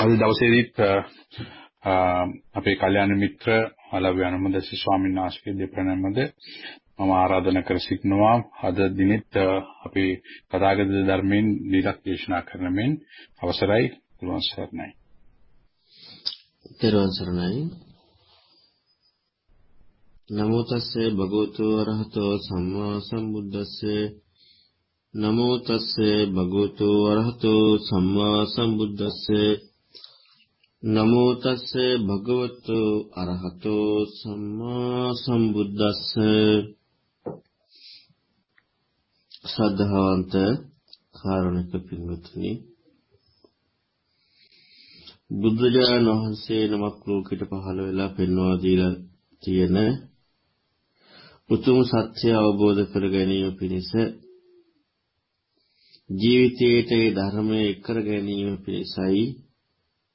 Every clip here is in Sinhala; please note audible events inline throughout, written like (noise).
අද දවසේදීත් අපේ කල්යාණ මිත්‍ර අලව්‍ය අනුමදසි ස්වාමීන් වහන්සේගේ දෙපැනමද මම ආරාධනා කර සිටිනවා අද දිනෙත් අපි තථාගත ධර්මයෙන් දීලක් දේශනා කරන මෙන් අවසරයි පුරුවන් සරණයි. තෙරුවන් සරණයි. නමෝ තස්සේ භගවතු වරහතෝ සම්මා සම්බුද්දස්සේ නමෝ තස්සේ භගවතු වරහතෝ සම්මා සම්බුද්දස්සේ නමෝ තස්සේ භගවතු අරහතෝ සම්මා සම්බුද්දස්සේ. ශ්‍රද්ධාවන්ත කාරුණික පින්වත්නි බුදුජානක වහන්සේ නමක් ලෝකෙට පහළ වෙලා පෙන්වා දීලා තියෙන උතුම් සත්‍ය අවබෝධ කර ගැනීම පිණිස ජීවිතයේ ඒ ධර්මය එක්කර ගැනීම පිණිසයි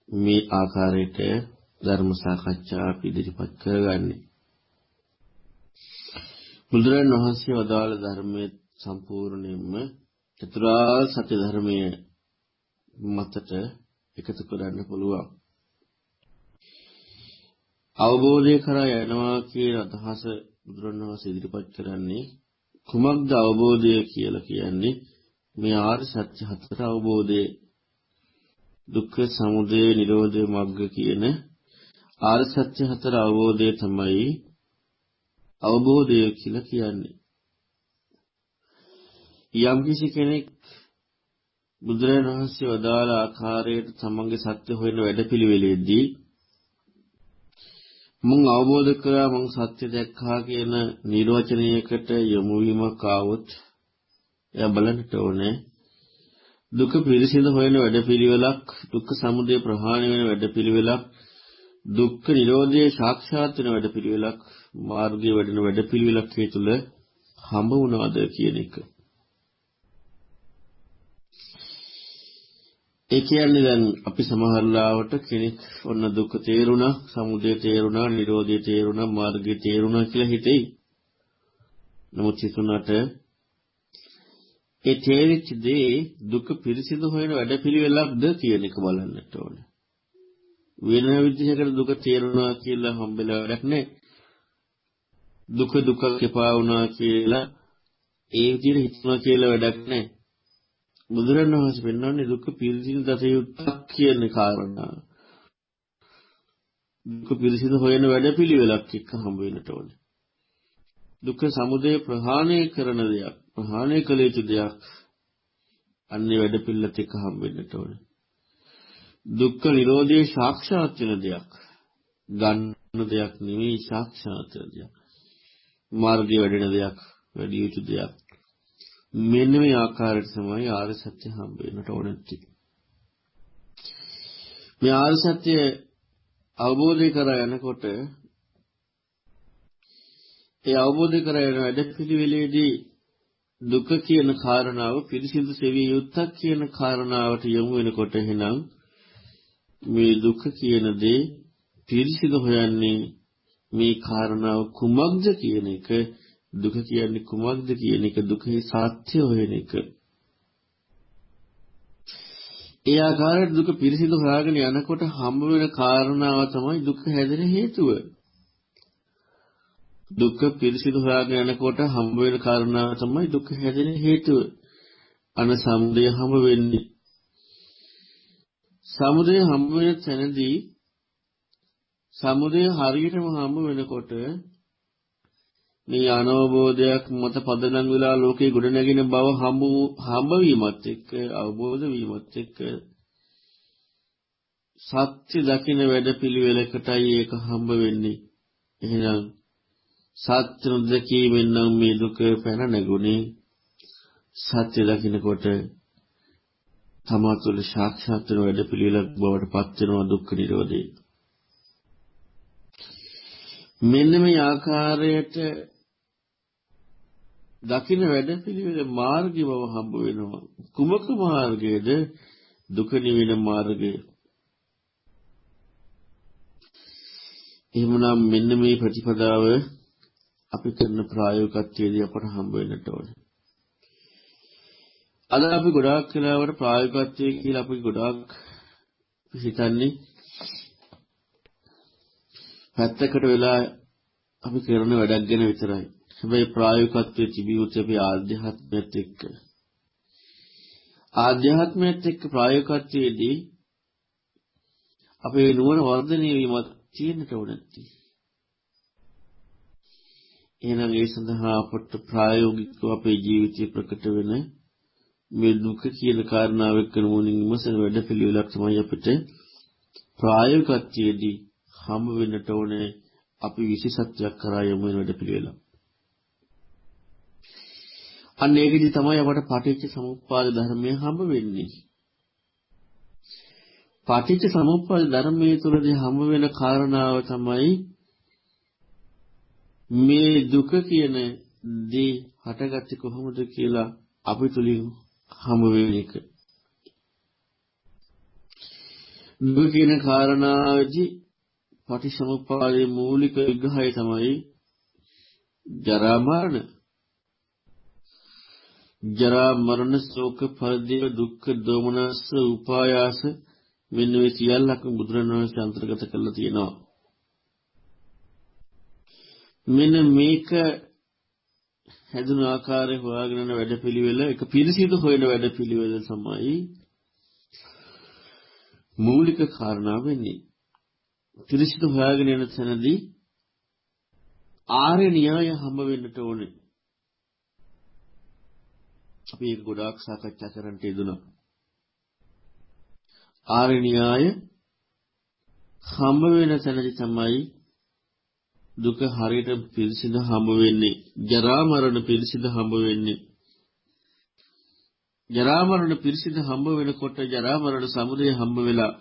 මේ ආකාරයට ධර්ම සාකච්ඡා අපි ඉදිරිපත් කරගන්නේ. බුදුරජාණන් වහන්සේ වදාළ ධර්මයේ සම්පූර්ණයෙන්ම චතුරාර්ය සත්‍ය ධර්මයේ මතට එකතු කරන්න පුළුවන්. අවබෝධය කරා යනවා කියන අදහස බුදුරජාණන් වහන්සේ ඉදිරිපත් කරන්නේ කුමක්ද අවබෝධය කියලා කියන්නේ මේ ආර්ය සත්‍ය හතර අවබෝධයේ දුක්ඛ සමුදය නිරෝධ මග්ග කියන ආර්ය සත්‍ය හතර අවබෝධය තමයි අවබෝධය කියලා කියන්නේ. යම්කිසි කෙනෙක් බුදුරජාණන් වහන්සේ වදාළ ආකාරයට තමන්ගේ සත්‍ය හොයන වැඩපිළිවෙලෙදී මම අවබෝධ කරා මම සත්‍ය දැක්කා කියන නිර්වචනයකට යොමු වීමක් ආවොත් එයා බලන්නට ඕනේ දුක පිරිසිදු හොයන වැඩපිළිවෙලක් දුක්ඛ සමුදය ප්‍රහාණය වෙන වැඩපිළිවෙලක් දුක්ඛ නිරෝධය සාක්ෂාත් වෙන වැඩපිළිවෙලක් මාර්ගයේ වැඩෙන වැඩපිළිවෙලක් ඒ තුල හම්බ වුණාද කියන එක. ඒ කියන්නේ දැන් අපි සමහරලාවට කෙනෙක් ඔන්න දුක තේරුණා, සමුදය තේරුණා, නිරෝධය තේරුණා, මාර්ගය තේරුණා කියලා හිතෙයි. නමුත් හිතුණාට ඒ තේරිච්ච දේ දුක පිරිසිදු හොයන වැඩපිළිවෙලක්ද කියන එක බලන්නට ඕනේ. වෙන විදිහකට දුක තේරුණා කියලා හම්බෙලා වැඩක් නැහැ. දුක දුක එපා වුණා කියලා ඒ විදිහට හිතනවා කියලා වැඩක් නැහැ. බුදුරණවහන්සේ පෙන්වන්නේ දුක පිරිසිදු දත යුත්තක් කියන කාරණා. දුක පිරිසිදු හොයන වැඩපිළිවෙලක් එක්ක හම්බ වෙන්නට ඕනේ. දුක සමුදය ප්‍රහාණය කරන දෙයක්. ප්‍රහාණය කළ යුතු දෙයක් අන්නේ වැඩ පිළිලත් එක්ක හම් වෙන්නට ඕනේ. දුක්ඛ නිරෝධයේ සාක්ෂාත් වෙන දෙයක්. ගන්න දෙයක් නෙවෙයි සාක්ෂාත් වෙන දෙයක්. මාර්ගයේ වැඩෙන දෙයක්, වැඩි යුතු දෙයක්. මෙන්න මේ ආකාරයට තමයි ආර්ය සත්‍ය හම්බ වෙන්නට ඕනේ. මේ ආර්ය සත්‍ය අවබෝධය කර යනකොට ඒ අවබෝධ කරගෙන වැඩපිළිවෙලේදී දුක කියන කාරණාව පිරිසිදු සෙවිය යුත්තක් කියන කාරණාවට යොමු වෙනකොට එහෙනම් මේ දුක කියන දේ පිරිසිදු හොයන්නේ මේ කාරණාව කුමක්ද කියන එක දුක කියන්නේ කුමක්ද කියන එක දුකේ සත්‍ය හොයන එක. ඒ ආකාරයට දුක පිරිසිදු හොයාගෙන යනකොට හම්බ වෙන කාරණාව තමයි දුක හැදෙන හේතුව. දුක පිරිසිදු හොයාගෙන යනකොට හම්බ වෙන කාරණාව තමයි දුක හැදෙන හේතුව. අන සමුදය හම්බ වෙන්නේ. සමුදය හම්බ වෙන තැනදී සමුදය හරියටම හම්බ වෙනකොට මේ අනවබෝධයක් මත පදනම් වෙලා ලෝකේ ගොඩ නැගින බව හම්බ හම්බ වීමත් එක්ක අවබෝධ වීමත් එක්ක සත්‍ය දකින වැඩපිළිවෙලකටයි ඒක හම්බ වෙන්නේ. එහෙනම් සත්‍ය නොදකීමෙන් නම් මේ දුක පැන නැගුණේ සත්‍ය දකිනකොට තමා තුළ සාක්ෂාත් වෙන වැඩ පිළිවෙලක් බවට පත් වෙනවා දුක්ඛ නිරෝධය. මෙන්න මේ ආකාරයට දකින්න වැඩ පිළිවෙල මාර්ගය බව හම්බ වෙනවා. කුමක මාර්ගයේද දුක නිවෙන මාර්ගය. එහෙමනම් මෙන්න මේ ප්‍රතිපදාව අපි කරන ප්‍රායෝගිකත්වයේදී අපට හම්බ වෙන්නට ඕනේ. අද අපි ගොඩාක් වෙලාවට ප්‍රායෝගිකත්වයේ කියලා අපි ගොඩාක් හිතන්නේ පැත්තකට වෙලා අපි කරන වැඩක් ගැන විතරයි. හැබැයි ප්‍රායෝගිකත්වයේ තිබියොත් අපි ආධ්‍යාත්මයත් එක්ක ආධ්‍යාත්මයත් එක්ක ප්‍රායෝගිකත්වයේදී අපේ නුවණ වර්ධනය වීමක් තියෙන්නට ඕනැති. එහෙනම් ඒ සඳහා අපට ප්‍රායෝගිකව අපේ ජීවිතය ප්‍රකට වෙන මේ දුක කියන කාරණාව එක්ක නුවණින් විමසන වැඩපිළිවෙලක් තමයි අපිට ප්‍රායෝගිකත්වයේදී හම්බ වෙන්නට ඕනේ අපි විශේෂත්වයක් කරා යමු වෙන වැඩපිළිවෙල. අන්න ඒකෙදි තමයි අපට පටිච්ච සමුප්පාද ධර්මය හම්බ වෙන්නේ. පටිච්ච සමුප්පාද ධර්මයේ තුලදී හම්බ වෙන කාරණාව තමයි මේ දුක කියන දේ හටගත්තේ කොහොමද කියලා අපි තුලින් හම්බ වෙන එක. දුක කියන කාරණාවේදී පටිච්චසමුප්පාදයේ මූලික විග්‍රහය තමයි ජරා මරණ. ජරා මරණ ශෝක පරිදේව දුක්ඛ දෝමනස්ස උපායාස මෙන්න මේ සියල්ලක්ම බුදුරණවහන්සේ අන්තර්ගත කරලා තියෙනවා. මෙන්න මේක හැදුන ආකාරය හොයාගෙන යන වැඩපිළිවෙල එක පිළිසිදු හොයන වැඩපිළිවෙල තමයි මූලික කාරණා වෙන්නේ. පිළිසිදු හොයාගෙන යන තැනදී ආර්ය න්‍යාය හම්බ වෙන්නට ඕනේ. අපි ඒක ගොඩාක් සාකච්ඡා කරන්න යෙදුණා. ආර්ය න්‍යාය හම්බ වෙන තැනදී තමයි දුක හරියට පිළිසිඳ හම්බ වෙන්නේ. ජරා මරණ පිළිසිඳ හම්බ වෙන්නේ. ජරා මරණ පිළිසිඳ හම්බ වෙනකොට ජරා මරණ සමුදය හම්බ වෙලා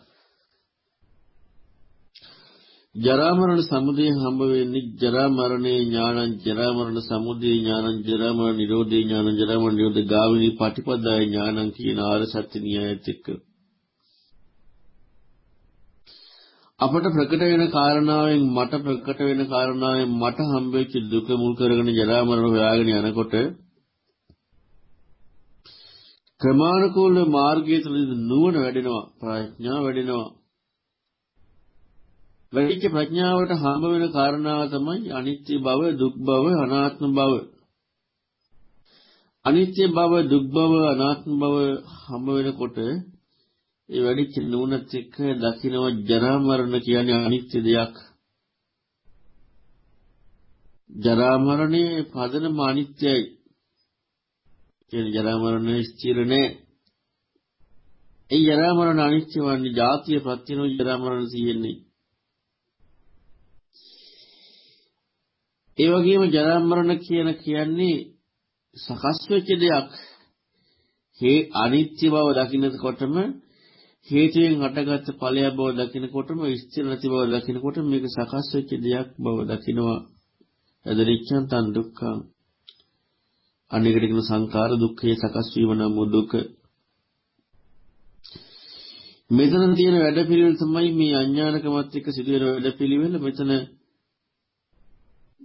ජරා මරණ සමුදය හම්බ වෙන්නේ ජරා මරණේ ඥානං ජරා මරණ සමුදය ඥානං ජරා මරණ නිරෝධේ ඥානං ජරා මරණ නිරෝධ ගාමිනී පටිපදාය ඥානං කියන ආර්ය සත්‍ය න්‍යායත් එක්ක අපට ප්‍රකට වෙන කාරණාවෙන් මට ප්‍රකට වෙන කාරණාවෙන් මට හම්බෙච්ච දුක මුල් කරගෙන ජරා මරණ හොයාගෙන යනකොට ක්‍රමානුකූල මාර්ගයේ තුල නුවණ වැඩෙනවා ප්‍රඥාව වැඩෙනවා. වැඩිච්ච ප්‍රඥාවට හම්බ වෙන කාරණාව තමයි අනිත්‍ය බව දුක් බව අනාත්ම බව. අනිත්‍ය බව දුක් බව අනාත්ම බව හම්බ වෙනකොට ඒ වැඩිච්ච නුවණත් එක්ක දකින්න ජරා මරණ කියන්නේ අනිත්‍ය දෙයක්. ජරා මරණේ පදනම අනිත්‍යයි. කියන්නේ ජරා මරණය ස්ථිර නෑ. ඒ ජරා මරණ අනිත්‍ය වන්නේ ජාතිය ප්‍රත්‍යනෝ ජරා මරණ තියෙන්නේ. ඒ වගේම ජරා මරණ කියන කියන්නේ සකස් වෙච්ච දෙයක්. හේ අනිත්‍ය බව දකින්නකොටම හේතුයෙන් හටගත්ත ඵලය බව දකිනකොටම ස්ථිර නැති බව දකිනකොට මේක සකස් වෙච්ච දෙයක් බව දකිනවා. එදරිච්ඡන් තන් දුක්ඛං. අනිකට කියන සංකාර දුක්ඛයේ සකස් වීම නම් දුක. මෙතන තියෙන වැඩපිළිවෙල තමයි මේ අඥානකමත් එක්ක සිදුවෙන වැඩපිළිවෙල. මෙතන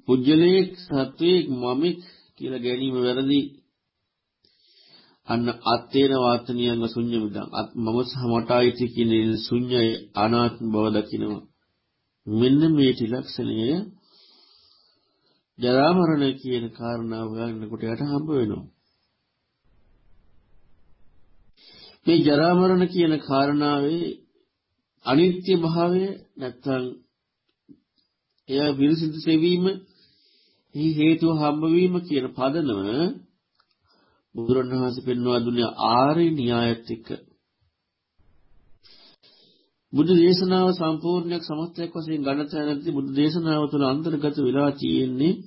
පුජ්‍යලේ සත්වයේ මමික් කියලා ගැනීම වැරදි. අන්න අත්තේන වාතනියංග ශුන්‍ය මිදං මම සමටායිති කියන ශුන්‍යය අනාත්ම බව දකිනවා. මෙන්න මේ ත්‍රිලක්ෂණය ජරා මරණ කියන කාරණාව හොයනකොට යට හම්බ වෙනවා. මේ ජරා මරණ කියන කාරණාවේ අනිත්‍ය භාවය නැත්තම් එය විරසිත සෙවීම එහි හේතුව හම්බ වීම කියන පදනම බුදුරණවහන්සේ පෙන්වා දුන්නේ ආර්ය න්‍යායත් එක්ක. බුදු දේශනාව සම්පූර්ණයක් සමස්තයක් වශයෙන් ගන්න තැනදී බුදු දේශනාව තුළ අන්තර්ගත වෙලා තියෙන්නේ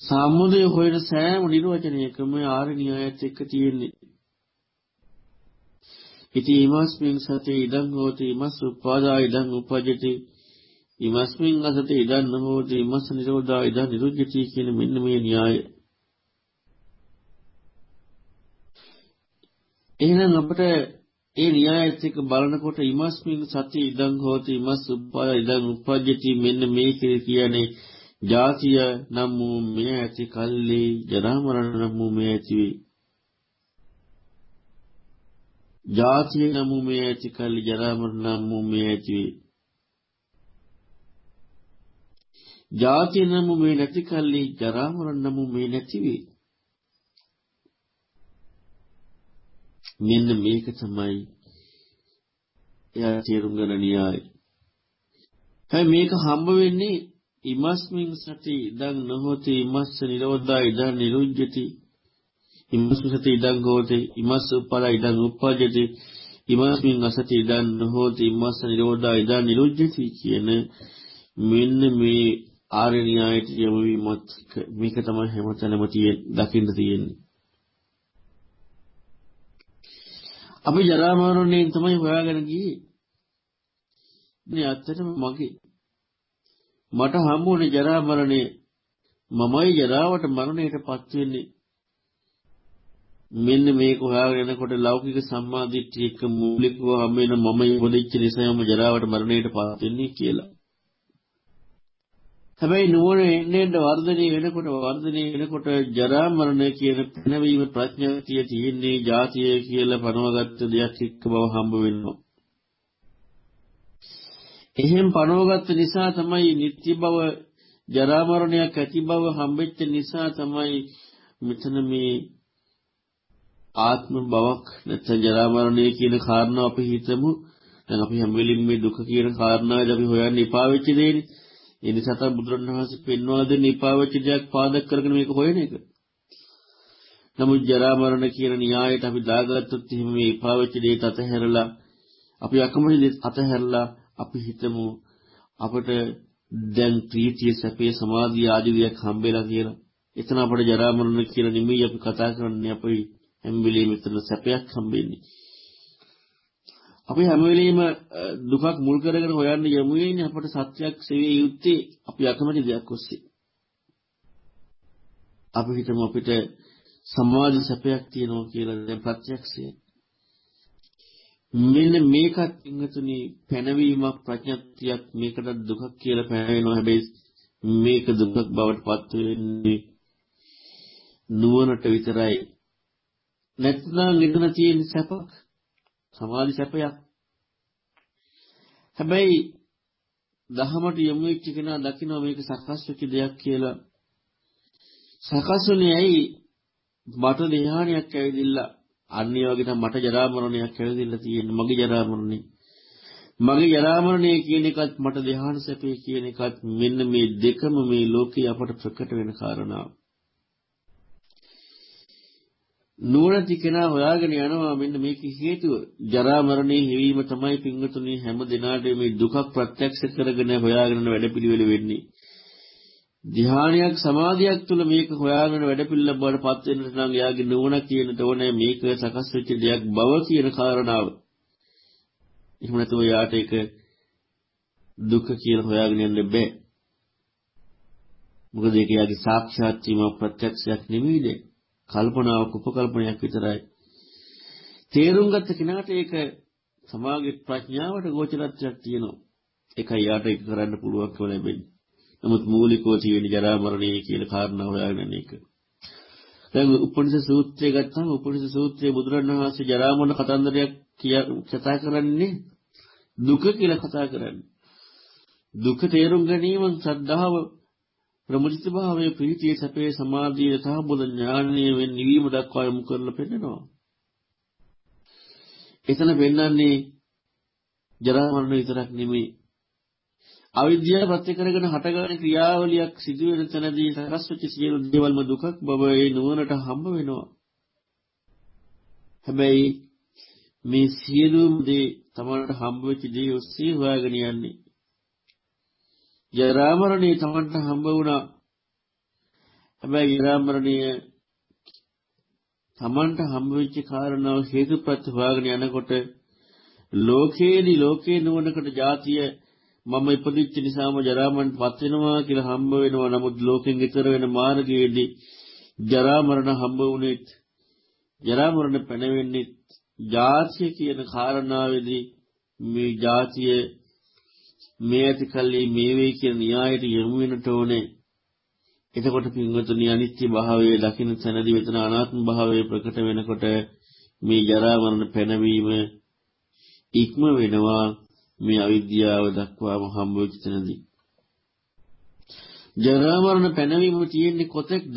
සාමුදය හොයන සෑම නිර්වචනයකම ආර්ය න්‍යායත් එක්ක තියෙන්නේ. ඉති ීමස්මින් සතේ ඉදං හෝති ීමස් උපාදා ඉදං උපජ්ජති ීමස්මින් අසතේ ඉදං නොහෝති ීමස් නිරෝධා ඉදං නිරුද්ධති කියන මෙන්න මේ න්‍යාය. එහෙනම් අපිට ඒ න්‍යායත් එක්ක බලනකොට ඉමස්මින් සති ඉදං හෝති ඉමස් උප්පාද ඉදං උපජ්ජති මෙන්න මේක කියන්නේ ජාතිය නම් වූ මෙය ඇති කල්ලි ජරා මරණ නම් වූ මෙය ඇති වේ ජාතිය නමු මේ ඇති කල්ලි ජරා මරණ නමු මේ ඇති වේ. ජාතිය නමු මේ නැති කල්ලි ජරා මරණ නමු මේ නැති වේ. මෙන්න මේක තමයි එයා තේරුම් ගන්න න්‍යායය. හැබැයි මේක හම්බ වෙන්නේ ඉමස්මින් සති ඉදං නොහොති ඉමස්ස නිරෝධා ඉදං නිරුජ්ජති. ඉමස්ස සති ඉදං හෝති ඉමස්ස උප්පලා ඉදං උප්පජ්ජති. ඉමස්මින් අසති ඉදං නොහොති ඉමස්ස නිරෝධා ඉදං නිරුජ්ජති කියන මෙන්න මේ ආර්ය න්‍යායයට යොමු වීමත් මේක තමයි හැමතැනම තියෙන දකින්න තියෙන්නේ. අපි ජරා මරණයෙන් තමයි හොයාගෙන ගියේ. මේ ඇත්තටම මගේ මට හම්බුනේ ජරා මරණය මමයි ජරාවට මරණයටපත් වෙන්නේ මෙන්න මේක හොයාගෙන යනකොට ලෞකික සම්මාදිට්ඨිය එක්ක මූලිකව හම් වෙන මම ඉපදිච්ච නිසාම ජරාවට මරණයටපත් වෙන්නේ කියලා. හැබැයි නුවණ එන්නේ වර්ධනය වෙනකොට වර්ධනය වෙනකොට ජරා මරණ කියන පැනවීම ප්‍රඥාතිය තියෙන්නේ ජාතිය කියලා පනවගත්ත දෙයක් එක්ක බව හම්බ වෙනවා. එහෙන් පනවගත්ත නිසා තමයි නිත්‍ය බව ජරා මරණයක් ඇති බව හම්බෙච්ච නිසා තමයි මෙතන මේ ආත්ම බවක් නැත්නම් ජරා මරණය කියන කාරණාව අපි හිතමු දැන් අපි හැම වෙලින්ම මේ දුක කියන කාරණාවද අපි හොයන්න එපා වෙච්ච දෙන්නේ ඒ නිසා තමයි බුදුරණවහන්සේ පෙන්වා දෙන්නේ එපා වෙච්ච දෙයක් පාදක කරගෙන මේක හොයන එක. නමුත් ජරා මරණ කියන න්‍යායයට අපි දාගත්තොත් එහෙම මේ එපා වෙච්ච දේත් අතහැරලා අපි අකමැති දේත් අතහැරලා අපි හිතමු අපට දැන් ප්‍රීතිය සැපේ සමාධිය ආදී දේක් හම්බෙලා කියලා එතන අපට ජරා මරණ කියලා නෙමෙයි අපි කතා කරන්නේ. අපි හැම වෙලෙම මෙතන සැපයක් හම්බෙන්නේ. අපි හැම වෙලෙම දුකක් මුල් කරගෙන හොයන්න යමු වෙන්නේ අපට සත්‍යයක් සෙවිය යුත්තේ අපි අකමැති දෙයක් ඔස්සේ. අපි හිතමු අපිට සමාජ සැපයක් තියෙනවා කියලා දැන් ප්‍රත්‍යක්ෂය. මෙන්න මේකත් ඉංගතුනි පැනවීමක් ප්‍රඥප්තියක් මේකට දුකක් කියලා පැනවෙනවා හැබැයි මේක දුකක් බවට පත් වෙන්නේ නුවණට විතරයි නැත්නම් එතන තියෙන සැපක් සමාධි සැපයක්. හැබැයි දහමට යොමු වෙච්ච කෙනා දකිනවා මේක සකස් වෙච්ච දෙයක් කියලා. සකස්ුනේ ඇයි මට ධ්‍යානයක් ඇවිදිලා අන්න ඒ වගේ තමයි මට ජරා මරණයක් ඇවිදිලා තියෙන්නේ මගේ ජරා මරණේ. මගේ ජරා මරණය කියන එකත් මට ධ්‍යාන සැපේ කියන එකත් මෙන්න මේ දෙකම මේ ලෝකේ අපට ප්‍රකට වෙන කාරණා. නුවණති කෙනා හොයාගෙන යනවා මෙන්න මේක හේතුව. ජරා මරණේ හිවීම තමයි පින්වතුනි හැම දිනාටම මේ දුකක් ප්‍රත්‍යක්ෂ කරගෙන හොයාගෙන වැඩපිළිවෙල වෙන්නේ. ධ්‍යානයක් සමාධියක් තුළ මේක හොයාගෙන වැඩපිළිවෙල බවට පත් වෙන්නට නම් එයාගේ නුවණ කියනට ඕනේ. මේක සකස් වෙච්ච දෙයක් බව කියන කාරණාව. එහෙම නැතුව යාට ඒක දුක කියලා හොයාගෙන යන්න බෑ. මොකද ඒක යාගේ සාක්ෂාත් වීම ප්‍රත්‍යක්ෂයක් නෙමෙයිනේ කල්පනාවක් උපකල්පනයක් විතරයි. තේරුම් ගත්ත කෙනාට ඒක සමාගයේ ප්‍රඥාවට ගෝචරත්වයක් තියෙනවා. ඒකයි යාට ඒක කරන්න පුළුවන්කම ලැබෙන්නේ. නමුත් මූලිකව තියෙන ජරා මරණය කියන කාරණා හොයාගෙන ඒක. දැන් උපනිෂ සූත්‍රය ගත්තාම උපනිෂ සූත්‍රයේ බුදුරණවහන්සේ ජරා මරණ කතන්දරයක් කතා කරන්නේ දුක කියලා කතා කරන්නේ. දුක තේරුම් ගැනීම ශ්‍රද්ධාව ප්‍රමුජිත භාවයේ ප්‍රීතිය සැපේ සමාධිය යථාබෝධ ඥානීය වෙන් නිවීම දක්වා යොමු කරලා පෙන්නනවා. එතන පෙන්වන්නේ ජරා මරණ විතරක් නෙමෙයි. අවිද්‍යාව ප්‍රත්‍ය කරගෙන හටගන්න ක්‍රියාවලියක් සිදු වෙන තැනදී සකස් වෙච්ච සියලු දේවල්ම දුකක් බව ඒ නුවණට හම්බ වෙනවා. හැබැයි මේ සියලුම දේ තමන්ට හම්බ වෙච්ච දේ ඔස්සේ හොයාගෙන යන්නේ ජරා මරණය Tamanට හම්බ වුණා. හැබැයි ජරා මරණය Tamanට හම්බ වෙච්ච කාරණාව හේතුපත් හොයාගෙන යනකොට ලෝකේනි ලෝකේ නුවණකට જાතිය මම ඉපදිච්ච නිසාම ජරා මරණපත් වෙනවා කියලා හම්බ වෙනවා. නමුත් ලෝකෙන් ඈතර වෙන මාර්ගයේදී ජරා මරණ හම්බ වුණෙත් ජරා මරණ පැනවෙන්නේ ජාතිය කියන කාරණාවේදී මේ ජාතිය මේ ඇති කල්ලි මේ වේ කියන න්‍යායයට යොමු වෙනට ඕනේ. එතකොට පින්වතුනි අනිත්‍ය භාවයේ දකින්න තැනදී වෙතන අනාත්ම භාවයේ ප්‍රකට වෙනකොට මේ ජරා මරණ පැනවීම ඉක්ම වෙනවා මේ අවිද්‍යාව දක්වාම හම්බ වෙච්ච තැනදී. ජරා මරණ පැනවීම තියෙන්නේ කොතෙක්ද?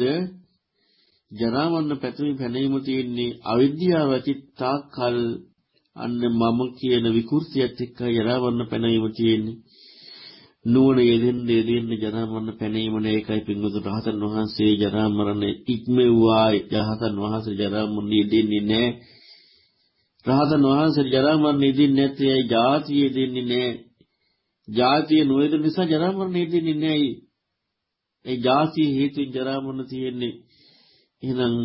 ජරා මරණ පැතුමින් පැනවීම තියෙන්නේ අවිද්‍යාව ඇති තාක්කල් අන්න මම කියන විකෘතියත් එක්ක ජරා මරණ පැනවීම තියෙන්නේ. නුවණ යෙදෙන්න යෙදෙන්න ජරා මරණ පැනීම නේකයි පින්වතුන් රහතන් වහන්සේ ජරා මරණ ඉක්මෙව්වා රහතන් වහන්සේ ජරා මරණ යෙදෙන්නේ නැහැ රහතන් වහන්සේ ජරා මරණ යෙදෙන්නේ නැත්තේ ඇයි ජාතිය යෙදෙන්නේ නැහැ ජාතිය නොයෙදෙන නිසා ජරා මරණ යෙදෙන්නේ නැහැ ඒ ජාතිය හේතුවෙන් ජරා මරණ තියෙන්නේ. එහෙනම්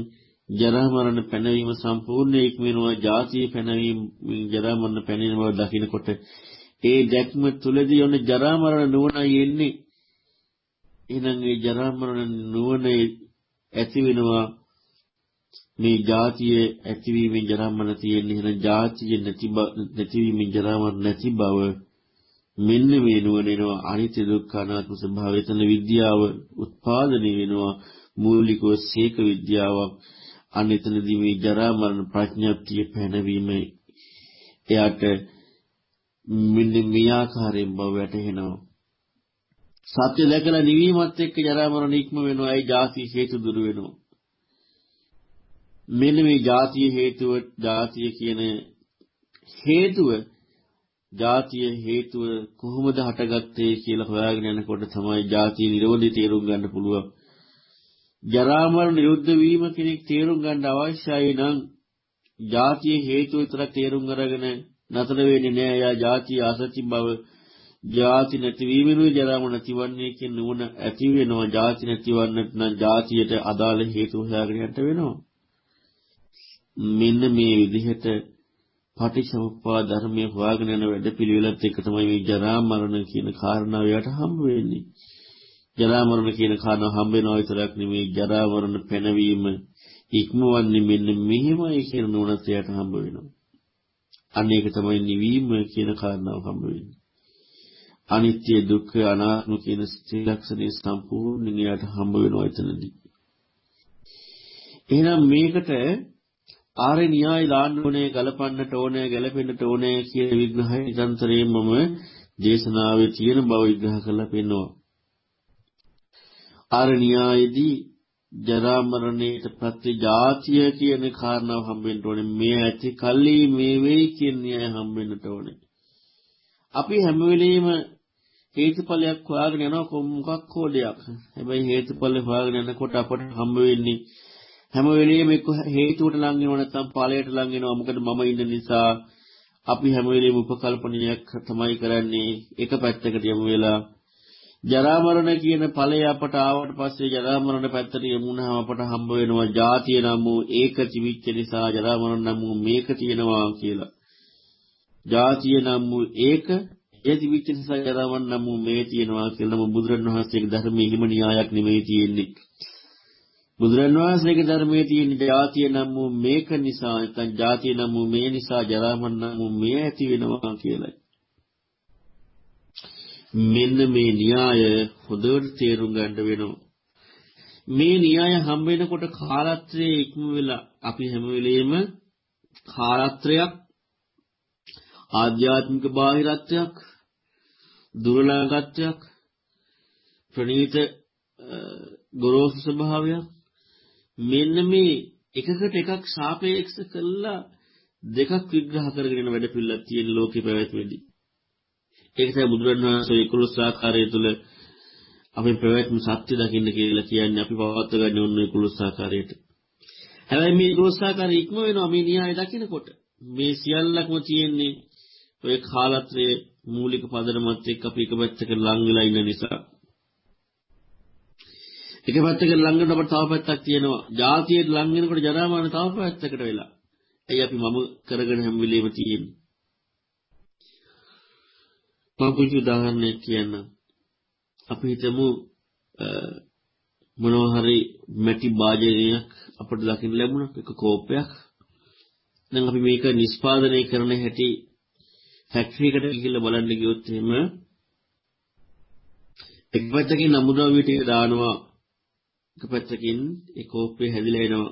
ජරා මරණ පැනවීම සම්පූර්ණ ඉක්මනවා ජාතිය පැනවීම ජරා මරණ පැනීම බව දකිනකොට ඒ දැක්ම තුලදී ඔන්න ජරා මරණ නුවණයි එන්නේ. එහෙනම් ඒ ජරා මරණ නුවණ ඇති වෙනවා මේ ජාතිය ඇතිවීමෙන් ජරා මරණ තියෙන්නේ. එහෙනම් ජාතිය නැති නැතිවීමෙන් ජරා මරණ නැති බව මෙන්න මේ නුවණ එනවා අනිත්‍ය දුක්ඛ අනාත්ම ස්වභාවය එතන විද්‍යාව උත්පාදනය වෙනවා මූලිකව සීක විද්‍යාවක් අනිතනදී මේ ජරා මරණ ප්‍රඥාප්තිය පැනවීම එයාට මෙන්න මේ ආකාරයෙන් බව වැටහෙනවා. සත්‍ය දැකලා නිවීමත් එක්ක ජරා මරණ ඉක්ම වෙනවා. ඒ ಜಾති හේතු දුරු වෙනවා. මෙන්න මේ ಜಾතිය හේතුව ಜಾතිය කියන හේතුව ಜಾතිය හේතුව කොහොමද හටගත්තේ කියලා හොයාගෙන යනකොට තමයි ಜಾතිය නිරෝධය තේරුම් ගන්න පුළුවන්. ජරා මරණ නිරුද්ධ වීම කෙනෙක් තේරුම් ගන්න අවශ්‍යයි නම් ಜಾතිය හේතුව විතරක් තේරුම් අරගෙන නතර වෙන්නේ නෑ. එයා ಜಾති ආසති බව ಜಾති නැතිවීමෙනුයි ජරාම නැතිවන්නේ කියන නුවණ ඇති වෙනවා. ಜಾති නැතිවන්නට නම් ಜಾතියට අදාළ හේතු හොයාගෙන යන්න වෙනවා. මෙන්න මේ විදිහට පටිච්චසමුප්පාද ධර්මයේ හොයාගෙන යන වැඩපිළිවෙලත් එක තමයි මේ ජරා මරණ කියන කාරණාව යට හම්බ වෙන්නේ. ජරා මරණ කියන කාරණාව හම්බ වෙනවා විතරක් නෙමෙයි ජරා මරණ පැනවීම ඉක්මවන්නේ මෙන්න මෙහෙමයි කියන නුවණත් එයාට හම්බ වෙනවා. අන්න ඒක තමයි නිවීම කියන කාරණාව හම්බ වෙන්නේ. අනිත්‍ය දුක්ඛ අනාත්ම කියන ස්ථිර ලක්ෂණේ සම්පූර්ණයෙන් යාට හම්බ වෙනවා එතනදී. එහෙනම් මේකට ආර්ය න්‍යාය දාන්න ඕනේ ගලපන්නට ඕනේ ගැලපෙන්නට ඕනේ කියන විග්‍රහය නිරන්තරයෙන්ම මම දේශනාවේ තියෙන බව විග්‍රහ කරලා පෙන්නනවා. ආර්ය න්‍යායේදී ජරා මරණයට ප්‍රතිජාතිය කියන කාරණාව හම්බෙන්න ඕනේ. මේ ඇති කල්ලි මේ වෙයි කියන න්‍යාය හම්බෙන්නට ඕනේ. අපි හැම වෙලෙම හේතුඵලයක් හොයාගෙන යනවා මොකක් හෝ දෙයක්. හැබැයි හේතුඵල හොයාගෙන යනකොට අපට හම්බ වෙන්නේ හැම වෙලෙම එක්ක හේතුවට ලං වෙනව නැත්නම් ඵලයට ලං වෙනවා. මොකද මම ඉන්න නිසා අපි හැම වෙලෙම උපකල්පනයක් තමයි කරන්නේ. එක පැත්තකට යමු වෙලා ජරා මරණ කියන ඵලය අපට ආවට පස්සේ ජරා මරණ පැත්තට යමුනහම අපට හම්බ වෙනවා ජාතිය නම් වූ ඒක තිවිච්ච නිසා ජරා මරණ නම් වූ මේක තියෙනවා කියලා. ජාතිය නම් වූ ඒක ඒ තිවිච්ච නිසා ජරා මරණ නම් වූ මේ තියෙනවා කියලා නම් බුදුරණවහන්සේගේ ධර්මයේ හිම න්‍යායක් නෙමෙයි තියෙන්නේ. බුදුරණවහන්සේගේ ධර්මයේ තියෙන ජාතිය නම් වූ මේක නිසා නැත්නම් ජාතිය නම් වූ මේ නිසා ජරා මරණ නම් වූ මේ ඇති වෙනවා කියලායි. මෙන්න මේ න්‍යාය හොඳට තේරුම් ගන්න වෙනවා. මේ න්‍යාය හම්බ වෙනකොට කාලත්‍රයේ ඉක්ම වෙලා අපි හැම වෙලෙම කාලත්‍රයක් ආධ්‍යාත්මික බාහිරත්වයක් දුර්ලභත්වයක් ප්‍රණීත ගොරෝසු ස්වභාවයක් මෙන්න මේ එකකට එකක් සාපේක්ෂ කළා දෙකක් විග්‍රහ කරගෙන වැඩ පිළිවෙලක් තියෙන ලෝකේ පැවැත්මේදී ඒක තමයි බුදුරණවහන්සේ 11 ආකාරය තුල අපේ ප්‍රවැත්ම සත්‍ය දකින්න කියලා කියන්නේ අපි පවත්ව ගන්න ඕන 11 ආකාරයට. හැබැයි මේ 11 ආකාරය ඉක්ම වෙනවා මේ න්‍යාය දකිනකොට. මේ සියල්ලක්ම තියෙන්නේ ඔය කාලත්‍රයේ මූලික පදනමත් එක්ක අපි එක පැත්තකට ලං වෙලා ඉන්න නිසා. එක පැත්තකට ලං වෙනකොට තව පැත්තක් තියෙනවා. ජාතියට ලං වෙනකොට ජරා මරණ තව පැත්තකට වෙලා. එයි අපි මම කරගෙන හැම වෙලෙම තියෙන්නේ. මම පුංචි උදාහරණයක් කියන්නම්. අපි හිතමු මොනවා හරි මැටි භාජනයක් අපිට දකින්න ලැබුණා එක කෝපයක්. දැන් අපි මේක නිෂ්පාදනය කරන හැටි ෆැක්ටරි එකට ගිහිල්ලා බලන්න ගියොත් එහෙම එක පැත්තකින් නමුද්‍රව්‍ය ටික දානවා එක පැත්තකින් ඒ කෝප්පේ හැදිලා එනවා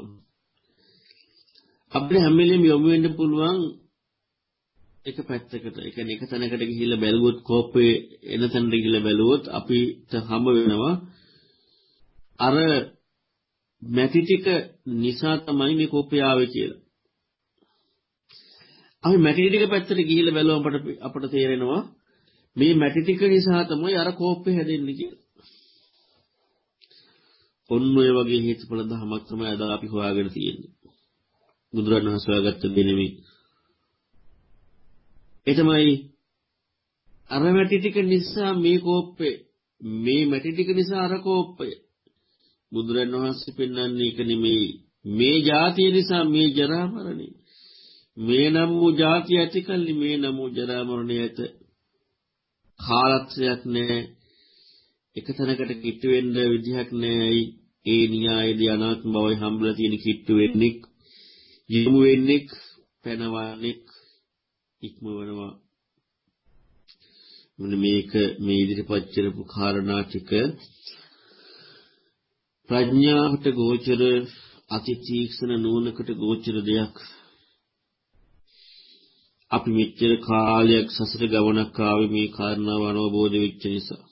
අපිට හැම වෙලෙම යොමු වෙන්න පුළුවන් එක පැත්තකට. ඒ කියන්නේ එක තැනකට ගිහිල්ලා බැලුවොත් කෝප්පේ එන තැනට ගිහිල්ලා බැලුවොත් අපිට හම්බ වෙනවා අර මැටි ටික නිසා තමයි මේ කෝප්පේ ආවේ කියලා. අපි මැටි ටික පැත්තට ගිහිල්ලා බැලුවම අපට අපට තේරෙනවා මේ මැටි ටික නිසා තමයි අර කෝප්පේ හැදෙන්නේ කියලා. ඔන්න ඔය වගේ හේතුඵල ධමයක් තමයි අද අපි හොයාගෙන තියෙන්නේ. බුදුරණවහන්සේ හොයාගත්ත දේ නෙමෙයි. ඒ තමයි අර මැටි ටික නිසා මේ කෝප්පේ මේ මැටි ටික නිසා අර කෝප්පය බුදුරණවහන්සේ පෙන්වන්නේ ඒක නෙමෙයි. මේ જાතිය නිසා මේ ජරා මරණය. මේ නම් වූ જાතිය ඇතිකල්ලි මේ නම් වූ ජරා මරණය ඇත. කාලත්‍රයක් නැහැ. එක තැනකට කිට්ටු වෙන්න විදිහක් නැහැයි ඒ න්‍යායදී අනාත්ම බවයි හම්බලා තියෙන කිට්ටු වෙන්නේ යමු වෙන්නේ පැනවන්නේ ඉක්මවනවා. මොන මේක මේ ඉදිරිපත් කරපු කාරණා ටික. ප්‍රඥාවට ගෝචර අති තීක්ෂණ නුවණකට ගෝචර දෙයක්. අපි මෙච්චර කාලයක් සසර ගමනක් ආවේ මේ කාරණාව අවබෝධ වෙච්ච නිසා.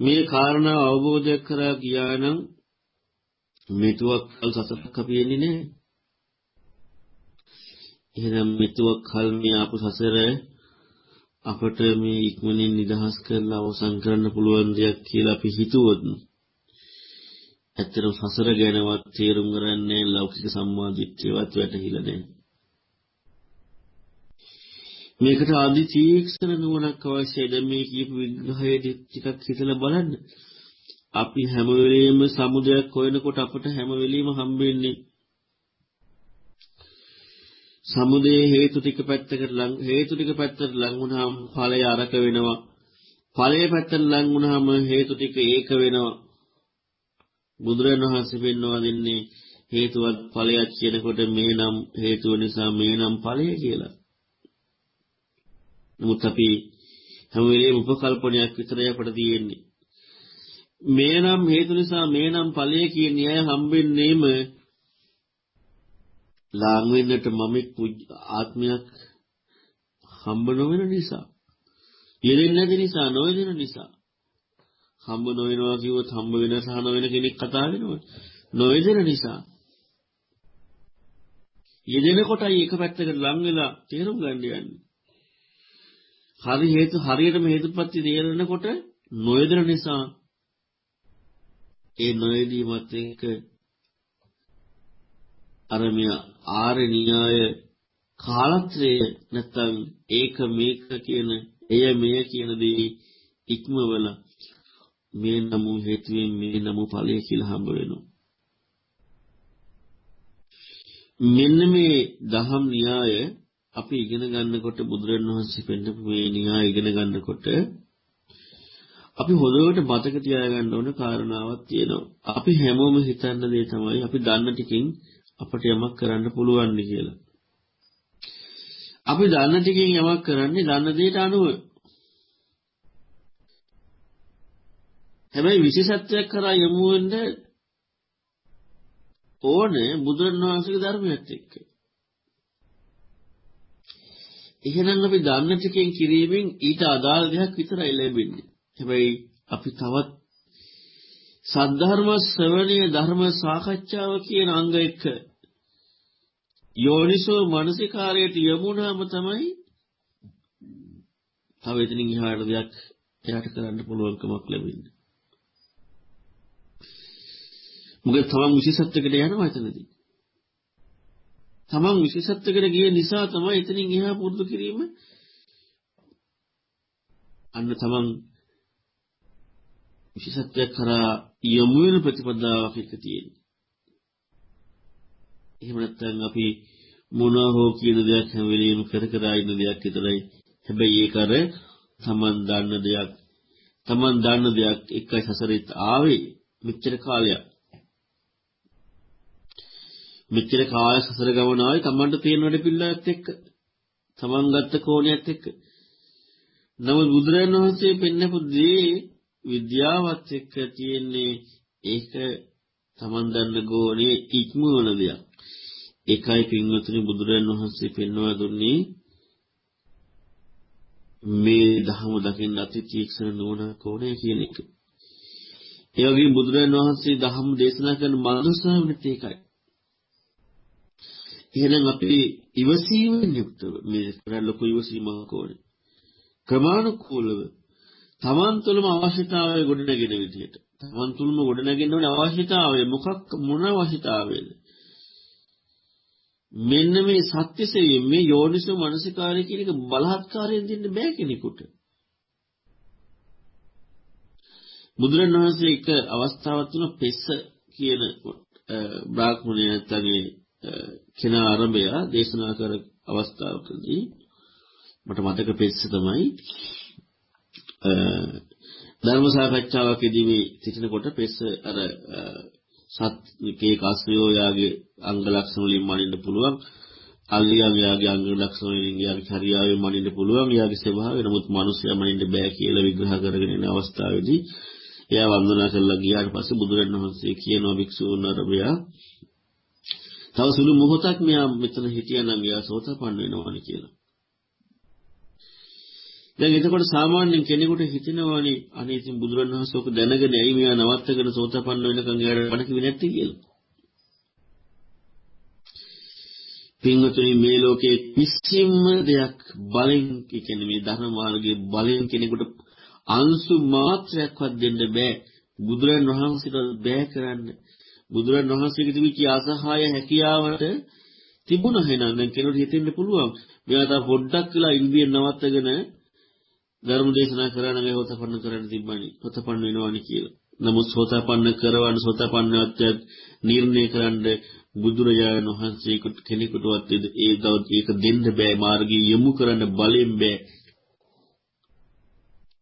මේ කාරණාව අවබෝධ කරා ගියා නම් මෙතුවක් කල් සසරක් අපි එන්නේ නැහැ. එහෙනම් මෙතුවක් කල් මේ ආපු සසර අපට මේ ඉක්මනින් නිදහස් කරලා අවසන් කරන්න පුළුවන් දෙයක් කියලා අපි හිතුවොත් ඇත්තටම සසර ගැනවත් තේරුම් ගන්නේ ලෞකික සම්මාදිට්ඨියවත් වැටහිලා නැහැ. මේකට ආදි තීක්ෂණ නුවණක් අවශ්‍යයි. දැන් මේ කියපු විග්‍රහයේ ටිකක් හිතලා බලන්න. අපි හැම වෙලෙම සමුදයක් හොයනකොට අපට හැම වෙලෙම හම්බෙන්නේ සමුදේ හේතු ටික පැත්තකට ලං හේතු ටික පැත්තට ලං වුණාම ඵලය අරක වෙනවා. ඵලයේ පැත්තට ලං වුණාම හේතු ටික ඒක වෙනවා. බුදුරජාණන් වහන්සේ පෙන්වා දෙන්නේ හේතුවත් ඵලයක් කියනකොට මේ නම් හේතුව නිසා මේ නම් ඵලය කියලා. නමුත් අපි හැම වෙලේම උපකල්පනයක් විතරයි අපට තියෙන්නේ. මේ නම් හේතු නිසා මේ නම් ඵලය කියන න්‍යාය හම්බෙන්නේම ලාං වෙන්නට මමෙක් ආත්මයක් හම්බ නොවන නිසා. යෙදෙන්නේ නැති නිසා නොයෙදෙන නිසා. හම්බ නොවෙනවා කිව්වොත් හම්බ වෙන සහ නොවන කෙනෙක් කතා වෙනවනේ. නොයෙදෙන නිසා. යෙදෙන කොටයි එක පැත්තකට ලං වෙලා තේරුම් ගන්න යන්නේ. හරි හේතු හරියටම හේතුපත්ති තේරෙනකොට නොයදෙන නිසා ඒ නොයදීමත් එක්ක අර මේ ආර්ය න්‍යාය කාලත්‍රය නැත්තම් ඒක මේක කියන එය මෙය කියන දේ ඉක්මවල මේ නමු හේතුවෙන් මේ නමු ඵලය කියලා හම්බ වෙනවා මෙන්න මේ දහම් න්‍යාය අපි ඉගෙන ගන්නකොට බුදුරණවහන්සේ පෙන්නපු මේ න්‍යාය ඉගෙන ගන්නකොට අපි හොඳට මතක තියාගන්න ඕන කාරණාවක් තියෙනවා. අපි හැමෝම හිතන්න දේ තමයි අපි දන්න ටිකෙන් අපට යමක් කරන්න පුළුවන් කියලා. අපි දන්න ටිකෙන් යමක් කරන්නේ දන්න දෙයට අනුව. හැබැයි විශේෂත්වයක් කරා යමු වෙන්න ඕනේ බුදුරණවහන්සේගේ ධර්මයත් එක්ක. එහෙනම් අපි දන්න ටිකෙන් කිරීමෙන් ඊට අදාළ දෙයක් විතරයි ලැබෙන්නේ. හැබැයි අපි තවත් සද්ධර්ම ශ්‍රවණීය ධර්ම සාකච්ඡාව කියන අංග එක යෝනිසෝ මනසිකාරයට යමුනාම තමයි තව එතනින් එහාට දෙයක් එයාට කරන්න පුළුවන්කමක් ලැබෙන්නේ. මොකද තමන් විශේෂත්වයකට යනවා එතනදී. තමන් විශේෂත්වයකට ගිය නිසා තමයි එතනින් එහා පුරුදු කිරීම අන්න තමන් විශේෂත්වයක් කරා යොමු වෙන ප්‍රතිපදාවක් එක තියෙන්නේ. එහෙම නැත්නම් අපි මොනවා හෝ කියන දෙයක් හැම වෙලෙම කර කර ඉන්න දෙයක් විතරයි. හැබැයි ඒක අර තමන් දන්න දෙයක්. තමන් දන්න දෙයක් එකයි සසරෙත් ආවේ මෙච්චර කාලයක්. මෙච්චර කාය සසර ගමන ආවේ තමන්ට තියෙන වැඩ පිළිවෙලත් එක්ක තමන් ගත්ත කෝණයත් එක්ක නමුත් බුදුරජාණන් වහන්සේ පෙන්නපු දේ විද්‍යාවත් එක්ක තියෙන්නේ ඒක Taman දන්න ගෝණේ ඉක්මවන දෙයක්. ඒකයි පින්වතුනි බුදුරන් වහන්සේ පෙන්වා දුන්නේ මේ ධහම දකින්න අති තීක්ෂණ නුවණක් ඕනේ කියන එක. ඒ වගේම බුදුරන් වහන්සේ ධහම දේශනා කරන මනුස්සාවෙත් ඒකයි. එහෙනම් අපි ඉවසීමෙන් යුක්තව මේ ලොකු ඉවසීමක් ඕනේ. ක්‍රමානුකූලව තමන් තුළම අවශ්‍යතාවය ගොඩනගෙන විදිහට. තමන් තුළම ගොඩනගෙන ඕනේ අවශ්‍යතාවය මොකක් මොන අවශ්‍යතාවයද? මෙන්න මේ සත්‍යසෙයි මේ යෝනිසෝ මනසිකාරය කියන එක බලහත්කාරයෙන් දෙන්න බෑ කෙනෙකුට. බුදුරණවහන්සේ එක අවස්ථාවක් තුන පෙස්ස කියන බ්‍රාහ්මණය නැත්නම් කෙනා ආරම්භය දේශනා කර අවස්ථාවකදී මට මතක පෙස්ස තමයි ධර්ම සාකච්ඡාවකදී මේ සිටිනකොට පෙස්ස අර සත්කේ කාස්යෝ යාගේ අංග ලක්ෂණ වලින් මනින්න පුළුවන්. අල්ලියන් යාගේ අංග ලක්ෂණ වලින් යාගේ චර්යාවෙන් මනින්න පුළුවන්. යාගේ ස්වභාවය. නමුත් මිනිස්සයා මනින්න බෑ කියලා විග්‍රහ කරගෙන ඉන අවස්ථාවේදී එයා වන්දනා කරලා ගියාට පස්සේ බුදුරණවහන්සේ කියනවා භික්ෂූන් අරබයා තව සුළු මොහොතක් මෙයා මෙතන හිටියනම් එයා සෝතපන්න වෙනවානි කියලා. දැන් එතකොට සාමාන්‍යයෙන් කෙනෙකුට හිතෙනවානි අනේ ඉතින් බුදුරණවහන්සේ ඔක දැනගෙන ඇයි මෙයා නවත්තගෙන සෝතපන්න වෙනකන් එයාට බණ කිව්වේ නැත්තේ කියලා. පින්වතුනි මේ ලෝකයේ කිසිම දෙයක් බලෙන් කියන්නේ මේ ධර්ම මාර්ගයේ බලෙන් කෙනෙකුට අංශු මාත්‍රයක්වත් දෙන්න බෑ. බුදුරන් වහන්සේට බෑ කරන්න. බුදුරන් වහන්සේගේ තිබිච්ච අසහාය හැකියාවට තිබුණා එහෙනම් දැන් කෙනෙකුට හිතෙන්න පුළුවන්. මෙයා තා පොඩ්ඩක් කියලා ඉන්දියෙන් නවත්තගෙන ධර්ම දේශනා කරා නම් ඒ හොතපන්න කරන්න තිබ්බනි. හොතපන්න වෙනවනි කියලා. නමුත් සෝතාපන්න කරවන්න සෝතාපන්නත්වයට නිර්ණය කරන්න බුදුරජාණන් වහන්සේ කෙනෙකුටවත් ඒ දවස් ඒක දෙන්න බෑ මාර්ගය යොමු කරන්න බලෙන් බෑ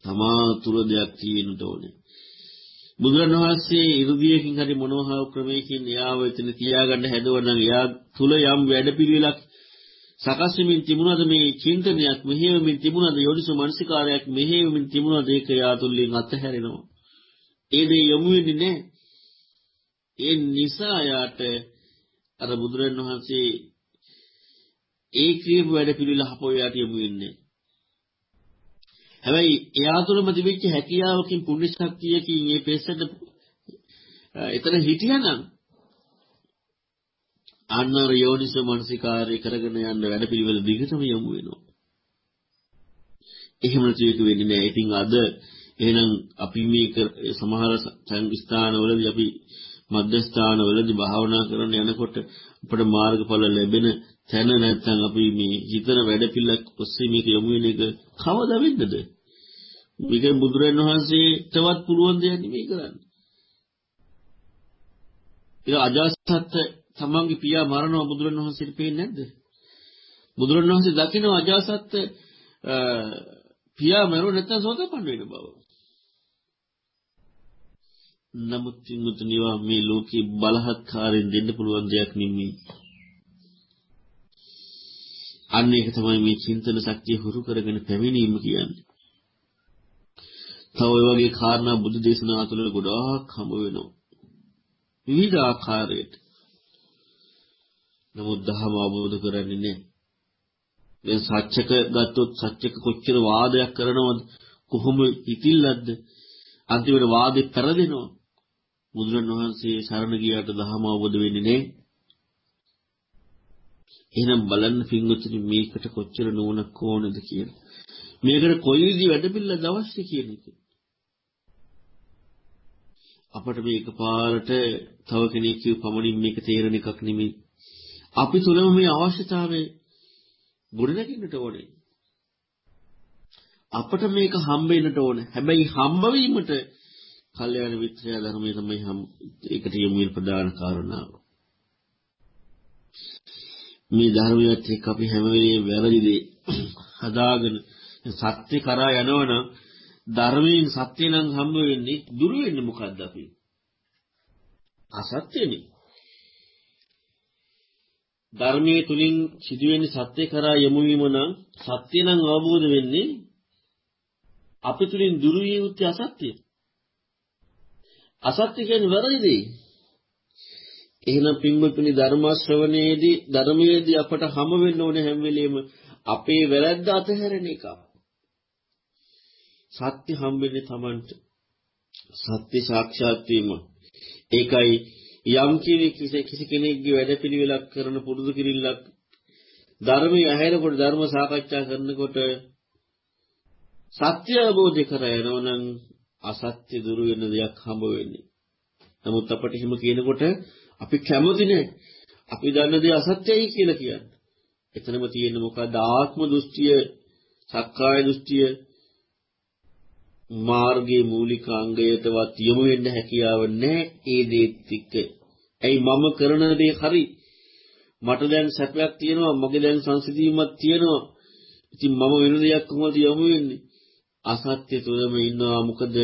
තමා තුල දෙයක් තියෙන්න ඕනේ බුදුරණවහන්සේ ඉරුදියකින් හරි මොනවා ක්‍රමයකින් එයාව එතන තියාගන්න හැදුවනම් එයා තුල යම් වැඩපිළිවෙලක් සකස් වෙමින් තිබුණාද මේ චින්තනයක් මෙහෙයමින් තිබුණාද යෝනිසෝ මනසිකාරයක් මෙහෙයමින් තිබුණාද ඒක එයා තුලින් අත්හැරෙනවා. ඒ දේ යොමු වෙන්නේ නැහැ. ඒ නිසා යාට අර බුදුරණවහන්සේ ඒ කියපු වැඩපිළිවෙල හපෝ යාට යොමු වෙන්නේ හැබැයි එයා තුළම තිබිච්ච හැකියාවකින් පුණ්‍ය ශක්තියකින් මේ පෙස්සට එතන හිටියනම් අන්නර යෝනිසෝ මනසිකාරය කරගෙන යන්න වැඩපිළිවෙල දිගටම යමු වෙනවා. එහෙම නැතිවෙක වෙන්නේ නැහැ. ඉතින් අද එහෙනම් අපි මේක සමහර සංස්ථානවලදී අපි මධ්‍යස්ථානවලදී භාවනා කරන යනකොට අපට මාර්ගඵල ලැබෙන තැන නැත්නම් අපි මේ හිතන වැඩපිළිවෙලක් ඔස්සේ මේක යොමු වෙන එක කවදා වෙන්නද? මේක බුදුරන් වහන්සේටවත් පුළුවන් දෙයක් නෙමෙයි කරන්නේ. ඒක අජාසත් තමන්ගේ පියා මරනවා බුදුරන් වහන්සේට පේන්නේ නැද්ද? බුදුරන් වහන්සේ දකින්න අජාසත් පියා මරුව නැත්නම් සෝතපන්න වෙන බව. නමුත් තුන්තුනිවා මේ ලෝකේ බලහත්කාරයෙන් දෙන්න පුළුවන් දෙයක් නෙමෙයි. අන්න ඒක තමයි මේ චින්තන ශක්තිය හුරු කරගෙන පැමිණීම කියන්නේ. තව ඔය වගේ කාරණා බුදු දේශනා තුළ ගොඩාක් හම්බ වෙනවා. විවිධ ආකාරයට. නමුත් දහම අවබෝධ කරන්නේ නැහැ. දැන් සත්‍යක ගත්තොත් සත්‍යක කොච්චර වාදයක් කරනවද? කොහොම ඉතිල්ලද්ද අන්තිමට වාදේ පෙරදෙනවා. බුදුරණවහන්සේ සරණ ගියාට දහම අවබෝධ වෙන්නේ නැහැ. එහෙනම් බලන්න පින්වතුනි මේකට කොච්චර නුවණක් ඕනද කියලා. මේකට කොයි විදි වැඩපිළිවෙලද අවශ්‍ය කියන එක. අපට මේක පාරට තව කෙනෙක් කියව පමණින් මේක තේරෙන එකක් නෙමෙයි. අපි තුළම මේ අවශ්‍යතාවය ගොඩනගන්නට ඕනේ. අපට මේක හම්බෙන්නට ඕනේ. හැබැයි හම්බ වීමට කල්යාණ මිත්‍රය ධර්මයේ තමයි හම් ඒකට යොමු වෙන ප්‍රධාන කාරණාව. මේ ධර්මයත් එක්ක අපි හැම වෙලේම වැරදි දේ හදාගෙන සත්‍ය කරා යනවනම් ධර්මයෙන් සත්‍ය නම් හම්බ වෙන්නේ දුර වෙන්නේ මොකද්ද අපි? අසත්‍යනේ. ධර්මයේ තුලින් සිදුවෙන සත්‍ය කරා යොමු වීම නම් සත්‍ය නම් අවබෝධ වෙන්නේ අපි තුලින් දුරු විය යුත්තේ අසත්‍ය. අසත්‍ය කියන්නේ වැරදි දෙයි. එහෙනම් පින්වතුනි ධර්ම ශ්‍රවණයේදී ධර්මයේදී අපට හම වෙන්න ඕනේ හැම වෙලෙම අපේ වැරද්ද අතහැරෙන එක. සත්‍ය හම්බෙන්නේ Tamanට. සත්‍ය සාක්ෂාත් වීම. ඒකයි යම් කිසි කෙනෙක්ගේ වැඩපිළිවෙලක් කරන පුරුදු කිරිල්ලක් ධර්මයේ ඇහෙනකොට ධර්ම සාකච්ඡා කරනකොට සත්‍ය අවබෝධ කර යනවනම් අසත්‍ය දුරු වෙන දෙයක් හම්බ වෙන්නේ. නමුත් අපිට එහෙම කියනකොට අපි කැමති නෑ. අපි දන්න දේ අසත්‍යයි කියලා කියන්නේ. එතනම තියෙන මොකද ආත්ම දෘෂ්ටිය, සක්කාය දෘෂ්ටිය මාර්ගයේ මූලික අංගයටවත් යොමු වෙන්න හැකියාව නැහැ ඒ දේත් එක්ක. ඇයි මම කරන දේ හරි? මට දැන් සැපයක් තියෙනවා, මගේ දැන් සංසිඳීමක් තියෙනවා. ඉතින් මම වෙන දෙයක් කොහොමද යොමු වෙන්නේ? අසත්‍ය තුළම ඉන්නවා මොකද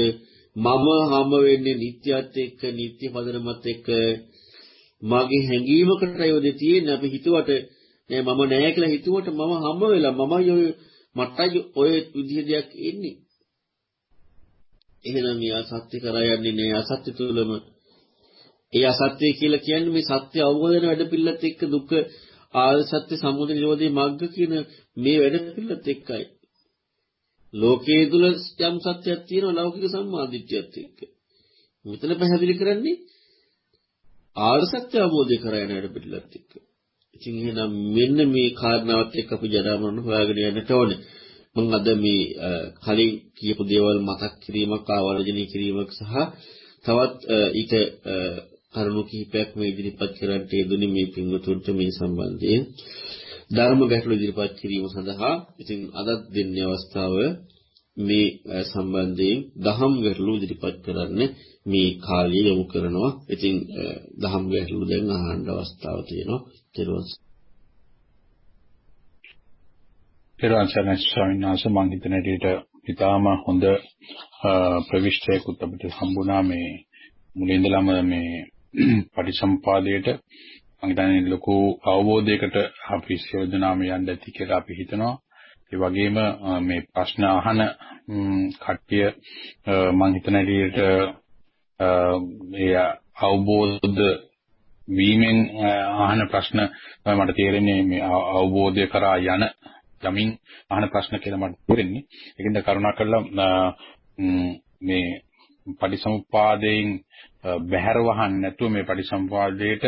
මම හම්බ වෙන්නේ නිත්‍යත් එක්ක නිත්‍ය පදනමත් එක්ක මගේ හැඟීමකට යොදේ තියෙන අපි හිතුවට නෑ මම නෑ කියලා හිතුවට මම හම්බ වෙලා මමයි ඔය මටයි ඔය විදිහ දෙයක් ඉන්නේ එහෙනම් මේ අසත්‍ය කරා යන්නේ නෑ අසත්‍ය තුළම ඒ අසත්‍ය කියලා කියන්නේ මේ සත්‍ය අවබෝධ වෙන වැඩපිළිවෙලත් එක්ක දුක්ඛ ආර්ය සත්‍ය සමුදය නිරෝධී මග්ග කියන මේ වැඩපිළිවෙලත් එක්කයි ලෝකයේ තුල යම් සත්‍යයක් තියෙනවා ලෞකික සම්මාදිට්ඨියත් එක්ක. මෙතන පැහැදිලි කරන්නේ ආර්ය සත්‍ය අවබෝධය කරගෙන යන පිළිලත් එක්ක. ඉතින් එහෙනම් මෙන්න මේ කාරණාවත් එක්ක අපි ජඩාමරණ හොයාගෙන යන්නට ඕනේ. මම අද මේ කලින් කියපු දේවල් මතක් කිරීමක් ආවර්ජනය කිරීමක් සහ තවත් ඊට කරුණු කිහිපයක් මේ ඉදිරිපත් කරන්නට යෙදුනේ මේ පින්වතුන්ට මේ සම්බන්ධයෙන්. ධර්ම ගැටළු ඉදිරිපත් කිරීම සඳහා ඉතින් අදත් දෙන්නේ අවස්ථාව මේ සම්බන්ධයෙන් දහම් ගැටළු ඉදිරිපත් කරන්න මේ කාලය යොමු කරනවා. ඉතින් දහම් ගැටළු දැන් අහන්න අවස්ථාව තියෙනවා. ඊළඟ පෙරවන් සරණ ස්වාමීන් වහන්සේ මම හිතන විදිහට ඉතාම හොඳ ප්‍රවිෂ්ඨයකුත් අපිට හම්බුණා මේ මුලින් ඉඳලම මේ (clears throat) පටිසම්පාදයට මම හිතන්නේ ලොකු අවබෝධයකට අපි යෝජනාම යන්න ඇති කියලා අපි හිතනවා. ඒ වගේම මේ ප්‍රශ්න අහන කට්ටිය මම හිතන විදිහට ඒ අවබෝධ වීමෙන් අහන ප්‍රශ්න තමයි මට තේරෙන්නේ මේ අවබෝධය කරා යන යමින් අහන ප්‍රශ්න කියලා මට තේරෙන්නේ. ඒකින්ද කරුණාකරලා මේ පටිසමුපාදයෙන් බැහැර වහන්න නැතුව මේ පටිසම්පාදයට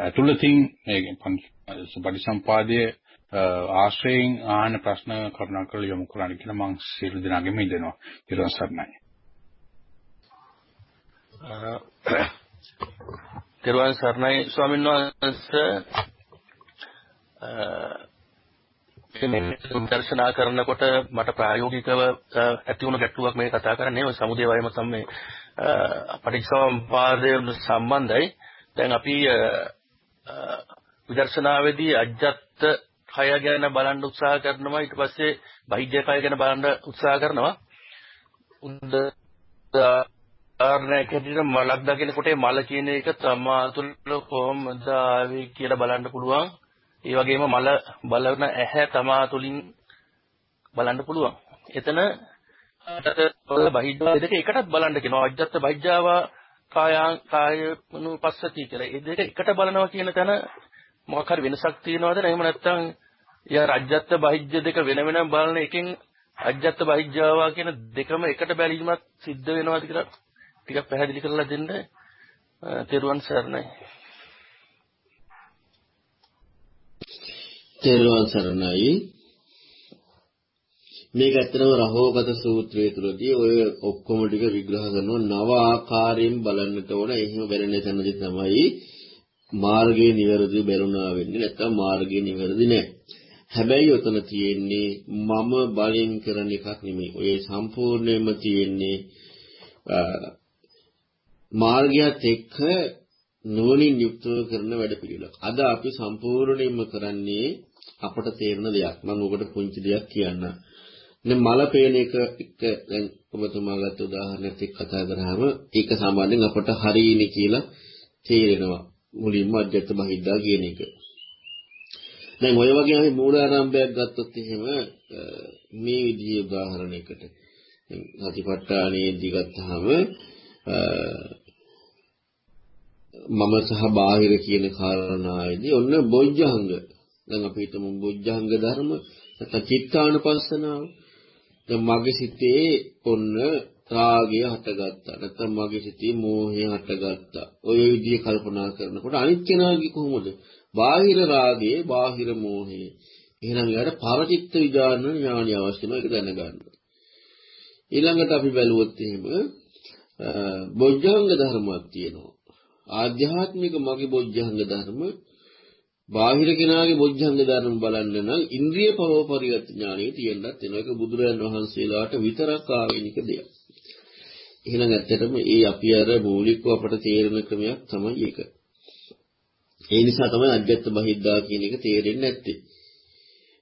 ඇතුළතින් මේ පටිසම්පාදයේ ආශ්‍රයෙන් ආහන ප්‍රශ්න කරුණාකරලා යොමු කරන්න කියලා මම සියලු දෙනාගෙම ඉල්ලනවා. ඊට සරණයි. තෙරුවන් සරණයි ස්වාමීන් වහන්සේ දර්ශනා කරනකොට මට ප්‍රායෝගිකව ඇති වුණු ගැටලුවක් මේ කතා කරන්නේ ඔය සමුදේ වයම සම්මේ පටිච්චසමුප්පාදය සම්බන්ධයි. දැන් අපි විදර්ශනාවේදී අජ්ජත් කය ගැන බලන්න උත්සාහ කරනවා ඊට පස්සේ බහිජ්‍ය කය ගැන බලන්න උත්සාහ කරනවා. උන්ද ආරණයක් හැටියට මලක් දකිනකොට මල කියන එක තමා තුළ කොහොමද ආවේ කියලා බලන්න පුළුවන්. ඒ වගේම මල බලන ඇහැ තමා තුළින් බලන්න පුළුවන්. එතන අතට බහිද්දා දෙක එකටත් බලන්න කියනවා. අජ්ජත් බහිජ්ජාව කායං කායනුපස්සති කියලා. ඒ දෙක එකට බලනවා කියන තැන මොකක් හරි වෙනසක් තියනවද? එහෙම නැත්නම් යා රජ්‍යත් බහිජ්ජ දෙක වෙන වෙනම බලන එකෙන් අජ්ජත් බහිජ්ජාව කියන දෙකම එකට බැලීමක් සිද්ධ වෙනවද කියලා ටිකක් පැහැදිලි කරලා දෙන්න. තෙරුවන් සරණයි. තෙරුවන් සරණයි. මේක ඇත්තටම රහෝගත සූත්‍රයේ තුලදී ඔය ඔක්කොම ටික විග්‍රහ කරනවා. නව ආකාරයෙන් බලන්නට ඕන. එහෙම බැලෙන තැනදී තමයි මාර්ගයේ නිවැරදි බැලුණා වෙන්නේ. නැත්නම් මාර්ගයේ නිවැරදි නෑ. හැබැයි ඔතන තියෙන්නේ මම බලෙන් කරන එකක් නෙමෙයි. ඔය සම්පූර්ණයෙන්ම තියෙන්නේ මාර්ගයත් එක්ක නුවණින් යුක්තව කරන වැඩපිළිවෙලක්. අද අපි සම්පූර්ණයෙන්ම කරන්නේ අපට තේරෙන දෙයක්. මම ඔබට පුංචි දෙයක් කියන්න. දැන් මල පේන එක එක දැන් ඔබතුමා ගත්ත උදාහරණයක් එක්ක කතා කරාම ඒක සම්බන්ධයෙන් අපට හරියනේ කියලා තේරෙනවා. මුලින්ම අධ්‍යත්ත බහිද්දා කියන එක. දැන් ඔය වගේ අපි මූලාරම්භයක් ගත්තොත් එහෙම මේ විදිහේ උදාහරණයකට දැන් සතිපට්ඨානයේදී ගත්තාම මම සහ බාහිර කියන කාරණාවේදී ඔන්න බොජ්ජංග. දැන් අපි හිතමු බොජ්ජංග ධර්ම නැත්නම් චිත්තානුපස්සනාව. දැන් මගේ සිතේ ඔන්න රාගය හටගත්තා. නැත්නම් මගේ සිතේ මෝහය හටගත්තා. ඔය විදිහේ කල්පනා කරනකොට අනිත් කෙනාගේ කොහොමද? බාහිර රාගයේ බාහිර මෝහයේ. එහෙනම් යාට පරචිත්ත විඥාන ඥානය අවශ්‍ය වෙනවා ඒක දැනගන්න. ඊළඟට අපි බැලුවොත් එහෙම බොජ්ජංග ධර්මයක් තියෙනවා. ආධ්‍යාත්මික මගේ බොජ්ජංග ධර්ම බාහිර කෙනාගේ බොජ්ජංග ධර්ම බලන්න නම් ඉන්ද්‍රිය පරෝපරිගත ඥානෙ තියෙන්නත් වෙනවා. ඒක බුදුරජාන් වහන්සේලාට විතරක් ආවෙනික දෙයක්. එහෙනම් ඇත්තටම ඒ අපි අර මූලිකව අපට තේරෙන ක්‍රමයක් තමයි ඒක. ඒ නිසා තමයි අජ්ජත් බහිද්දා කියන එක තේරෙන්නේ නැත්තේ.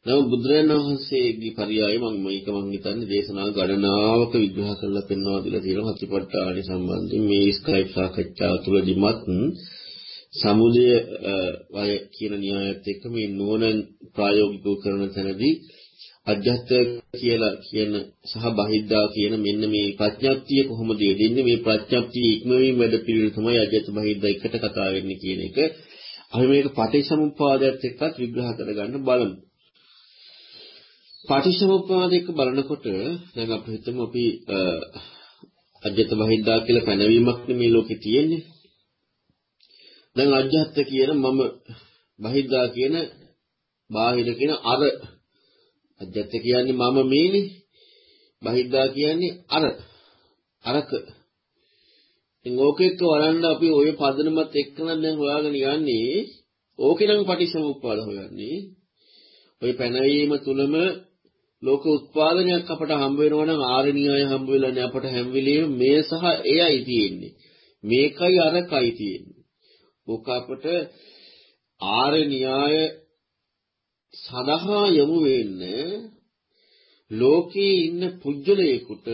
නමුත් බුදුරජාණන් වහන්සේගේ පරියාය මම මේක මම හිතන්නේ දේශනා ගණනාවක විග්‍රහ කරලා පෙන්වා දීලා තියෙනවා. හතිපට්ඨාන සම්බන්ධයෙන් මේ ස්කයිප් සාකච්ඡාව තුළදීමත් සමුදය වය කියන න්‍යායත් එක්ක මේ නුවණ ප්‍රායෝගිකව කරන තැනදී අජ්ජත් කියලා කියන සහ බහිද්දා කියන මෙන්න මේ ප්‍රඥප්තිය කොහොමද යෙදෙන්නේ? මේ ප්‍රඥප්තිය ඉක්මවීම වැඩ පිළිවෙල තමයි අජ්ජත් බහිද්දා එකට කතා වෙන්නේ කියන එක. අපි මේක පටිච්චසමුප්පාදයට එක්කත් විග්‍රහ කරගන්න බලමු. පටිච්චසමුප්පාද එක්ක බලනකොට දැන් අපි හිතමු අපි අජ්ජත් බහිද්දා කියලා පැනවීමක් මේ ලෝකේ තියෙන්නේ දැන් අජ්ජත් කියන මම බහිද්දා කියන බාහිර කියන අර අජ්ජත් කියන්නේ මම මේනේ බහිද්දා කියන්නේ අර අරක ඉතින් ඕකෙත් වරන්න අපි ওই පදනමත් එක්කනම් දැන් හොයාගෙන යන්නේ ඕකේ නම් පටිච්චසමුප්පාද හොයන්නේ ওই පැනවීම තුලම ලෝක උත්පාදනයක් අපට හම්බ වෙනවා නම් ආරණ්‍යය හම්බ වෙලානේ අපට හැම වෙලෙම මේ සහ එයයි තියෙන්නේ මේකයි අරකයි තියෙන්නේ ඕක අපට ආර්ය න්‍යාය සඳහා යොමු වෙන්නේ ලෝකේ ඉන්න පුජ්‍යලයකට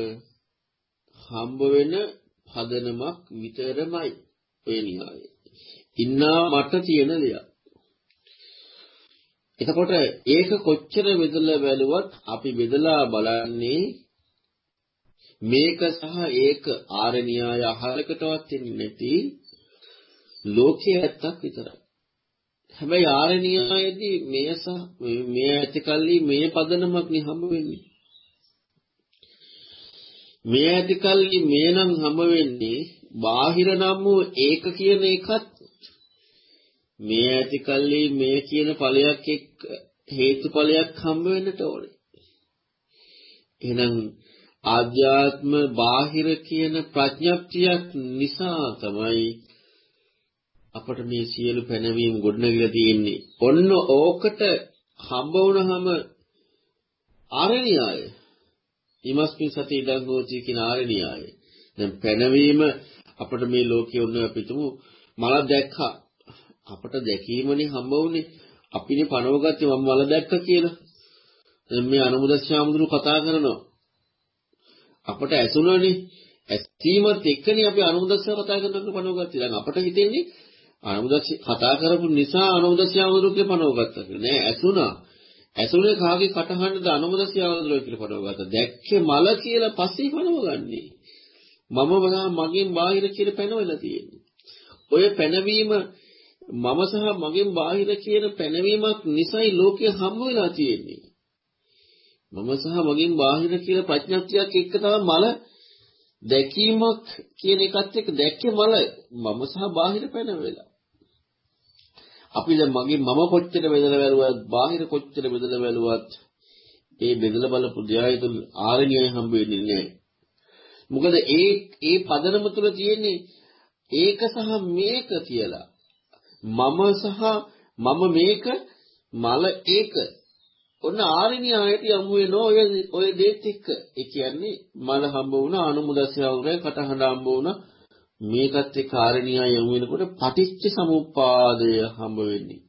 හම්බ වෙන පදනමක් විතරමයි ඔය න්‍යාය. ඉන්නා මට තියෙන දෙයක්. එතකොට ඒක කොච්චර බෙදලා බැලුවත් අපි බෙදලා බලන්නේ මේක සහ ඒක ආර්ය න්‍යාය අහලකටවත් එන්නේ නැති ලෝකයේ ඇත්තක් විතරයි. හැබැයි ආරණ්‍යයේදී මේ සහ මේ ඇතිකල්ලි මේ පදනමක් නේ හම්බ වෙන්නේ. මේ ඇතිකල්ලි මේ නම් හම්බ වෙන්නේ බාහිර නම් වූ ඒක කියන එකත් මේ ඇතිකල්ලි මේ කියන ඵලයක් එක්ක හේතුඵලයක් හම්බ වෙන්නට ඕනේ. එහෙනම් ආධ්‍යාත්ම බාහිර කියන ප්‍රඥප්තියක් නිසා තමයි අපට මේ සියලු පැනවීම් ගොඩනගලා තියෙන්නේ. ඔන්න ඕකට හම්බ වුණාම ආරණ්‍යය. ීමස්මින් සති ඉදං හෝති කියන ආරණ්‍යය. දැන් පැනවීම අපට මේ ලෝකයේ උන්න අපිටම මල දැක්කා. අපට දැකීමනේ හම්බ වුනේ. අපිනේ පනවගත්තේ මම මල දැක්ක කියලා. දැන් මේ අනුමුදස්යාමුදුරු කතා කරනවා. අපට ඇසුණානේ. ඇසීමත් එක්කනේ අපි අනුමුදස්සා කතා කරනකොට පනවගත්තේ. දැන් අපට හිතෙන්නේ අනුමුදස්ස කතා කරපු නිසා අනුමුදස්සියාවඳුරු කියලා පනවගත්තා කියලා නෑ ඇසුණා ඇසුනේ කාගේ කටහඬද අනුමුදස්සියාවඳුරු කියලා පනවගත්තා දැක්කේ මල කියලා පස්සේ පනවගන්නේ මම මගෙන් බාහිර කියලා පැනවලා තියෙන්නේ ඔය පැනවීම මම සහ මගෙන් බාහිර කියන පැනවීමක් නිසයි ලෝකේ හම්බ වෙලා තියෙන්නේ මම සහ මගෙන් බාහිර කියලා ප්‍රඥාක්තියක් එක්ක තමයි මල දැකීමක් කියන එකත් එක්ක දැක්කේ මල මම සහ බාහිර පැනවෙලා අපි දැන් මගේ මම කොච්චර බෙදලා බැලුවත් බාහිර කොච්චර බෙදලා බැලුවත් ඒ බෙදලා බලපු ධ්‍යාය තුල ආරණ්‍යය හම්බ වෙන්නේ නැහැ. මොකද ඒ ඒ පදනම තුල තියෙන්නේ ඒක සහ මේක කියලා. මම සහ මම මේක මල ඒක. ඔන්න ආරණ්‍යයට යමු වෙන ඔය ඔය දෙත් එක්ක. ඒ කියන්නේ මල හම්බ වුණා අනුමුදස්යවරේ කටහඬ හම්බ වුණා මේකත් එක්ක කාරණියා යමු වෙනකොට පටිච්ච සමුප්පාදය හම්බ වෙන්නේ.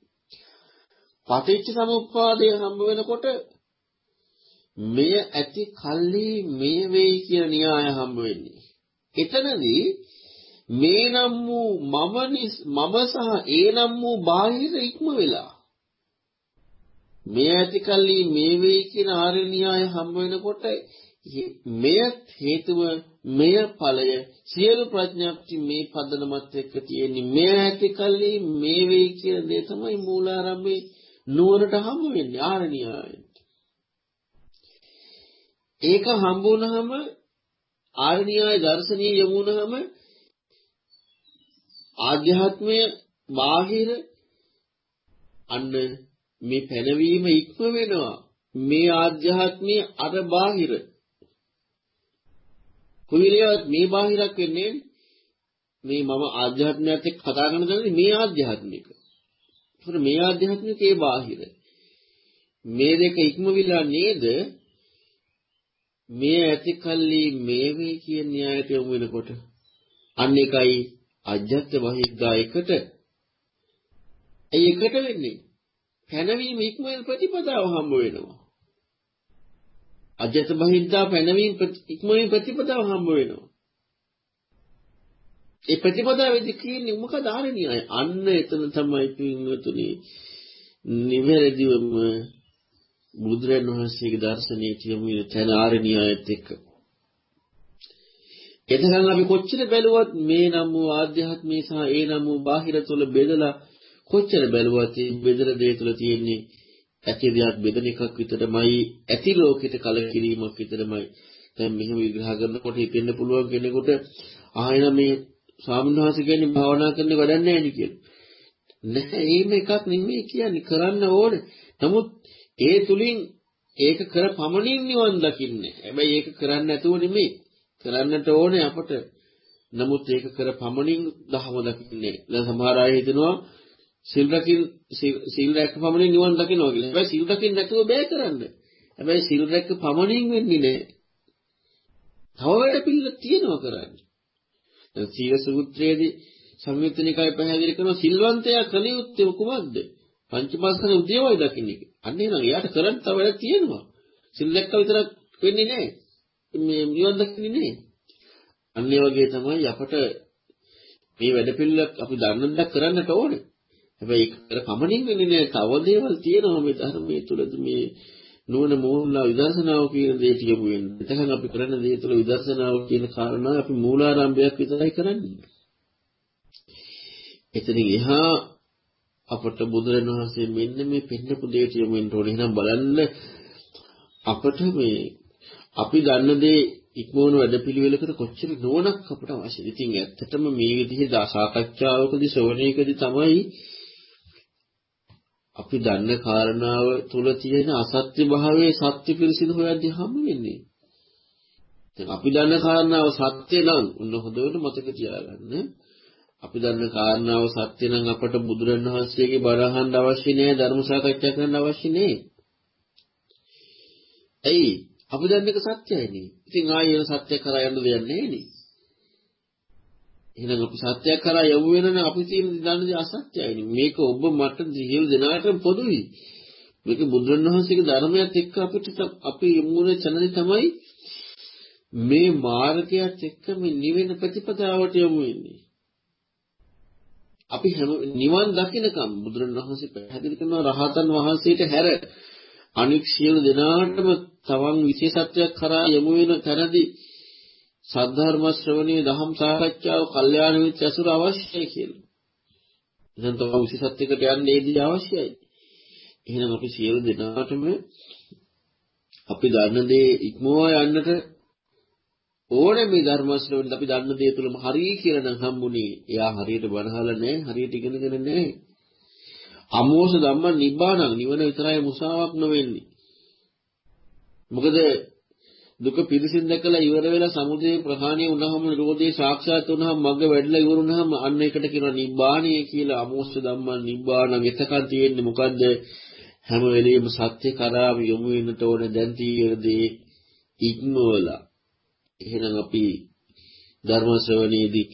පටිච්ච සමුප්පාදය හම්බ වෙනකොට මෙය ඇති කල්ලි මේ වෙයි කියන න්‍යාය හම්බ වෙන්නේ. එතනදී මේ නම් වූ මම මම සහ ඒ නම් වූ බාහිර ඉක්ම වෙලා. මේ ඇති කල්ලි මේ වෙයි කියන ආර්ය න්‍යාය හම්බ වෙනකොට මෙය හේතුව මෙය ඵලය සියලු ප්‍රඥාප්ති මේ පදනමත් එක්ක තියෙන්නේ. මෙය ඇති කල්ලි මේ වෙයි කියන දේ තමයි මූලාරම්භේ නුවරට හම්බ වෙන්නේ ආරණ්‍යයන් ඒක හම්බ වුණාම ආරණ්‍යය දර්ශනීය යමු වුණාම ආධ්‍යාත්මය බාහිර අන්න මේ පැනවීම ඉක්ම වෙනවා මේ ආධ්‍යාත්මයේ අර බාහිර කුවිලියවත් මේ බාහිරක් වෙන්නේ මේ මම ආධ්‍යාත්මයත් එක්ක කතා කරන දන්නේ මේ ආධ්‍යාත්මික. ඒතර මේ ආධ්‍යාත්මික ඒ බාහිර. මේ දෙක ඉක්මවිලා නේද මේ ඇති කල්ලි මේ වේ කියන න්‍යායට යොමු වෙනකොට අන්න එකයි අජ්ජත් බහිද්දා එකට ඒ එකට වෙන්නේ පැනවීම ඉක්මන ප්‍රතිපදාව හම්බ වෙනවා අජත බහිද්දා පැනවීම ඉක්මනින් ප්‍රතිපදාව හම්බ වෙනවා. ඒ ප්‍රතිපදාවේදී කියන්නේ මොකද ආරණ්‍යය? අන්න එතන තමයි පින්වතුනි නිවැරදිවම බුදුරන් වහන්සේගේ දර්ශනයේ කියමු තන ආරණ්‍යයත් එක්ක. එතකන් අපි කොච්චර බැලුවත් මේ නම් වූ ආධ්‍යාත්මී සහ ඒ නම් වූ බාහිර තුල බෙදලා කොච්චර බැලුවත් මේ බෙදලා දේ තුල තියෙන්නේ ඇති දෙයක් බෙදන එකක් විතරමයි ඇති ලෝකෙට කලකිරීමක් විතරමයි. දැන් මෙහෙම විග්‍රහ කරනකොට හිතෙන්න පුළුවන් කෙනෙකුට ආයෙන මේ ස්වාමීන් වහන්සේ කියන්නේ භාවනා කරන්න වැඩක් නැහැ නේ කියලා. නැහැ එහෙම එකක් නෙමෙයි කියන්නේ කරන්න ඕනේ. නමුත් ඒ තුලින් ඒක කර පමණින් නිවන් දකින්නේ. හැබැයි ඒක කරන්න නැතුව නෙමෙයි. කරන්නට ඕනේ අපට නමුත් ඒක කර පමණින් දහම දකින්නේ දැන් සමහර අය හිතනවා සිල් රකින් සිල් රැක පමණින් නිවන් දකින්නවා කියලා. හැබැයි සිල් රකින්න නැතුව බෑ කරන්න. හැබැයි සිල් රැක පමණින් වෙන්නේ නෑ. තව වැඩ පිළිවෙල තියෙනවා කරන්න. දැන් සීල සූත්‍රයේදී සංයුත්තනිකයි පැහැදිලි කරනවා සිල්වන්තයා කළ යුත්තේ කුමක්ද? පංචමස්කන්ධ උදේවයි දකින්න එක. අන්න එහෙනම් එයාට කරන්න තව වැඩ තියෙනවා. සිල් රැක්ක විතරක් වෙන්නේ නෑ. මේ නිවන් දකින්නේ නෑ. අන්න ඒ වගේ තමයි අපට මේ වැඩ පිළිවෙල අපි දන්න දක් කරන්නට ඕනේ. හැබැයි ඒක පමණින් වෙන්නේ නෑ තව දේවල් තියෙනවා මේ ධර්මයේ තුලද මේ නුවණ මූලලා විදර්ශනාව කියන දේ කියමු වෙන්නේ. එතකන් අපි කරන දේ තුල විදර්ශනාව කියන කාරණාව අපි මූලාරම්භයක් විතරයි කරන්නේ. එතනින් එහා අපට බුදුරණවහන්සේ මෙන්න මේ පෙන්නපු දෙයට යොමු වෙන්න ඕනේ. එහෙනම් බලන්න අපට මේ අපි දන්න දේ ඉක්මවන වැඩපිළිවෙලකට කොච්චර නෝනක් අපට අවශ්‍යද? ඉතින් ඇත්තටම මේ විදිහේ සාකච්ඡාවකදී ශ්‍රවණයකදී තමයි අපි දන්න කාරණාව තුල තියෙන අසත්‍ය භාවයේ සත්‍ය පිරිසිදු හොයද්දී හමු වෙන්නේ. දැන් අපි දන්න කාරණාව සත්‍ය නම් උන්න හොඳට මතක තියාගන්න. අපි දන්න කාරණාව සත්‍ය නම් අපට බුදුරණවහන්සේගේ බණ අහන්න අවශ්‍ය නෑ ධර්ම සාකච්ඡා කරන්න අවශ්‍ය නෑ. ඇයි? අපි දන්න එක සත්‍යයිනේ. ඉතින් ආයෙ සත්‍ය කරා යන්න දෙයක් නෑ නේ. එහෙනම් අපි සත්‍යයක් කරා යමු වෙන නම් අපි තියෙන දන්නේ අසත්‍යයිනේ. මේක ඔබ මට සියලු දෙනාටම පොදුයි. මේක බුදුරණවහන්සේගේ ධර්මයත් එක්ක අපිට අපි යමුනේ චනදි තමයි මේ මාර්ගයත් එක්ක මේ නිවෙන ප්‍රතිපදාවට යමු වෙන්නේ. අපි හැම නිවන් දකින්නකම් බුදුරණවහන්සේ පැහැදිලි කරන රහතන් වහන්සේට හැර අනික් සියලු දෙනාටම තවන් විශේෂත්වයක් කරා යමු වෙන තැනදී සද්ධර්ම ශ්‍රවණයේ දහම් සාකච්ඡාව කල්යාණ මිත්‍ර ඇසුර අවශ්‍යයි කියලා. එහෙනම් තමයි විශේෂත්වයකට යන්නේ ඒදී අවශ්‍යයි. එහෙනම් අපි සියලු දෙනාටම අපි දන්න දේ ඉක්මවා යන්නට ඕනේ මේ ධර්ම ශ්‍රවණය අපි දන්න දේ තුලම හරියි කියලා නම් හම්බුනේ. එයා හරියට බණහලා නැහැ, හරියට ඉගෙනගෙන නැහැ. අමෝස ධම්ම නිබ්බාණං නිවන විතරයි මුසාවක් නොවෙන්නේ. මොකද දුක පිරිසින් දැකලා ඉවර වෙලා සමුදය ප්‍රහාණය වුණාම නිරෝධේ සාක්ෂාත් වුණාම මග වැඩිලා ඉවර වුණාම අන්න එකට කියනවා නිබ්බාණය කියලා. අමෝස්ස ධම්මං නිබ්බාණං එතකන් තියෙන්නේ මොකද්ද? හැම වෙලෙම සත්‍ය කරාම යොමු වෙන්නට ඕන දැන් තියෙන්නේ ඉක්මවලා. එහෙනම් අපි ධර්ම ශ්‍රවණයේදී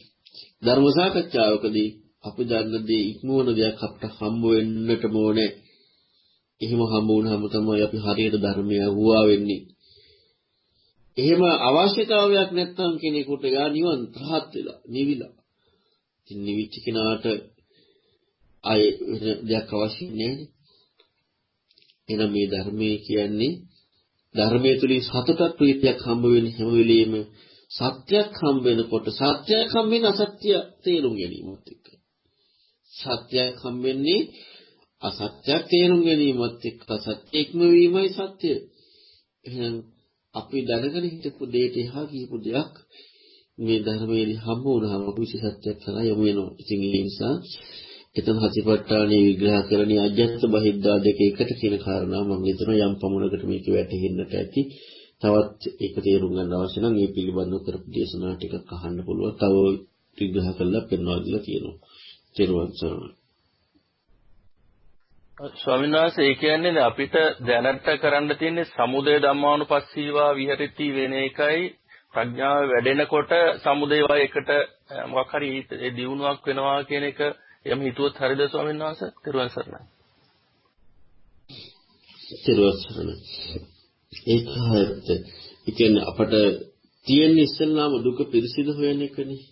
ධර්ම සාකච්ඡාවකදී අපි දන්න දේ ඉක්මවන දෙයක් අපට හම්බ වෙන්නට ඕනේ. එහෙම හම්බ වුණාම තමයි අපි හරියට ධර්මය අහුවා වෙන්නේ එහෙම අවශ්‍යතාවයක් නැත්නම් කෙනෙකුට යා නිවන් රහත් වෙලා නිවිලා. ඉතින් නිවිච්ච කෙනාට ආයේ වෙන දෙයක් අවශ්‍ය නැහැ එහෙනම් මේ ධර්මයේ කියන්නේ ධර්මයේ තුලින් සතුටක් ප්‍රීතියක් හම්බ වෙන හැම වෙලෙම සත්‍යයක් හම්බ වෙනකොට සත්‍යයක් හම්බ වෙන අසත්‍ය තේරුම් ගැනීමත් එක්ක. සත්‍යයක් හම්බ වෙන්නේ අසත්‍යයක් තේරුම් ගැනීමත් එක්ක අසත්‍ය ඉක්මවීමයි සත්‍ය. එහෙනම් අපි දැනගෙන හිටපු දෙයට එහා කියපු දෙයක් මේ ධර්මයේ හම්බ වුණාම විශේෂත්වයක් කරා යමු වෙනවා. ඉතින් ඒ නිසා එතන හතිපට්ඨානෙ විග්‍රහ කරන්නේ අජත්ත බහිද්දා දෙක එකට කියන කාරණා මම හිතනවා යම් පමුණකට මේක වැටහෙන්නට ඇති. තවත් ඒක තේරුම් ගන්න අවශ්‍ය නම් මේ පිළිබඳව කරපු දේශනා ටිකක් අහන්න පුළුවන්. තව විග්‍රහ කරලා පෙන්වා දීලා තියෙනවා. තේරුවන් සරණයි. ස්වාමීන් වහන්සේ ඒ කියන්නේ අපිට දැනට කරන්න තියෙන්නේ සමුදය ධම්මානුපස්සීවා විහෙරති වෙන එකයි ප්‍රඥාව වැඩෙනකොට සමුදය වය එකට මොකක් හරි දියුණුවක් වෙනවා කියන එක එහෙම හිතුවොත් හරිද ස්වාමීන් වහන්සේ? තෙරුවන් සරණයි. තෙරුවන් සරණයි. ඒක හරියට. ඒ කියන්නේ අපට තියෙන ඉස්සෙල්ලාම දුක පිරිසිදු හොයන එකනේ.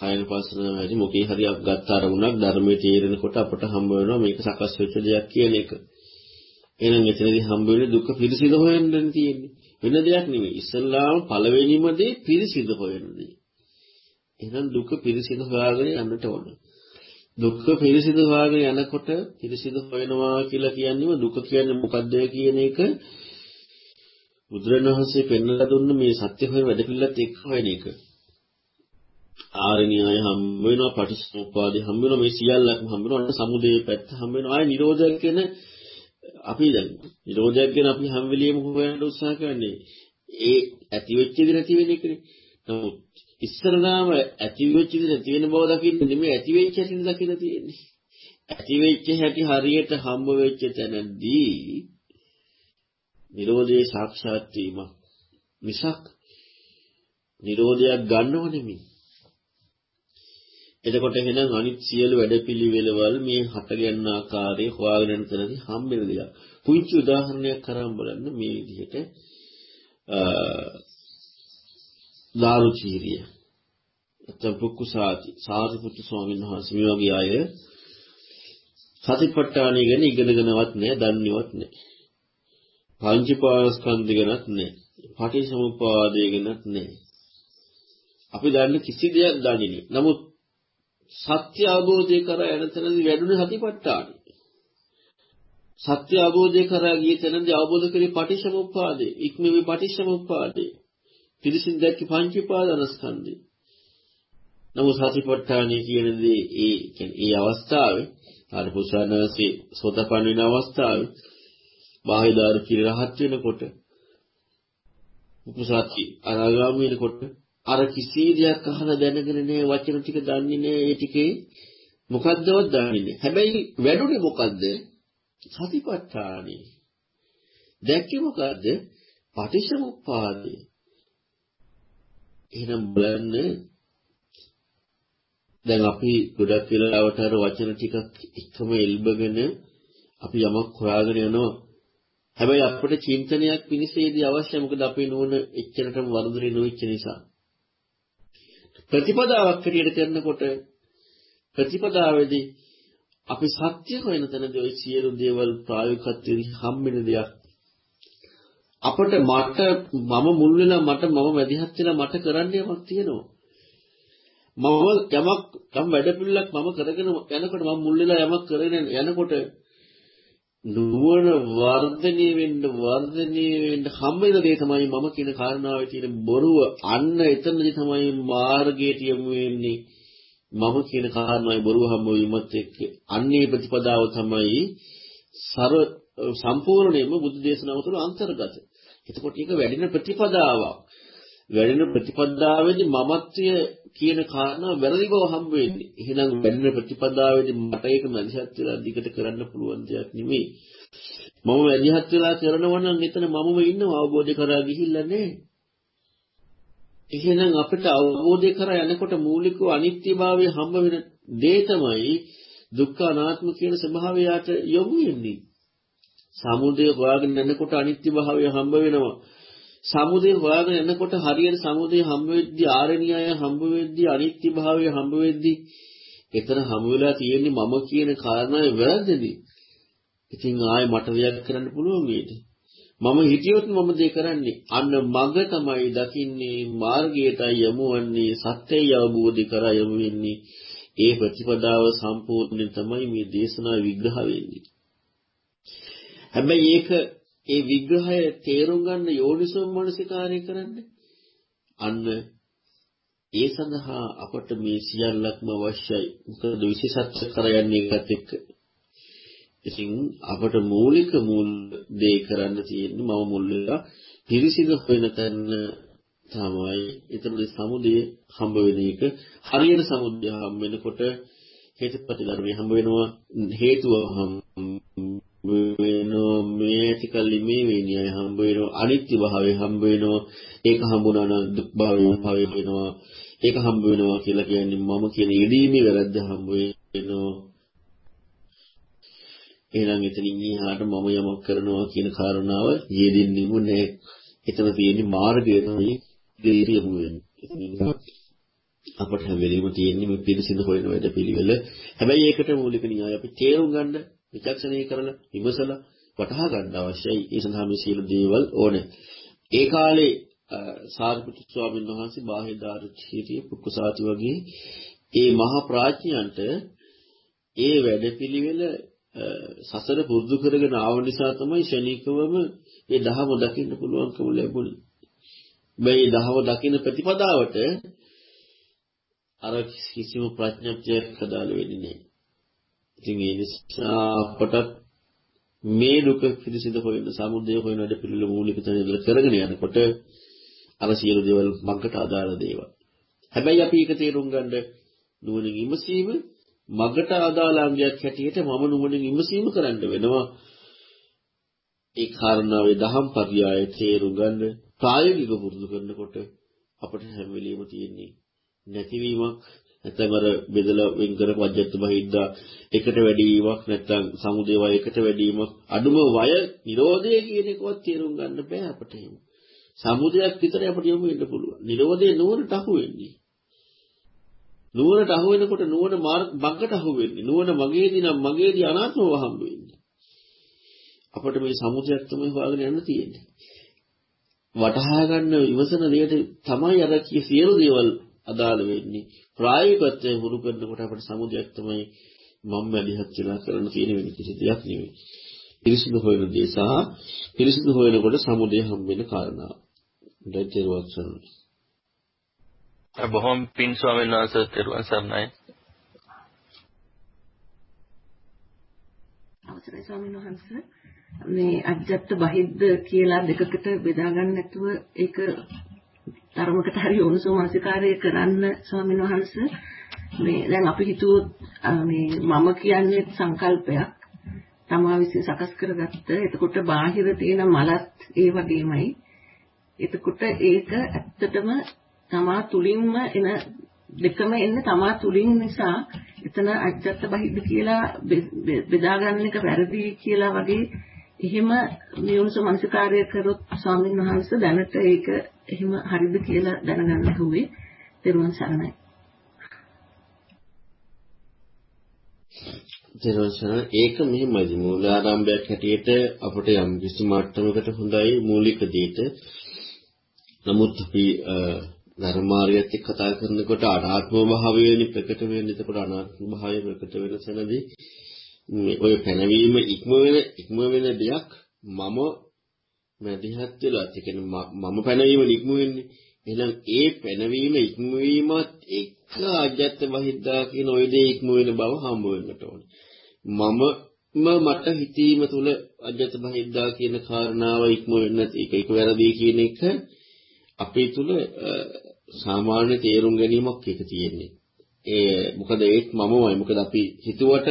කායන පස්සනාවේදී මොකේ හරියක් ගත්ත අරමුණක් ධර්මයේ තේරෙනකොට අපට හම්බ වෙනවා මේක සකස් වෙච්ච දෙයක් කියන එක. එහෙනම් මෙතනදී හම්බ වෙන්නේ දුක පිරිසිදු හොයන්න තියෙන්නේ. වෙන දෙයක් නෙමෙයි. ඉස්සෙල්ලාම පළවෙනිම දේ පිරිසිදු හොයන දේ. එහෙනම් දුක පිරිසිදු හොයාගෙන යන්නට ඕන. දුක්ඛ පිරිසිදු හොයාගෙන යනකොට පිරිසිදු හොයනවා කියලා කියන්නේම දුක කියන්නේ මොකද්ද කියන එක බුදුරණවහන්සේ පෙන්වලා දුන්න මේ සත්‍ය හොයන වැඩපිළිවෙලත් එක්ක හොයන එක. ආරණ්‍යය හම්බ වෙනවා පටිච්චසමුප්පාදේ හම්බ වෙනවා මේ සියල්ලක්ම හම්බ වෙනවා අන්න සමුදේ පැත්ත හම්බ වෙනවා ආය නිරෝධයක් කියන අපි දැන් නිරෝධයක් ගැන අපි හැම වෙලෙම හොයන්න උත්සාහ කරන්නේ ඒ ඇති වෙච්ච දේ නැති වෙන එකනේ. නමුත් ඉස්සරදාම ඇති වෙච්ච දේ නැති වෙන බව දකින්න නෙමෙයි ඇති වෙච්ච හැටි දකින්න තියෙන්නේ. ඇති වෙච්ච හැටි හරියට හම්බ වෙච්ච තැනදී නිරෝධයේ සාක්ෂාත් වීම මිසක් නිරෝධයක් ගන්නව නෙමෙයි. එතකොට එහෙනම් අනිත් සියලු වැඩපිළිවෙළවල් මේ හට ගන්න ආකාරයේ හොයාගෙන යන තැනදී හම්බෙන දෙයක්. පුංචි උදාහරණයක් කරන් බලන්න මේ විදිහට දාරුචීරිය. නැත්නම් පුක්කුසාති සාරිපුත්තු ස්වාමීන් වහන්සේ මේ වගේ අය සතිපට්ඨානය ගැන ඉගෙනගෙනවත් නැහැ, දන්නේවත් නැහැ. පංචපාස්කන්ධ ගැනත් නැහැ. පටිච්චසමුප්පාදය ගැනත් නැහැ. අපි දන්නේ කිසි දෙයක් දන්නේ නැහැ. නමුත් සත්‍ය අවබෝධය කරා යන තැනදී වැඩුණේ සතිපට්ඨානයි. සත්‍ය අවබෝධය කරා ගිය තැනදී අවබෝධ කරේ පටිච්චසමුප්පාදේ. ඉක්මවේ පටිච්චසමුප්පාදේ. පිළිසින් දැක්ක පංච උපාදානස්කන්ධය. නමුත් සතිපට්ඨානය කියන දේ ඒ කියන්නේ ඒ අවස්ථාවේ ආර පුසානසේ සෝතපන්න වෙන අවස්ථාවේ බාහිදාරු කියලා රහත් වෙනකොට උපසාති අනාගාමී වෙනකොට අර කිසි දෙයක් අහලා දැනගෙන නෑ වචන ටික දන්නේ නෑ ඒ ටිකේ මොකද්දවත් දන්නේ නෑ. හැබැයි වැඩුණේ මොකද්ද? සතිපට්ඨානෙ. දැක්කේ මොකද්ද? පටිච්චසමුප්පාදේ. එහෙනම් බලන්න. දැන් අපි ගොඩක් වෙලාවට අර වචන ටිකක් එකම එල්බගෙන අපි යමක් හොයාගෙන යනවා. හැබැයි අපිට චින්තනයක් පිණිසේදී අවශ්‍ය මොකද අපේ නුවණ එච්චරටම වර්ධනය නොවෙච්ච නිසා. ප්‍රතිපදාවක් හැටියට කරනකොට ප්‍රතිපදාවේදී අපි සත්‍ය හොයන තැනදී ওই සියලු දේවල් ප්‍රායෝගිකත්වයෙන් හම්බෙන දෙයක්. අපිට මට මම මුල් වෙලා මට මම වැඩිහත් වෙලා මට කරන්න යමක් තියෙනවා. මම යමක් යම් වැඩපිළිවෙලක් මම කරගෙන යනකොට මම මුල් වෙලා යමක් කරගෙන යනකොට නුවණ වර්ධනය වෙන්න වර්ධනය වෙන්න හම්බ වෙන දේ තමයි මම කියන කාරණාවේ තියෙන බොරුව අන්න එතනදී තමයි මාර්ගයට යමු වෙන්නේ මම කියන කාරණාවේ බොරුව හම්බ වීමත් එක්ක අන්නේ ප්‍රතිපදාව තමයි සර සම්පූර්ණයෙන්ම බුද්ධ දේශනාව තුළ අන්තර්ගත. එතකොට ඒක වැඩින ප්‍රතිපදාවක්. වැඩින ප්‍රතිපදාවේදී මමත්වය කියන කාරණා වැරදි බව හම්බ වෙන්නේ. එහෙනම් වැඩින ප්‍රතිපදාවේදී මට ඒක මැදිහත් වෙලා දිගට කරන්න පුළුවන් දෙයක් නෙමෙයි. මම මැදිහත් වෙලා කරනවා නම් එතන මමම ඉන්නව අවබෝධය කරා ගිහිල්ලා නැහැ. එහෙනම් අපිට අවබෝධය කරා යනකොට මූලිකව අනිත්‍යභාවය හම්බ වෙන දේ තමයි දුක්ඛ අනාත්ම කියන ස්වභාවයට යොමු වෙන්නේ. සමුදය හොයාගෙන යනකොට අනිත්‍යභාවය හම්බ වෙනවා. සමුදය හොයාගෙන යනකොට හරියට සමුදය හම්බ වෙද්දී ආරණ්‍යය හම්බ වෙද්දී අනිත්‍ය භාවය හම්බ වෙද්දී එතන හමු වෙලා තියෙන්නේ මම කියන කාරණාවේ වැරද්දදී. ඉතින් ආයේ මට දෙයක් කරන්න පුළුවන් නේද? මම හිතියොත් මම දේ කරන්නේ අන්න මග තමයි දකින්නේ මාර්ගයටයි යමුවන්නේ සත්‍යය අවබෝධ කරා යමු වෙන්නේ ඒ ප්‍රතිපදාව සම්පූර්ණයෙන් තමයි මේ දේශනා විග්‍රහ වෙන්නේ හැබැයි ඒක ඒ විග්‍රහය තේරුම් ගන්න යෝනිසෝ මනසිකාරය කරන්න? අන්න ඒ සඳහා අපට මේ සියල්ලක්ම අවශ්‍යයි. මොකද විශේෂත්ව කරයන්නේ එකත් එක්ක. ඉතින් අපට මූලික මූල දේ කරන්න තියෙන්නේ මම මුල් වෙලා පිරිසිදු වෙන තැන තමයි. ඒතරේ සමුදය හම්බ වෙන එක. හරියට සමුදය හම්බ වෙනකොට හේතුප්‍රති ධර්මය හම්බ වෙනවා හේතුව හම්බ වෙනවා මේ ටිකල්ලි මේ විඤ්ඤාය හම්බ වෙනවා අනිත්‍ය භාවය හම්බ වෙනවා ඒක හම්බුනා නම් දුක් භාවය භාවය වෙනවා ඒක හම්බ වෙනවා කියලා කියන්නේ මම කියන ඉදීමේ වැරද්ද හම්බ වෙනවා එහෙනම් එතනින් එහාට මම යමක් කරනවා කියන කාරණාව යෙදෙන්නෙම නැහැ. එතන තියෙන මාර්ගය තමයි දෙලියම වෙන්නේ. අපට හැම වෙලෙම තියෙන්නේ මේ පිළිසිඳ හොයන වැඩ පිළිවෙල. හැබැයි ඒකට මූලික න්‍යාය අපි තේරුම් ගන්න, විචක්ෂණය කරලා, විමසලා වටහා ගන්න අවශ්‍යයි. ඒ සඳහා මේ සියලු දේවල් ඕනේ. ඒ කාලේ සාරිපුත්‍ර ස්වාමීන් වහන්සේ බාහිදාරුචීතිය පුක්කුසාති වගේ ඒ මහා ප්‍රඥයන්ට ඒ වැඩපිළිවෙල සසර පුරුදු කරගෙන ආව නිසා තමයි ශනිකවම මේ දහම දකින්න පුළුවන්කම ලැබුණේ. මේ දහම දකින්න ප්‍රතිපදාවට අර කිසිම ප්‍රඥප්තියක් හදාල වෙන්නේ නැහැ. ඉතින් ඒ නිසා අපට මේ දුක පිළිසිඳ හොයන සමුදය හොයන වැඩ පිළිවෙල මූලික තැන ඉඳලා කරගෙන යනකොට අර සියලු දේවල් මග්ගට අදාළ දේවල්. හැබැයි අපි ඒක තේරුම් ගන්න නුවණින් ඉමසීම මගට අදාළ අංගයක් හැටියට මම නුඹෙන් විමසීම කරන්න වෙනවා. ඒ කාරණාවේ දහම් පරියාය තේරුම් ගන්න ප්‍රායෝගික පුරුදු කරනකොට අපිට හැම වෙලෙම තියෙන්නේ නැතිවීමක් නැත්නම් අර බෙදලා වෙන් කර වජ්ජත් බහිද්දා එකට වැඩිවීමක් නැත්නම් සමුදේ වය එකට වැඩිවීමක් අඩුම වය නිරෝධය කියන එකවත් තේරුම් ගන්න බෑ අපිට එහෙම. සමුදයක් විතරයි අපිට යමු වෙන්න පුළුවන්. නිරෝධය නුවරට අහු වෙන්නේ. නුවණට අහු වෙනකොට නුවණ මග්ගට අහු වෙන්නේ. නුවණ මගේදී නම් මගේදී අනාත්මව හම්බ වෙන්නේ. අපිට මේ සමුදයක් තමයි හොයාගෙන යන්න තියෙන්නේ. වටහා ගන්න ඉවසන දෙයට තමයි අර කිය සියලු දේවල් අදාළ වෙන්නේ. ප්‍රායෝගිකත්වය හුරු කරනකොට අපිට සමුදයක් තමයි මම වැඩිහත් වෙලා කරන්න තියෙන වෙන කිසි දෙයක් නෙවෙයි. පිරිසිදු හොයන දේ සහ පිරිසිදු හොයනකොට සමුදය හම්බ වෙන කාරණා. දෙයිතරවත් සරණයි. බොහොම පින් ස්වාමීන් වහන්සේ තෙරුවන් සරණයි. අවසරයි ස්වාමීන් වහන්සේ. මේ අජත්ත බහිද්ද කියලා දෙකකට බෙදා ගන්න නැතුව ඒක ධර්මකට හරි යොමුසෝමාසිකාරය කරන්න ස්වාමීන් වහන්සේ මේ දැන් අපි හිතුවොත් මේ මම කියන්නේ සංකල්පයක් තමා විසින් සකස් කරගත්ත. එතකොට බාහිර තියෙන මලත් ඒ වගේමයි. එතකොට ඒක ඇත්තටම තමා තුලින්ම එන දෙකම එන්නේ තමා තුලින් නිසා එතන අජත්ත බහිද්ද කියලා බෙදා ගන්න එක වැරදි කියලා වගේ එහෙම නියුන්ස මනසිකාර්ය කරොත් ස්වාමීන් වහන්සේ දැනට ඒක එහෙම හරිද කියලා දැනගන්න හුවේ දරුවන් සරණයි. දරුවන් ඒක මෙහෙමයි මූලාරම්භයක් හැටියට අපට යම් කිසි මට්ටමකට හොඳයි මූලික දෙයට. නමුත් අපි ධර්මාරියත් එක්ක කතා කරනකොට අනාත්ම භාවයනේ ප්‍රකට වෙන්නේ. එතකොට අනාත්ම භාවය ප්‍රකට වෙන සැනදී මේ ඔය පැනවීම ඉක්ම වෙන ඉක්ම වෙන දෙයක් මම මැදිහත් වෙලා ඒ කියන්නේ මම පැනවීම ඉක්ම වෙන්නේ. එහෙනම් ඒ පැනවීම ඉක්මවීමත් එක අජත්ත බහිද්දා කියන ওই දේ ඉක්ම වෙන බව හම්බ වෙන්නට ඕනේ. මම මට හිතීම තුල අජත්ත බහිද්දා කියන කාරණාව ඉක්ම වෙන්නේ නැති ඒක ඒක වැරදි කියන එක අපේ තුල සාමාන්‍ය තේරුම් ගැනීමක් එක තියෙන්නේ. ඒ මොකද ඒත් මමමයි. මොකද අපි හිතුවට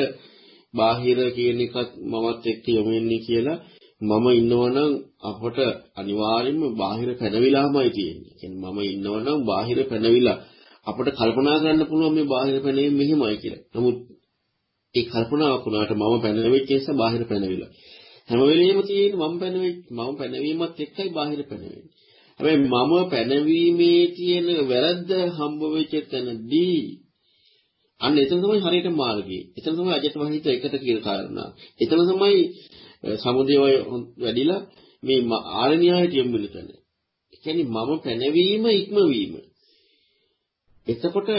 බාහිර කියන එකත් මමත් එක්ක යොමු වෙන්නේ කියලා මම ඉන්නවනම් අපට අනිවාර්යයෙන්ම බාහිර පැනවිලාමයි තියෙන්නේ. කියන්නේ මම ඉන්නවනම් බාහිර පැනවිලා අපට කල්පනා කරන්න පුළුවන් මේ බාහිර පැනීම මෙහෙමයි කියලා. නමුත් ඒ කල්පනාවක් වුණාට මම පැනවෙච්ච නිසා බාහිර පැනවිලා. හැම වෙලෙම තියෙන්නේ මම පැනවෙච්ච මම පැනවීමත් එක්කයි බාහිර පැනවෙන්නේ. හැබැයි මම පැනවීමේ තියෙන වැරද්ද හම්බ වෙච්ච තැනදී අන්න එතන තමයි හරියට මාර්ගය. එතන තමයි අජත වහිත එකට කියන කාරණා. එතන තමයි සමුදය වැඩිලා මේ ආරණ්‍යයට යොමු වෙන තැන. ඒ කියන්නේ මම පැනවීම ඉක්මවීම. එතකොට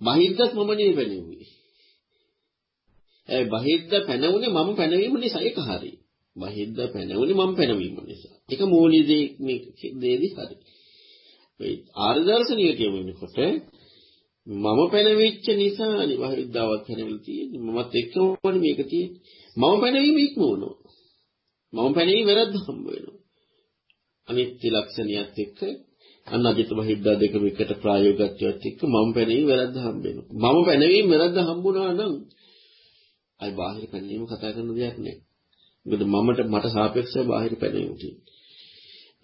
බහිද්දත් මම නෙවෙයි පැනෙන්නේ. ඒ බහිද්ද පැනවුනේ මම පැනවීම නිසා ඒක හරි. බහිද්ද පැනවුනේ මම පැනවීම නිසා. ඒක මූලික දේ මේ දේදි හරි. ඒ ආර්ය දර්ශනීය කියවෙනකොට මම පැනවිච්ච නිසා බහිද්දාවත් පැනවිලා තියෙන්නේ. මමත් එක්කමනේ මේක තියෙන්නේ. මම පැනවීම ඉක්මවනවා. මම පැනවීම වැරද්ද හම්බ වෙනවා. අනිත්‍ය ලක්ෂණියත් එක්ක අන්න අජිත බහිද්දා දෙකම එකට ප්‍රායෝගිකත්වයට එක්ක මම පැනවීම වැරද්ද හම්බ වෙනවා. මම පැනවීම වැරද්ද හම්බුණා නම් අයි බාහිර පැනවීම කතා කරන දෙයක් නෑ. මොකද මමට මට සාපේක්ෂව බාහිර පැනවීම තියෙනවා.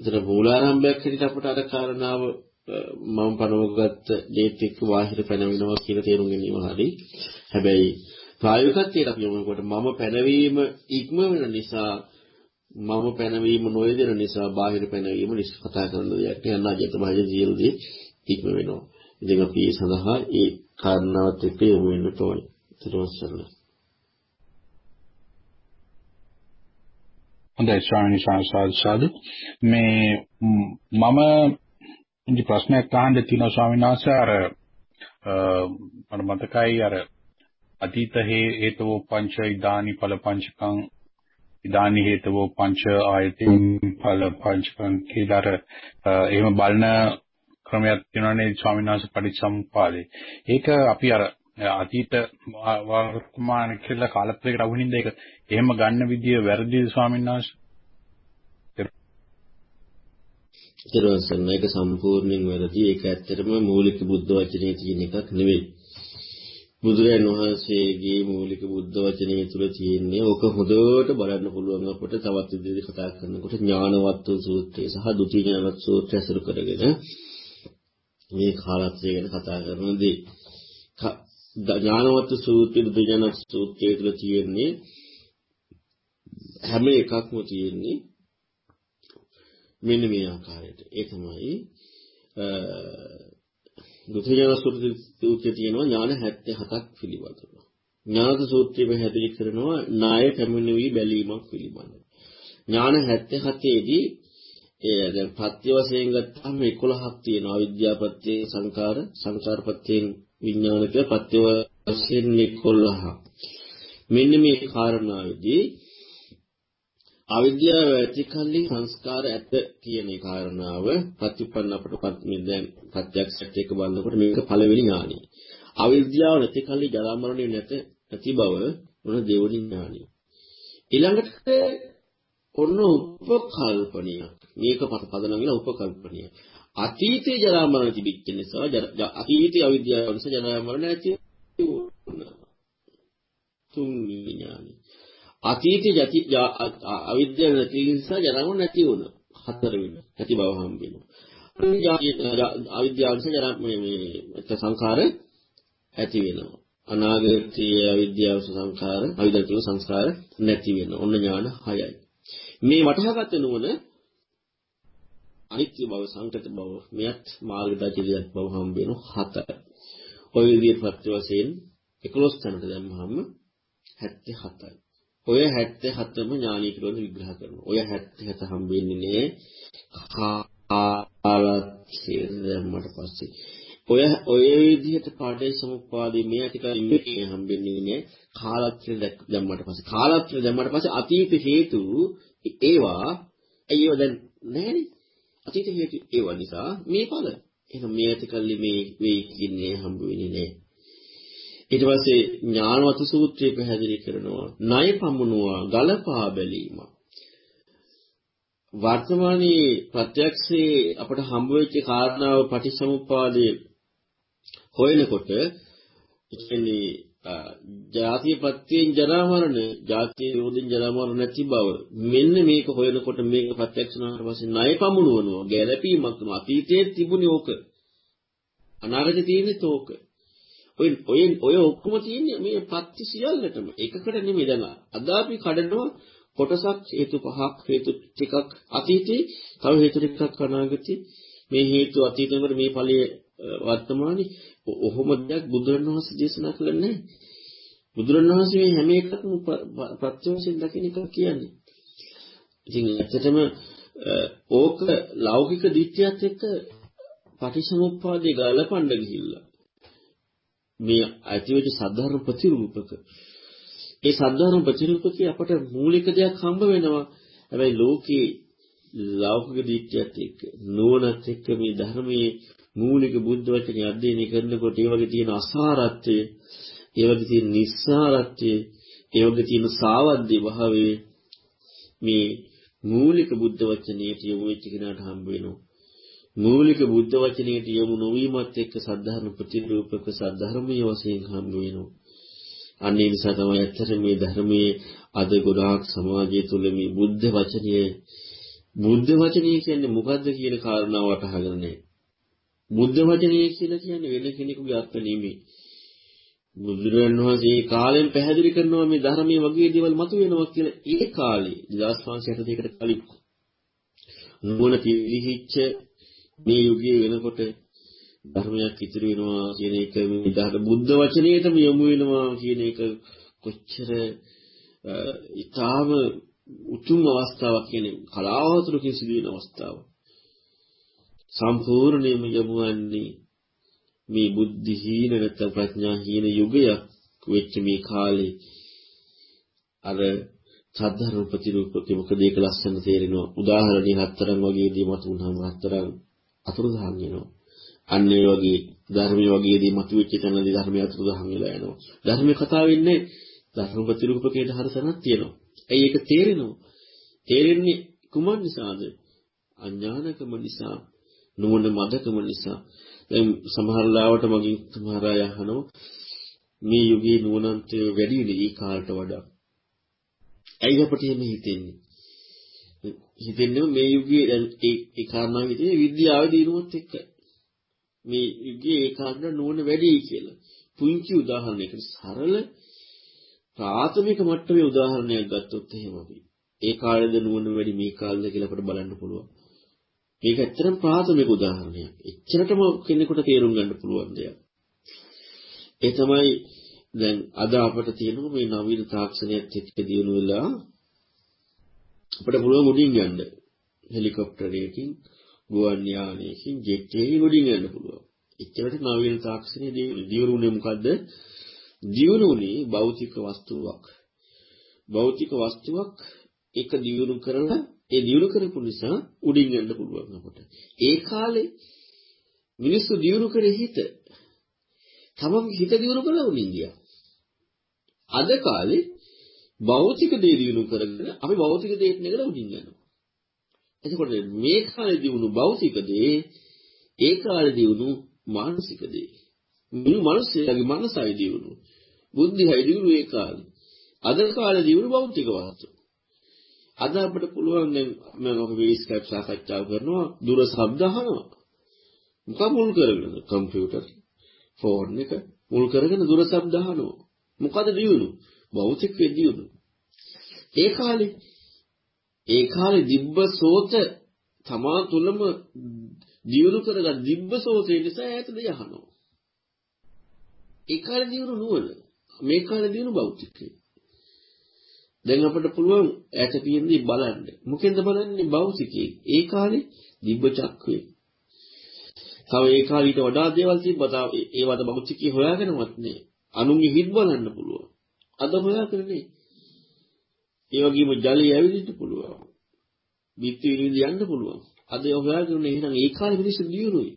ඒතර මූලාරම්භයක් හැටියට අපට අර කාරණාව මම පනවගත්ත දේත් එක්ක බාහිර පැනවෙනවා කියලා තේරුම් ගැනීම හරි. හැබැයි ප්‍රායෝගිකත්වයට අපි යමුනකොට මම පැනවීම ඉක්ම වෙන නිසා මම පැනවීම නොයදෙන නිසා බාහිර පැනවීම නිස් කතා කරන දෙයක් යන අජත බාහිර ජීවිතේ ඉක්ම වෙනවා. ඉතින් අපි ඒ සඳහා ඒ කාරණාවත් එක්ක යොමු වෙන්න ඕනේ. ඊට පස්සේ හොඳයි ස්වාමීන් වහන්සේ සාදු මේ මම ඉදි ප්‍රශ්නයක් අහන්න තියෙනවා ස්වාමීන් වහන්සේ අර මට මතකයි අර අතීත හේතවෝ පංච ඉදානි ඵල පංචකං ඉදානි හේතවෝ පංච ආයතින් ඵල පංචකං කියලා එහෙම බලන ක්‍රමයක් තියෙනවානේ ස්වාමීන් වහන්සේ පටිච්චසමුප්පාදේ. ඒක අපි අර අතීත වර්තමාන කියලා කාලප්‍රේකට අහුනින්ද ඒක එහෙම ගන්න විදිය වැරදිද ස්වාමීන් වහන්සේ? ඊතරවසන් මේක සම්පූර්ණයෙන් වැරදි. ඒක ඇත්තටම මූලික බුද්ධ වචනේ තියෙන එකක් නෙවෙයි. බුදුරජාණන් වහන්සේගේ මූලික බුද්ධ වචනේ තුල තියෙන්නේ ඕක හොඳට බලන්න පුළුවන් අපට තවත් විදිහට කතා කරනකොට ඥානවත්තු සූත්‍රය සහ ဒုတိ ය ඥානවත් සූත්‍රය අසුර කරගෙන මේ කාලත්‍රය ගැන කතා කරනදී ඥානවත්තු සූත්‍රය ဒုတိ ය ඥානවත් සූත්‍රය තුල තියෙන්නේ හැම එකක්ම තියෙන්නේ මෙන්න මේ ආකාරයට. ඒ තමයි දුතියන සූත්‍රයේ තියෙනවා ඥාන 77ක් පිළිබඳව. ඥානද සූත්‍රයේ පැහැදිලි කරනවා ණය පැමිණවි බැලීමක් පිළිබඳව. ඥාන 77 දී ඒ දැන් පත්‍ය වශයෙන් ගත්තාම 11ක් තියෙනවා. අවිද්‍යාපත්‍ය සංකාර, සංකාරපත්‍යෙන් විඥාන කියලා පත්‍ය වශයෙන් 11ක්. මෙන්න මේ කාරණාවේදී අවිද්‍යාව ඇති කල්ලි සංස්කාර ඇත කියන කාරණාව ප්‍රතිපන්න අපට දැන් ප්‍රත්‍යක්ෂයට එක බලනකොට මේක පළවෙනි ඥානයි. අවිද්‍යාව නැති කල්ලි ජරා මරණය නැත නැති බව මොන දෙවෙනි ඥානයි. ඊළඟට ඔන්න උපකල්පනිය. මේක පදනම් වෙන උපකල්පනිය. අතීතේ ජරා මරණ තිබිච්ච නිසා අතීතේ අවිද්‍යාව නිසා ජරා මරණ නැති වුණා. තුන් ඥානයි. අතීතේ යති අවිද්‍යාව නැති නිසා ජරාව නැති වුණා. හතර වෙන. නැති බව හම්බ වෙනවා. අවිද්‍යාව නිසා ජරා මේ මේ සංඛාර ඇති වෙනවා. අනාගතයේ අවිද්‍යාව සංඛාර අවිද්‍යාව සංස්කාර නැති වෙනවා. ඔන්න ඥාන 6යි. මේ වටහාගත්ත නුවණ අනිත්‍ය බව සංකත බව මෙයත් මාර්ගදර්ශනයක් බව හම්බ වෙනවා 7යි. ඔය විදිහට පත්‍ය වශයෙන් 11 තැනට දැම්මහම 77යි. ඔය 77ම ඥානීය පිළිබඳ විග්‍රහ කරනවා. ඔය 77 හම්බෙන්නේ කාලක්ෂේ දැම්මට පස්සේ. ඔය ඔය විදිහට පාඩේ සමුප්පාදේ මේ ටිකයි මේ හම්බෙන්නේ නේ කාලක්ෂේ දැම්මට පස්සේ. කාලක්ෂේ දැම්මට පස්සේ අතීත හේතු ඒවා අයියෝ දැන් නැහැනේ. අතීත හේතු ඒවා නිසා මේ ඵල. එහෙනම් මේ ඇතිකල්ලි මේ වෙයි කියන්නේ හම්බ වෙන්නේ නැහැ. ඊට පස්සේ ඥානවතු සූත්‍රය පැහැදිලි කරනවා. ණය පමුණුවා ගලපා බැලීම. වර්තමානයේ ප්‍රත්‍යක්ෂයේ අපට හම්බ වෙච්ච කාරණාව පටිච්චසමුප්පාදයේ හොයනකොට කියන්නේ ජාතිය පත්‍යයෙන් ජරා මරණ ජාතිය රෝධින් ජරා මරණ නැති බව. මෙන්න මේක හොයනකොට මේක ප්‍රත්‍යක්ෂ වුණාට පස්සේ ණය පමුණුවනවා ගැළපීමක් අතීතයේ තිබුණේ ඕක. අනාගතේ තියෙන්නේ ඕක. ඔය ඔය ඔය ඔක්කොම තියෙන්නේ මේ පත්‍ය සියල්ලටම. එකකට නෙමෙයි. දැන් අද අපි කඩනවා කොටසක් හේතු පහක් හේතු ටිකක් අතීතේ තව හේතු ටිකක් අනාගතේ. මේ හේතු අතීතේ වල මේ ඵලයේ වර්තමානයේ ඔහොම දෙයක් බුදුරණවහන්සේ දේශනා කළේ නැහැ. බුදුරණවහන්සේ මේ හැම එකක්ම ප්‍රත්‍යවශයෙන් දකින්න එක කියන්නේ. ඉතින් ඇත්තටම ඕක ලෞකික දිට්ඨියත් එක්ක පටිච්චසමුප්පාදේ ගලපන්න ගිහිල්ලා මේ ඇතිවෙච්ච සද්ධර්ම ප්‍රතිරූපක ඒ සද්ධර්ම ප්‍රතිරූපකේ අපට මූලික දෙයක් හම්බ වෙනවා හැබැයි ලෝකේ ලෞකික දිට්ඨියත් එක්ක නුවණත් එක්ක මේ ධර්මයේ මූලික බුද්ධ වචනේ අධ්‍යයනය කරනකොට ඒ වගේ තියෙන අසාරත්වය ඒ වගේ තියෙන නිස්සාරත්වය ඒ වගේ තියෙන සාවද්දී භාවයේ මේ මූලික බුද්ධ වචනයට යොමු වෙච්ච කෙනාට හම්බ වෙනවා. මූලික බුද්ධ වචනයට යොමු නොවීමත් එක්ක සද්ධර්ම ප්‍රතිරූපක සද්ධර්මයේ වශයෙන් හම්බ වෙනවා. අන්න ඒ නිසා තමයි ඇත්තට මේ ධර්මයේ අද ගොඩාක් සමාජය තුළ මේ බුද්ධ වචනය බුද්ධ වචනය කියන්නේ මොකද්ද කියන කාරණාව වටහාගෙන නැහැ. බුද්ධ වචනය කියලා කියන්නේ වෙන කෙනෙකුගේ අර්ථ නෙමෙයි. බුදුරජාණන් වහන්සේ කාලෙන් පැහැදිලි කරනවා මේ ධර්මයේ වගේ දේවල් මතුවෙනවා කියලා ඒ කාලේ 2562කට කලින් නුවණ පිළිහිච්ච මේ යුගයේ වෙනකොට ධර්මයක් ඉතිරි වෙනවා කියන එක මේ ධර්ම බුද්ධ වචනයටම යොමු වෙනවා කියන එක කොච්චර ඊටාම උතුම් අවස්ථාවක් කියන්නේ කලාවතුරකින් සිදුවෙන අවස්ථාවක්. සම්පූර්ණයෙන්ම යොමු වන්නේ මේ බුද්ධිහීන නැත්නම් ප්‍රඥාහීන යුගයක් වෙච්ච මේ කාලේ. අර සද්ධර්ම ප්‍රතිරූපකේ මොකද ඒක ලස්සන තේරෙනවා. උදාහරණي හතරන් වගේදී මතුනහම හතරන් අතුරුදහන් වෙනවා. අන්න ඒ වගේ ධර්මයේ වගේදී මතුවෙච්ච තැනදී ධර්මයේ අතුරුදහන් වෙලා යනවා. ධර්මයේ කතාව වෙන්නේ ධර්ම ප්‍රතිරූපකේට හරසනක් තියෙනවා. ඇයි ඒක තේරෙනවා? තේරෙන්නේ කුමන් නිසාද? අඥානකම නිසා නුවණ මදකම නිසා. දැන් සමහර ලාවට මගෙන් සමහර අය අහනවා මේ යුගයේ නුවණන්තය වැඩි වෙන්නේ ඒ කාලට වඩා. ඇයි අපට එහෙම හිතෙන්නේ? හිතෙන්නේ මේ යුගයේ දැන් ඒ ඒ කාරණාව හිතේ විද්‍යාවේ දිනුවත් එක්ක. මේ යුගයේ ඒ කාරණා නුවණ වැඩි කියලා. පුංචි උදාහරණයකට සරල ප්‍රාථමික මට්ටමේ උදාහරණයක් ගත්තොත් එහෙම අපි. ඒ කාලේද නුවණ වැඩි මේ කාලේද කියලා අපිට බලන්න පුළුවන්. මේක ඇත්තටම ප්‍රාථමික උදාහරණයක්. එච්චරටම කෙනෙකුට තේරුම් ගන්න පුළුවන් දෙයක්. ඒ තමයි දැන් අද අපට තියෙනවා මේ නවීන තාක්ෂණයත් එක්ක දිනු වෙලා අපිට පුළුවන් උඩින් යන්න. හෙලිකොප්ටරයකින්, ගුවන් යානයකින්, ජෙට් එකකින් උඩින් යන්න පුළුවන්. එච්චරට නවීන තාක්ෂණය දියුණුනේ මොකද්ද? දියුණුනේ භෞතික වස්තුවක්. භෞතික වස්තුවක් එක දියුණු කරලා ඒ දියුණු කරපු නිසා උඩින් යන්න පුළුවන් අපට. ඒ කාලේ මිනිස්සු දියුණු කරේ හිත. තමන්ගේ හිත දියුණු කරලා උඩින් ගියා. අද කාලේ භෞතික දේ දියුණු කරගෙන අපි භෞතික දේත් නෙගලා උඩින් යනවා. එතකොට මේ කාලේ දියුණු භෞතික දේ ඒ කාලේ දියුණු මානසික දේ. මුළු මනුස්සයාගේ මනසයි දියුණු. බුද්ධියයි දියුණු ඒ කාලේ. අද කාලේ දියුණු භෞතික වස්තු. අද අපිට පුළුවන් දැන් මම අපි ස්කයිප් සාකච්ඡාව කරනවා දුර ශබ්ද අහනවා. මොකක් මුල් කරගෙන කම්පියුටර් ෆෝන් එක මුල් කරගෙන දුර ශබ්ද අහනවා. මොකද දියුණු? භෞතික දියුණු. ඒ කාලේ ඒ කාලේ දිබ්බ සෝත තමා තුළම දියුණු කරගත් දිබ්බ සෝතේ නිසා ඈත දෙය අහනවා. ඒ කාලේ දියුණු නුවණ. මේ කාලේ දියුණු භෞතිකය. දැන් අපිට පුළුවන් ඈත තියෙන්නේ බලන්න. මොකෙන්ද බලන්නේ භෞතිකයේ. ඒ කාලේ දිබ්බ චක්කවේ. තව ඒ කාලේ ඊට වඩා දේවල් තිබ්බා. තව ඒවට භෞතිකයේ හොයාගෙනවත් නෑ. අනුන්ගේ හිත් බලන්න පුළුවන්. අද හොයාගෙන නෑ. ඒ වගේම ජලය ඇවිදින්න පුළුවන්. බිත්ති විනිවිද යන්න පුළුවන්. අද ඒ හොයාගෙන එහෙනම් ඒ කාලේ මිනිස්සු දියුණුයි.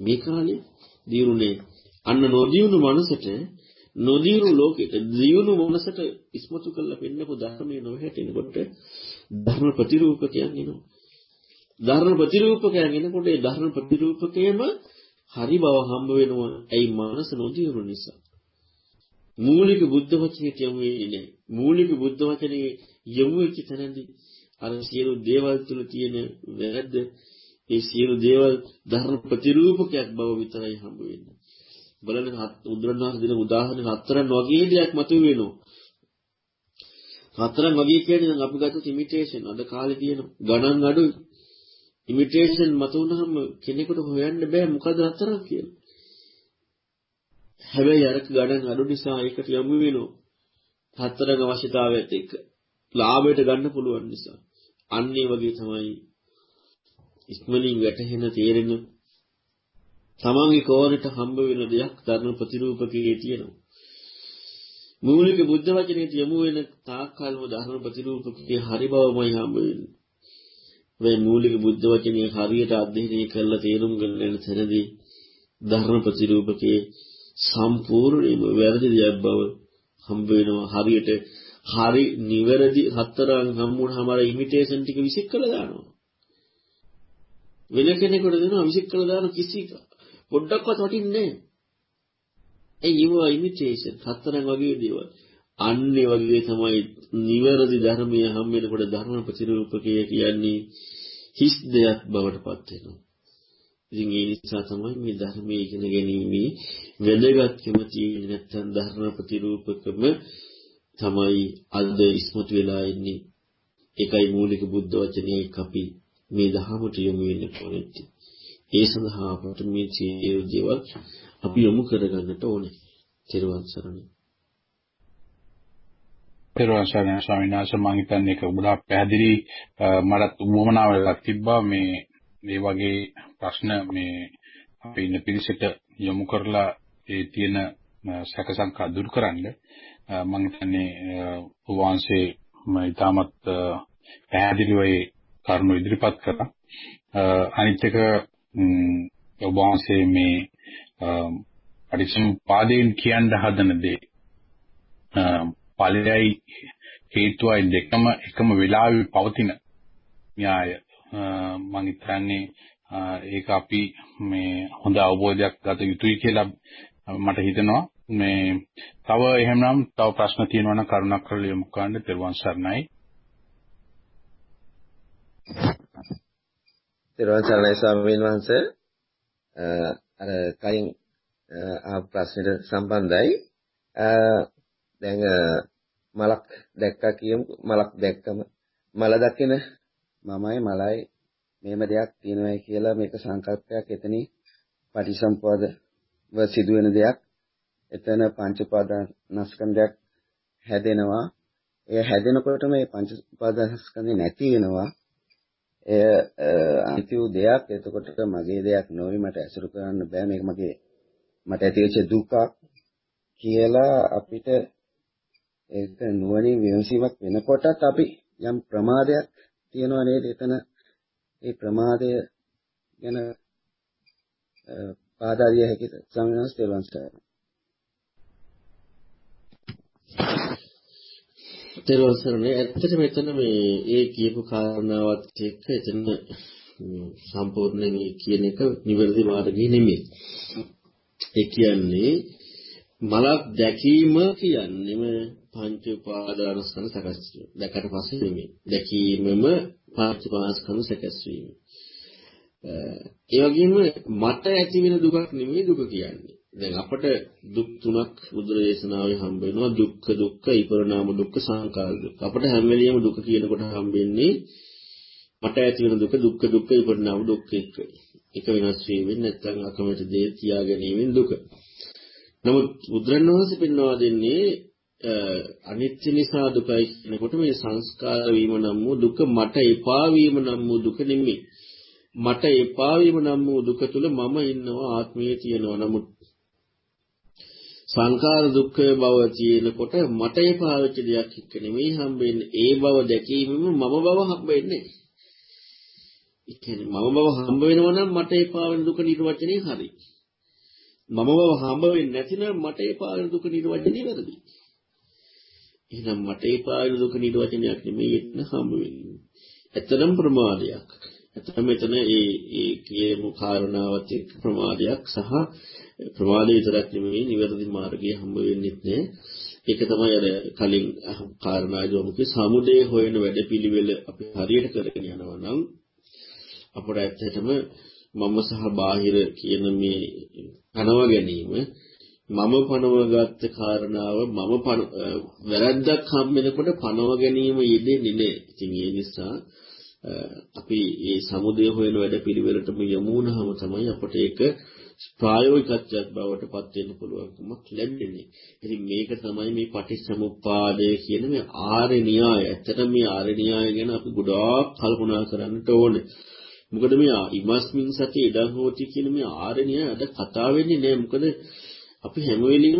මේ කාලේ දියුණුනේ අන්න නොදියුණු මනසට නොදියුණු ලෝකෙට දියුණු මනසට ඉස්මතු කරලා පෙන්නපු ධර්මයේ නොහැටෙනකොට ධර්ම ප්‍රතිරූපකයන් එනවා. ධර්ම ප්‍රතිරූපකයන් එනකොට ඒ ධර්ම ප්‍රතිරූපකයේම හරි බව හම්බ වෙනවා. ඇයි මනස නොදියුණු නිසා. මූලික බුද්ධ වචනයට යොමු වෙන්නේ නැහැ. මූලික බුද්ධ වචනේ යොමු වෙච්ච තැනදී අර සියලු දේවල් තුල තියෙන වැරද්ද ඒ සියලු දේවල් ධර්ම ප්‍රතිරූපකයක් බව විතරයි හම්බ වෙන්නේ. බලන්න උදාහරණ දෙන උදාහරණ හතරන් වගේ දෙයක් මතුවෙනවා. හතරන් වගේ කියන්නේ දැන් අපි ගත්ත ඉමිටේෂන් අද කාලේ තියෙන ගණන් අඩුයි. ඉමිටේෂන් මතුවනහම කෙනෙකුට හොයන්න බෑ මොකද හතරක් කියලා. හැබැයි අර ගණන් අඩු නිසා ඒකට යමු වෙනවා. හතරක අවශ්‍යතාවයත් එක්ක. ලාභයට ගන්න පුළුවන් නිසා. අන්න ඒ වගේ තමයි ඉක්මනින් වැටහෙන තේරෙන තමන්ගේ කෝරට හම්බ වෙන දෙයක් ධර්ම ප්‍රතිරූපකයේ තියෙනවා. මූලික බුද්ධ වචනේ යමු වෙන තාක්කල්ම ධර්ම ප්‍රතිරූපකයේ හරි බවමයි හම්බ වෙන්නේ. මේ මූලික බුද්ධ වචනේ හරියට අධ්‍යයනය කරලා තේරුම් ගන්න තැනදී ධර්ම ප්‍රතිරූපකයේ සම්පූර්ණයෙන්ම වැරදි දෙයක් බව හම්බ වෙනවා. හරියට හරි නිවැරදි හතරන් හම්බුනහම අර ඉමිටේෂන් ටික විසික් කරලා දානවා. වෙන කෙනෙකුට දෙනවා විසික් කරලා දාන කිසි පොඩ්ඩක්වත් වටින්නේ නැහැ. ඒ ඒවා ඉමිටේෂන් හතරන් වගේ දේවල්. අන්නේ වගේ තමයි නිවැරදි ධර්මයේ හම් වෙනකොට ධර්ම ප්‍රතිරූපකය කියන්නේ හිස් දෙයක් බවට පත් වෙනවා. ඉතින් ඒ නිසා තමයි මේ ධර්මයේ ඉගෙන ගැනීමේ වැදගත්කම තියෙන්නේ නැත්නම් ධර්ම ප්‍රතිරූපකම තමයි අද ඉස්මතු වෙලා ඉන්නේ. ඒකයි මූලික බුද්ධ වචනේ අපි මේ දහමට යොමු වෙන්න ඕනේ. ඒ සඳහා අපට මේ සියලු දේවල් අපි යොමු කරගන්නට ඕනේ. ත්‍රිවන් සරණයි. පෙරවන් සරණ ස්වාමීන් වහන්සේ මම හිතන්නේ ඒක ගොඩාක් පැහැදිලි මටත් උවමනාවක් තිබ්බා මේ මේ වගේ ප්‍රශ්න මේ අපේ ඉන්න පිරිසට යොමු කරලා ඒ තියෙන සැක සංකා දුරු කරන්න. මම හිතන්නේ වහන්සේ ඉතාමත් පැහැදිලිව ඒ කරුණු ඉදිරිපත් කරා. අනිත් එක ඔබ වහන්සේ මේ පරිසම්පාදයෙන් කියන්න හදන දේ ඵලයයි හේතුවයි දෙකම එකම වෙලාවෙ පවතින න්‍යාය. මම හිතන්නේ ඒක අපි මේ හොඳ අවබෝධයක් ගත යුතුයි කියලා මට හිතෙනවා. මේ තව එහෙමනම් තව ප්‍රශ්න තියෙනවා නම් කරුණක් කරලා යොමු කරන්න තෙරුවන් සරණයි. තෙරුවන් සරණයි ස්වාමීන් වහන්සේ. අර කයින් ආ ප්‍රශ්නෙට සම්බන්ධයි. දැන් මලක් දැක්කා කියමු. මලක් දැක්කම මල දකින මමයි මලයි. මේම දෙයක් තියෙනවායි කියලා මේක සංකල්පයක් එතනින් පටිසම්පාදව සිදුවෙන දෙයක්. එතන පංච උපාදානස්කන්ධයක් හැදෙනවා. එය හැදෙනකොට මේ පංච උපාදානස්කන්ධේ නැති වෙනවා. එය අනිත්‍ය දෙයක්. එතකොට මගේ දෙයක් නොවේ මට ඇසුරු කරන්න බෑ මේක මගේ මට ඇතිවෙච්ච දුකක් කියලා අපිට ඒක නුවණින් විමසීමක් වෙනකොටත් අපි යම් ප්‍රමාදයක් තියෙනවා නේද එතන ඒ ප්‍රමාදය ගැන පාදා දිය හැකිද? ස්වාමීන් වහන්සේ තෙරුවන් සරණයි. ඇත්තට මෙතන මේ ඒ කියපු කාරණාවත් එක්ක එතන සම්පූර්ණයෙන් කියන එක නිවැරදි මාර්ගය නෙමෙයි. ඒ කියන්නේ මලක් දැකීම කියන්නේම පංච උපාදානස්කන්ධ සකස් වීම. දැකට පස්සේ නෙමෙයි. දැකීමම පංච උපාදානස්කන්ධ සකස් වීම. ඒ වගේම මට ඇති වෙන දුකක් නෙමෙයි දුක කියන්නේ. දැන් අපට දුක් තුනක් බුදුරජාණන්සේ හම්බ වෙනවා දුක්ඛ දුක්ඛ ඉපරණාම දුක්ඛ සංඛාර දුක්ඛ. අපට හැම වෙලෙම දුක කියනකොට හම්බෙන්නේ මට ඇති වෙන දුක දුක්ඛ දුක්ඛ ඉපරණාම දුක්ඛ එක. එක වෙනස් වීමෙන් නැත්නම් අකමැති දේ තියා ගැනීමෙන් දුක. නමුත් බුදුරණවහන්සේ පෙන්වා දෙන්නේ අනිත්‍ය නිසා දුකයි කියනකොට මේ සංස්කාර වීම නම් වූ දුක මට එපා වීම නම් වූ දුක නෙමෙයි. මට එපා වීම නම් වූ දුක තුල මම ඉන්නවා ආත්මයේ තියෙනවා. නමුත් සංඛාර දුක්ඛ බව තියෙනකොට මට එපා වෙච්ච දෙයක් එක්ක නෙමෙයි හම්බෙන්නේ. ඒ බව දැකීමම මම බව හම්බෙන්නේ. ඒ කියන්නේ මම බව හම්බ වෙනවා නම් මට එපා වෙන දුක නිර්වචනය හරි. මම බව හම්බ වෙන්නේ නැතිනම් මට එපා වෙන දුක නිර්වචනය වැරදි. එහෙනම් මට එපා වෙන දුක නිර්වචනයක් නෙමෙයි එතන හම්බ වෙන්නේ. ඇත්තනම් ප්‍රමාදයක්. ඇත්තම මෙතන ඒ ඒ කියමු කාරණාවත් එක්ක ප්‍රමාදයක් සහ ප්‍රමාදය විතරක් නෙමෙයි නිවැරදි මාර්ගය හම්බ වෙන්නේ නැහැ. ඒක තමයි අර කලින් කාරණාදී වමුකේ සමුදේ හොයන වැඩපිළිවෙල අපි හරියට කරගෙන යනවා නම් අපට ඇත්තටම මම සහ බාහිර කියන මේ පනව ගැනීම මම පනවගත්ත කාරණාව මම වැරද්දක් හම් වෙනකොට පනව ගැනීම යෙදෙන්නේ නැහැ. ඉතින් ඒ නිසා අපි මේ සමුදය හොයන වැඩ පිළිවෙලටම යමු වුණාම තමයි අපට ඒක ප්‍රායෝගිකත්වයක් බවට පත් වෙන්න පුළුවන්කමක් ලැබෙන්නේ. ඉතින් මේක තමයි මේ පටිච්චසමුප්පාදය කියන මේ ආර්ය න්‍යාය. ඇත්තටම මේ ආර්ය න්‍යාය ගැන අපි ගොඩාක් කල්පනා කරන්නට ඕනේ. මොකද මේ ඉමස්මින් සති ඉදන් හෝති කියන මේ ආර්ය න්‍යාය අද කතා වෙන්නේ නෑ. මොකද අපි හැම වෙලෙම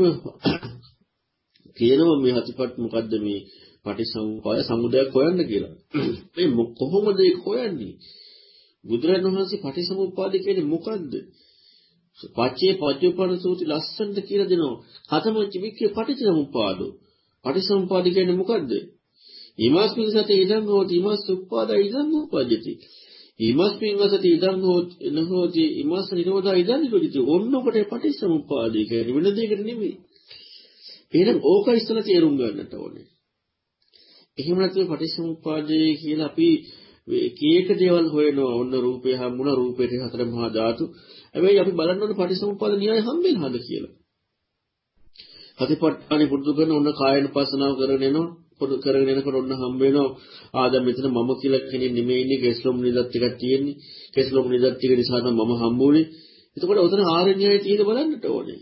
කියනවා මේ හතිපත් මොකද්ද මේ පටිසමුපාය සමුදයක් හොයන්න කියලා. මේ කොහොමද ඒක හොයන්නේ? බුදුරජාණන් වහන්සේ පටිසමුපාද කියන්නේ මොකද්ද? පච්චේ පච්චුප්පන්න සූත්‍රي ලස්සනට කියලා දෙනවා. කතමංච වික්කේ පටිච්චසමුප්පාදෝ. පටිච්චසමුපාද කියන්නේ මොකද්ද? ීමස්මින් සති ඉදං හෝති ීමස් උප්පාදා ඉදං උපජ්ජති. ීමස්මින් සති ඉදං හෝති නහෝති ීමස් නිරෝධා ඉදං නිරෝධිත. ඔන්න ඔකට පටිච්චසමුප්පාදේ කියන්නේ වෙන දෙයකට නෙමෙයි. එහෙනම් ඕක ඉස්සලා තේරුම් ගන්නට ඕනේ. එහෙම නැත්නම් පටිච්චසමුප්පාදේ කියලා අපි කීයක දේවල් හොයනවා. ඔන්න රූපය හම්බුණා රූපේට හතර මහා ධාතු. හැබැයි අපි බලන්න ඕනේ පටිච්චසමුප්පාද න්‍යාය හම්බෙන්නද කියලා. හතිපට්ඨානෙ පුරුදු කරන ඔන්න කායන පසනාව කරගෙන එනවා. පොදු කරගෙන එනකොට ඔන්න හම්බ වෙනවා. ආ දැන් මෙතන මම කියලා කෙනෙක් නෙමෙයි ඉන්නේ කෙස්ලොම් නිදත් ටිකක් තියෙන්නේ. කෙස්ලොම් නිදත් ටික නිසා තමයි මම හම්බුනේ. එතකොට ඔතන ආරණ්‍යය තියෙන බලන්නට ඕනේ.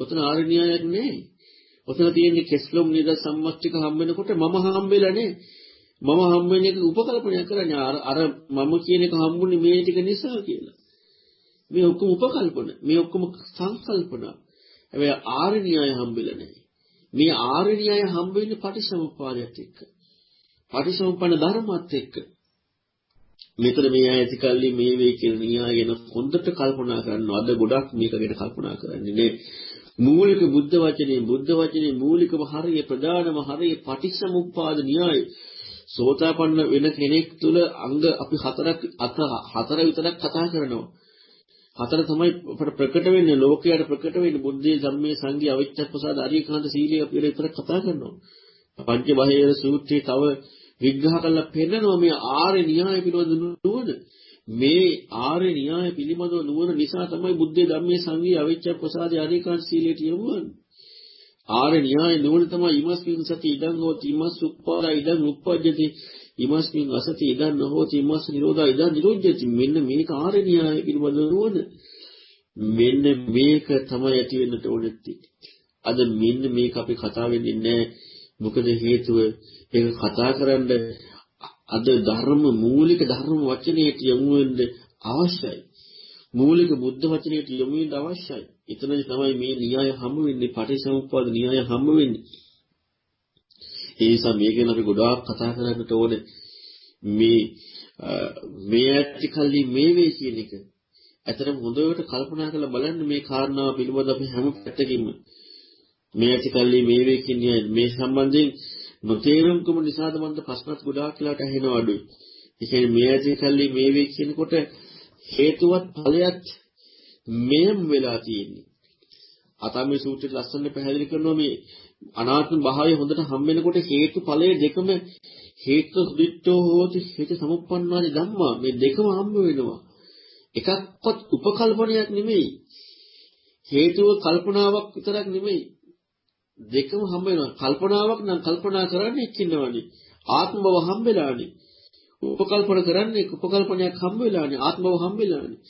ඔතන ආරණ්‍යයක් නෑ. ඔතන තියෙන්නේ කෙස්ලොම් නිදත් සම්මස්තික හම්බ වෙනකොට මම හම්බෙලා නෑ. මම හම්බ වෙන එක උපකල්පනය කරන්නේ අර අර මම කියන එක හම්බුනේ මේ ටික නිසා කියලා. මේ ඔක්කොම උපකල්පන. මේ ඔක්කොම සංකල්පන. හැබැයි ආර්ය න්‍යාය හම්බෙලා නැහැ. මේ ආර්ය න්‍යාය හම්බ වෙන්නේ පටිසමුප්පාදයට එක්ක. පටිසමුප්පන්න ධර්මات එක්ක. මෙතන මේ ඇති කල්ලි මේ වේ කියන න්‍යාය ගැන හොඳට කල්පනා කරනවා. අද ගොඩක් මේක ගැන කල්පනා කරන්නේ නේ. මූලික බුද්ධ වචනේ බුද්ධ වචනේ මූලිකම හරිය ප්‍රධානම හරිය පටිච්චසමුප්පාද න්‍යාය සෝතාපන්න වෙන කෙනෙක් තුල අංග අපි හතරක් අත හතර විතරක් කතා කරනවා හතර තමයි අපට ප්‍රකට වෙන්නේ ලෝකයට ප්‍රකට වෙන්නේ බුද්ධේ ධම්මේ සංඝේ අවිච්ඡප්පසාද අරියකාන්ත සීලය අපි විතර කතා කරනවා. පංච බහේර සූත්‍රයේ තව විග්‍රහ කරලා පෙන්නනවා මේ ආර්ය න්‍යාය පිළිබඳ නුවණ. මේ ආර්ය න්‍යාය පිළිබඳ නුවණ නිසා තමයි බුද්ධේ ධම්මේ සංඝේ අවිච්ඡප්පසාද අරියකාන්ත සීලයට යොමුවන්නේ. ආර්ය න්‍යාය නුවණ තමයි ඉමස්මින් සති ඉදං හෝති ඉමස් උප්පාදා ඉදං උප්පජ්ජති ඉමස්මින් අසති ඉදන් නොහෝති ඉමස් නිරෝධා ඉදන් නිරෝධ්‍යති. මෙන්න මේක ආර්ය න්‍යාය පිළිබඳව නුවණ මෙන්න මේක තමයි ඇති වෙන්නට ඕනෙtti අද මෙන්න මේක අපි කතා වෙන්නේ නැහැ. මොකද හේතුව? ඒක කතා කරන්න අද ධර්ම මූලික ධර්ම වචනයට යොමු වෙන්න අවශ්‍යයි. මූලික බුද්ධ වචනයට යොමු වෙන්න අවශ්‍යයි. එතනදි තමයි මේ න්‍යාය හම්බ වෙන්නේ. පටිසමුප්පාද න්‍යාය හම්බ වෙන්නේ. ඒ නිසා මේ ගැන අපි ගොඩාක් කතා කරන්නට ඕනේ. මේ මේ ඇත්ති කල්ලි මේ වේ කියන එක. ඇතරම හොඳට කල්පනා කරලා බලන්න මේ කාරණාව පිළිබඳ අපි හැම පැත්තකින්ම මේ ඇති කල්ලි මේ වේ කියන්නේ මේ සම්බන්ධයෙන් නොතේරුම්කම නිසාද මන්ද ප්‍රශ්නත් ගොඩාක් වෙලාට ඇහෙනවා අඩුයි. ඒ කියන්නේ මේ ඇති කල්ලි මේ වේ කියනකොට හේතුවත් ඵලයක් මෙයම් වෙලා තියෙන්නේ. අතමේ සූත්‍රයේ ලස්සන පැහැදිලි කරනවා මේ අනාත්ම භාවය හොඳට හම් වෙනකොට හේතු ඵලය දෙකම හේතු දිට්ඨෝ හෝති හේත සමුප්පන්නානි ධම්මා. මේ දෙකම හම්බ වෙනවා. එකක්වත් උපකල්පනයක් නෙමෙයි. හේතුව කල්පනාවක් විතරක් නෙමෙයි. දෙකම හම්බ වෙනවා. කල්පනාවක් නම් කල්පනා කරන්නේ එක්කිනවනේ ආත්ම භව හම්බෙලානේ උපකල්පන කරන්නේ උපකල්පනයක් හම්බ වෙලානේ. ආත්ම භව හම්බෙලානේ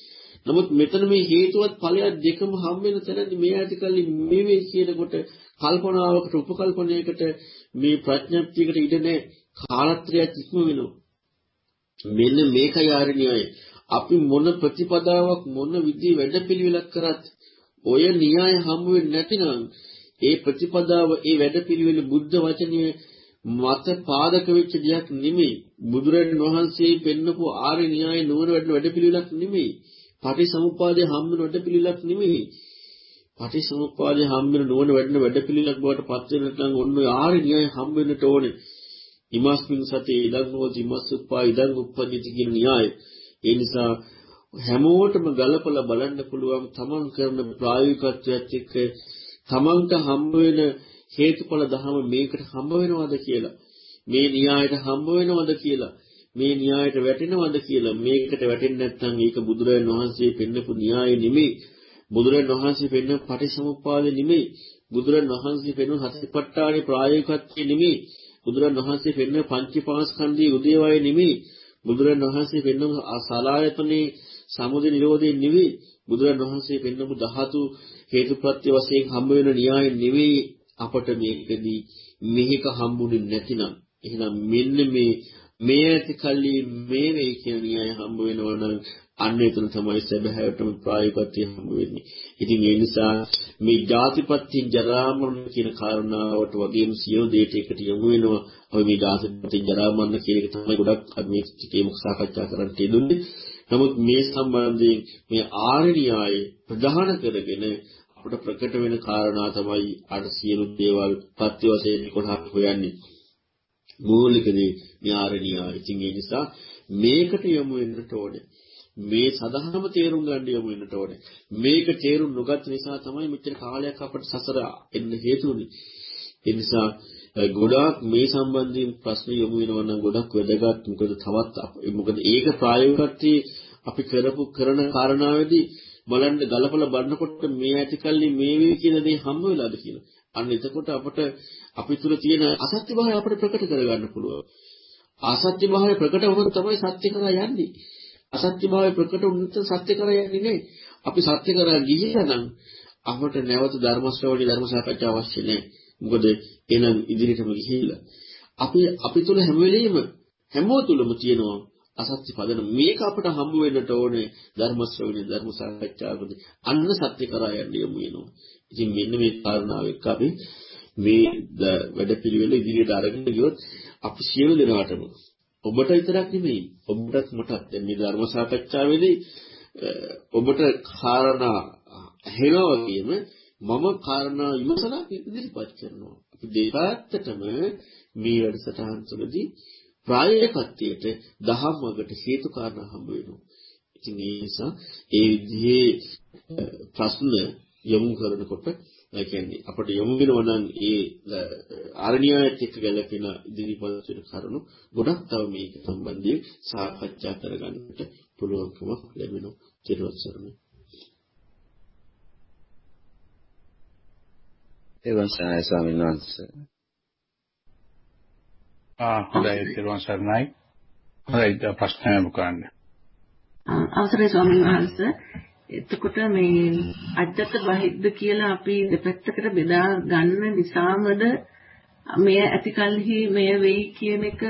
නමුත් මෙතන මේ හේතුවත් ඵලයක් දෙකම හම් වෙන තැනදී මේ ඇතිකල්ලි මේ වේ කියනකොට කල්පනාවකට උපකල්පනයකට මේ ප්‍රඥප්තියකට ඉඩ නැහැ. කාලත්‍රයක් ඉක්ම වෙනවා. මෙන්න මේකයි ආරණ්‍යය අපි මොන ප්‍රතිපදාවක් මොන විදිහේ වැඩපිළිවෙලක් කරත් ඔය න්‍යාය හමු වෙන්නේ නැතිනම් ඒ ප්‍රතිපදාව ඒ වැඩපිළිවෙල බුද්ධ වචනයේ මත පාදක වෙච්ච දෙයක් නෙමෙයි. බුදුරජාණන් වහන්සේ පෙන්නපු ආර්ය න්‍යාය නුවණ වැඩ වැඩපිළිවෙලක් නෙමෙයි. පටිසමුප්පාදයේ හම්බෙන වැඩපිළිවෙලක් නෙමෙයි. පටිසමුප්පාදයේ හම්බෙන නුවණ වැඩෙන වැඩපිළිවෙලක් බවට පත් වෙනට නම් ඔන්න ඔය ආර්ය න්‍යාය හම්බෙන්නට ඕනේ. ඉමස්මින් සතේ ඉදං හෝති ඉමස්සුප්පා ඉදං උප්පජ්ජති කියන න්‍යාය. ඒ නිසා හැමෝටම ගලපලා බලන්න පුළුවන් තමන් කරන ප්‍රායෝගිකත්වයට එක්ක තමන්ට හම්බ වෙන හේතුඵල ධහම මේකට හම්බ වෙනවද කියලා මේ න්‍යායට හම්බ වෙනවද කියලා මේ න්‍යායට වැටෙනවද කියලා. මේකට වැටෙන්නේ නැත්නම් ඒක බුදුරජාණන් වහන්සේ පෙන්නපු න්‍යාය නෙමෙයි. බුදුරජාණන් වහන්සේ පෙන්න පටිසමුප්පාදේ නෙමෙයි. බුදුරජාණන් වහන්සේ පෙන්න හතිපට්ඨානේ ප්‍රායෝගිකත්වයේ නෙමෙයි. බුදුරජාණන් වහන්සේ පෙන්න පංචපාස්කන්ධයේ උදේවය නෙමෙයි. බුදුරජාණන් වහන්සේ පෙන්න සලායතනේ සමුදය නිරෝධයෙන් නෙවෙයි බුදුරන් වහන්සේ පෙන්නපු ධාතු හේතුප්‍රත්‍ය වශයෙන් හම්බ වෙන න්‍යාය නෙවෙයි අපට මේකදී මෙහික හම්බුනේ නැතිනම්. එහෙනම් මෙන්න මේ මේ ඇති කල්ලි මේ වෙයි කියන න්‍යාය හම්බ වෙනවා නම් අන්න එතන තමයි සැබෑවටම ප්‍රායෝගිකත්වය හම්බ වෙන්නේ. ඉතින් ඒ නිසා මේ ජාතිපත්‍ය ජරා මරණ කියන කාරණාවට වගේම සියලු දේට එකට යොමු වෙනවා. අපි මේ ජාතිපත්‍ය ජරා මරණ කියන එක තමයි ගොඩක් අපි මේ ටිකේම සාකච්ඡා කරන්න තියෙන්නේ. නමුත් මේ සම්බන්ධයෙන් මේ ආර්ය න්‍යාය ප්‍රධාන කරගෙන අපට ප්‍රකට වෙන කාරණා තමයි අර සියලු දේවල් පත්‍ය වශයෙන් කොටහක් හොයන්නේ. මූලික දේ මේ ආර්ය න්‍යාය. ඉතින් ඒ නිසා මේකට යොමු වෙන්නට ඕනේ. මේ සදහනම තේරුම් ගන්න යමු වෙනට ඕනේ. මේක තේරුම් නොගත් නිසා තමයි මෙච්චර කාලයක් අපට සසර එන්න හේතු වුනේ. ඒ නිසා ගොඩාක් මේ සම්බන්ධයෙන් ප්‍රශ්න යොමු වෙනවා නම් ගොඩක් වැදගත්. මොකද තවත් මොකද ඒක ප්‍රායෝගිකත්වයේ අපි කරපු කරන කාරණාවේදී බලන්න ගලපලා බලනකොට මේ ඇතිකල්ලි මේ වේ කියන දේ හම්බ වෙලාද කියලා. අන්න එතකොට අපට අපි තුල තියෙන අසත්‍ය භාවය අපිට ප්‍රකට කරගන්න පුළුවන්. අසත්‍ය භාවය ප්‍රකට වුණොත් තමයි සත්‍ය කරා යන්නේ. අසත්‍ය භාවය ප්‍රකට වුණොත් සත්‍ය කරා යන්නේ නැහැ. අපි සත්‍ය කරා ගිහිලා නම් අපට නැවත ධර්ම ශ්‍රවණී ධර්ම සාකච්ඡා අවශ්‍ය නැහැ. මොකද එනම් ඉදිරියටම ගිහිල්ලා අපි අපි තුල හැම වෙලෙම හැමෝ තුලම තියෙනවා අසත්‍ය පදන මේක අපට හම්බ වෙන්නට ඕනේ ධර්ම ශ්‍රවණී ධර්ම සාකච්ඡාවකදී අන්න සත්‍ය කරා යන්න යමු වෙනවා. ඉතින් මෙන්න මේ කාරණාව එක්ක අපි මේ වැඩපිළිවෙල ඉදිරියට අරගෙන ගියොත් අපි සියලු දෙනාටම ඔබට විතරක් නෙමෙයි ඔබටත් මටත් දැන් මේ ධර්ම සාකච්ඡාවේදී ඔබට කාරණා හෙනවා වගේම මම කාරණා විමසලා ඉදිරිපත් කරනවා. අපි දෙපාර්තටම මේ වැඩසටහන් තුළදී ප්‍රායෝගිකත්වයට දහම් වලට හේතු කාරණා හම්බ වෙනවා. ඉතින් ඒ නිසා ඒ විදිහේ ප්‍රශ්න යොමු කරනකොට ඒ කියන්නේ අපිට යොමු වෙනවා නම් ඒ ආරණ්‍යයත් එක්ක ගැලපෙන ඉදිරිපත් වෙන කරුණු ගොඩක් තව මේක සම්බන්ධයෙන් සාකච්ඡා කරගන්නට පුළුවන්කම ලැබෙනවා ඊට එවන් සාය ස්වාමීන් වහන්සේ. ආ හොඳයි ඊට සරණයි. හොඳයි ප්‍රශ්නය මොකක්ද? අවසරයි ස්වාමීන් වහන්සේ එතකොට මේ අජත්ත බහිද්ද කියලා අපි දෙපැත්තකට බෙදා ගන්න නිසාමද මෙය ඇතිකල්හි මෙය වෙයි කියන එක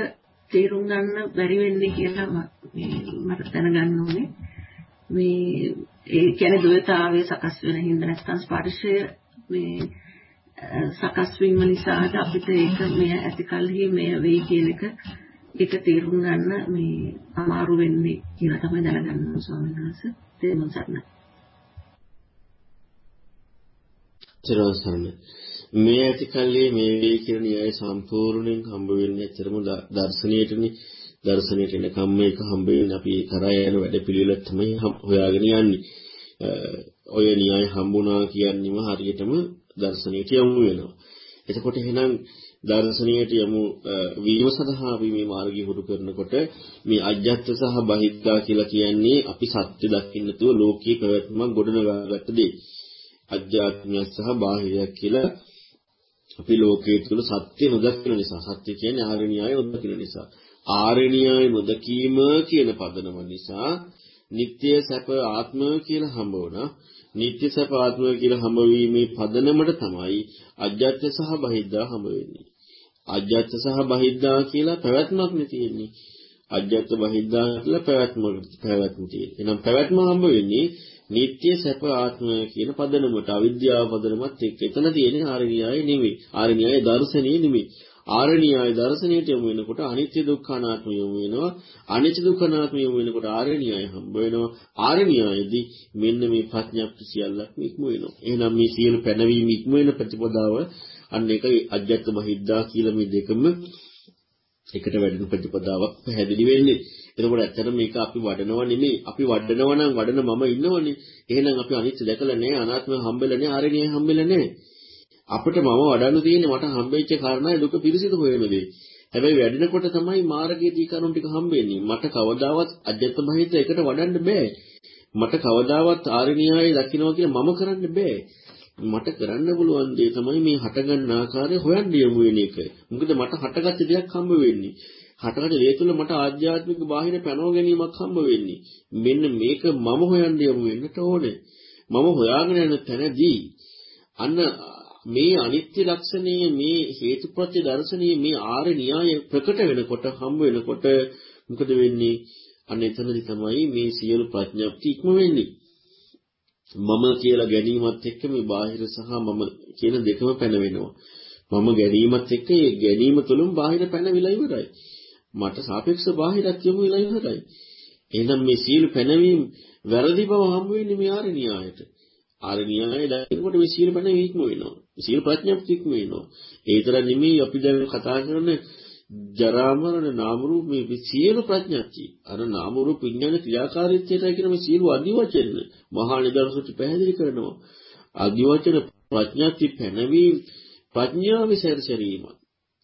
තේරුම් ගන්න බැරි වෙන්නේ කියලා මට දැනගන්න ඕනේ. මේ ඒ කියන්නේ ද්වේතාවයේ සකස් වෙන හින්දා නැත්නම් ස්පර්ශය මේ සකස් වීම නිසාද අපිට ඒක මෙය ඇතිකල්හි මෙය වෙයි කියන එක ඒක තේරුම් ගන්න මේ අමාරු වෙන්නේ කියලා තමයි දැනගන්න ස්වාමීන් වහන්සේ. තේරුම් ගන්න. ත්‍රිවසරණ මේ ඇති කල්ලි මේ වේ කියන න්‍යාය සම්පූර්ණයෙන් හම්බ වෙන්නේ ඇතරම දර්ශනීයටනේ. දර්ශනීයට එනකම් මේක හම්බ වෙන්නේ අපි කරා යන වැඩපිළිවෙල තමයි හොයාගෙන යන්නේ. ඔය න්‍යාය හම්බුණා කියන්නේම හරියටම දර්ශනීයට යමු වෙනවා. එතකොට එහෙනම් දර්ශනීයට යමු වීම සඳහා අපි මේ මාර්ගය හුරු කරනකොට මේ අජ්ජත් සහ බහිද්දා කියලා කියන්නේ අපි සත්‍ය දකින්න තුව ලෝකී පැවැත්මක් ගොඩනගාගත්ත දේ. අධ්‍යාත්මයක් සහ බාහිරයක් කියලා අපි ලෝකයේ තුල සත්‍ය නොදකින නිසා. සත්‍ය කියන්නේ ආරණ්‍යය නොදකින නිසා. ආරණ්‍යය නොදකීම කියන පදනම නිසා නিত্য සැප ආත්ම කියලා හම්බ වුණා. නিত্য සැප ආත්ම කියලා හම්බවීමේ පදනමට තමයි අජ්ජත් සහ බහිද්දා හම්බ වෙන්නේ. අජ්ජත් සහ බහිද්දා කියලා පැවැත්මක් නේ තියෙන්නේ. අජ්ජත් බහිද්දා කියලා පැවැත්මක් පැවැත්ම තියෙන්නේ. එහෙනම් පැවැත්ම හම්බ වෙන්නේ නিত্য සැප ආත්මය කියන පදනමට අවිද්‍යාව පදනමත් එක්ක එතන තියෙන ආර්යණ්‍යය නෙමෙයි. ආර්යණ්‍යය දර්ශනීය නෙමෙයි. ආර්යණ්‍යය දර්ශනීයට යොමු වෙනකොට අනිත්‍ය දුක්ඛ අනාත්ම යොමු වෙනවා. අනිත්‍ය දුක්ඛ අනාත්ම යොමු වෙනකොට ආර්යණ්‍යය හම්බ වෙනවා. ආර්යණ්‍යයේදී මෙන්න මේ ප්‍රඥාප්ති සියල්ලක් ඉක්ම වෙනවා. එහෙනම් මේ සියලු පැනවීම ඉක්ම වෙන ප්‍රතිපදාව අන්න ඒක අජ්ජත් බහිද්දා කියලා මේ දෙකම එකට වැඩෙන ප්‍රතිපදාවක් පැහැදිලි වෙන්නේ. එතකොට ඇත්තටම මේක අපි වඩනව නෙමෙයි. අපි වඩනවා නම් වඩන මම ඉන්නවනේ. එහෙනම් අපි අනිත්‍ය දැකලා නැහැ, අනාත්මය හම්බෙලා නැහැ, ආරණ්‍යය හම්බෙලා නැහැ. අපිට මම වඩන්න තියෙන්නේ මට හම්බෙච්ච කාරණායි දුක පිරිසිදු හොයන දේ. හැබැයි වැඩෙනකොට තමයි මාර්ගයේ තීකරණු ටික හම්බෙන්නේ. මට කවදාවත් අජත්ත බහිත එකට වඩන්න බෑ. මට කවදාවත් ආරණ්‍යයයි දකින්නවා කියලා මම කරන්න බෑ. මට කරන්න පුළුවන් දේ තමයි මේ හටගන්න ආකාරය හොයන්න යමු වෙන එක. මොකද මට හටගත්ත දෙයක් හම්බ වෙන්නේ. හටගන්න දේ තුළ මට ආධ්‍යාත්මික බාහිර පැනව ගැනීමක් හම්බ වෙන්නේ. මෙන්න මේක මම හොයන්න යමු වෙන්නට ඕනේ. මම හොයාගෙන යන තැනදී අන්න මේ අනිත්‍ය ලක්ෂණයේ මේ හේතුප්‍රත්‍ය දර්ශනයේ මේ ආර්ය න්‍යාය ප්‍රකට වෙනකොට හම්බ වෙනකොට මොකද වෙන්නේ? අන්න එතනදි තමයි මේ සියලු ප්‍රඥප්ති ඉක්ම වෙන්නේ. මම කියලා ගැනීමත් එක්ක මේ බාහිර සහ මම කියන දෙකම පැන වෙනවා. මම ගැනීමත් එක්ක ඒ ගැනීම තුළම බාහිර පැනවිලා ඉවරයි. මට සාපේක්ෂ බාහිරත් යමු වෙලා ඉවරයි. එහෙනම් මේ සීල පැනවීම වැරදි බව හම් වෙන්නේ මේ ආර්ය න්‍යායට. ආර්ය න්‍යාය දැක්කකොට මේ සීල පැනවීම ඉක්ම වෙනවා. සීල ප්‍රඥප්තිය ඉක්ම වෙනවා. ඒ විතර නෙමෙයි අපි දැන් කතා කරන ජරා මරණ නාම රූප මේ සියලු ප්‍රඥාච්චි අර නාම රූප විඥාන ක්‍රියාකාරීත්වයට කියන මේ සියලු අදිවචන මහා නිදර්ශනට පැහැදිලි කරනවා අදිවචන ප්‍රඥාච්චි පැනවීම ප්‍රඥාව සැරසැරීම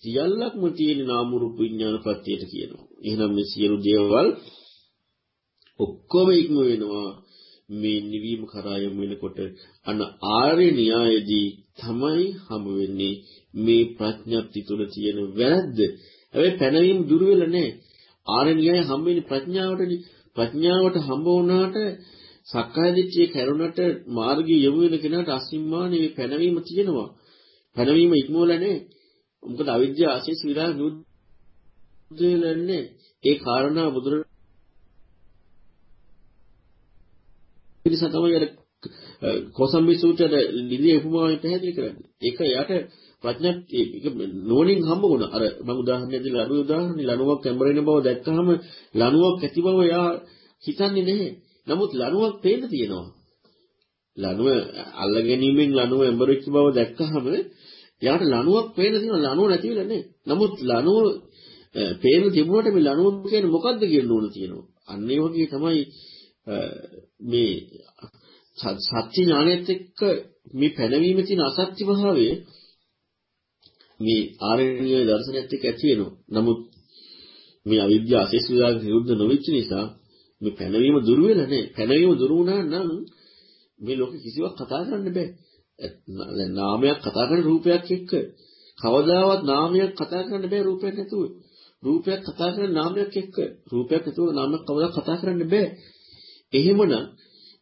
සියල්ලක්ම තියෙන නාම රූප විඥාන ප්‍රත්‍යයට කියනවා එහෙනම් මේ සියලු දේවල් ඔක්කොම ඉක්ම වෙනවා මේ නිවීම කරා යමු වෙනකොට අන්න ආර්ය න්‍යායදී තමයි හමු වෙන්නේ මේ ප්‍රඥප්ති තුල තියෙන වැරද්ද හැබැයි පැනවීම දුර වෙලා නැහැ. ආරණ්‍යය හම්බ වෙන්නේ ප්‍රඥාවටනේ. ප්‍රඥාවට හම්බ වුණාට සක්කාය දිට්ඨිය කරුණට මාර්ගය යොමු වෙන කෙනාට අසිම්මානේ මේ පැනවීම තියෙනවා. පැනවීම ඉක්මවලා නැහැ. මොකද අවිද්‍යාව ආශේෂ විරාග නිරුද්ධ ඒ කාරණා බුදුර නිසා තමයි අර කොසම්බි සූත්‍රයේ ලිලිය උපමාවෙන් පැහැදිලි කරන්නේ. ඒක යට ප්‍රඥප්තිය ඒක නෝනින් හම්බ වුණා. අර මම උදාහරණයක් දීලා ලණුවේ උදාහරණේ ලණුවක් කැඹරෙන බව දැක්කහම ලණුවක් ඇති බව එයා හිතන්නේ නැහැ. නමුත් ලණුවක් පේන්න තියෙනවා. ලණුව අල්ල ගැනීමෙන් ලණුව එඹරෙච්ච බව දැක්කහම එයාට ලණුවක් පේන්න තියෙනවා. ලණුව නැති වෙලා නැහැ. නමුත් ලණුව පේන තිබුණාට මේ ලණුව කියන්නේ මොකද්ද කියන ඕන තියෙනවා. අන්න ඒ වගේ තමයි මේ සත්‍ය ඥානයත් එක්ක මේ පැනවීමේ තියෙන අසත්‍ය භාවය මේ ආරණ්‍ය දර්ශනයත් එක්ක ඇති වෙනවා. නමුත් මේ අවිද්‍යාව අශේෂ විදාග නිරුද්ධ නොවෙච්ච නිසා මේ පැනවීම දුර වෙලා නැහැ. පැනවීම දුර වුණා නම් මේ ලෝකෙ කිසිවක් කතා කරන්න බෑ. දැන් නාමයක් කතා කරන රූපයක් එක්ක කවදාවත් නාමයක් කතා කරන්න බෑ රූපයක් නැතුව. රූපයක් කතා කරන නාමයක් එක්ක රූපයක් නැතුව නාමයක් කවදාවත් කතා කරන්න බෑ. එහෙමනම්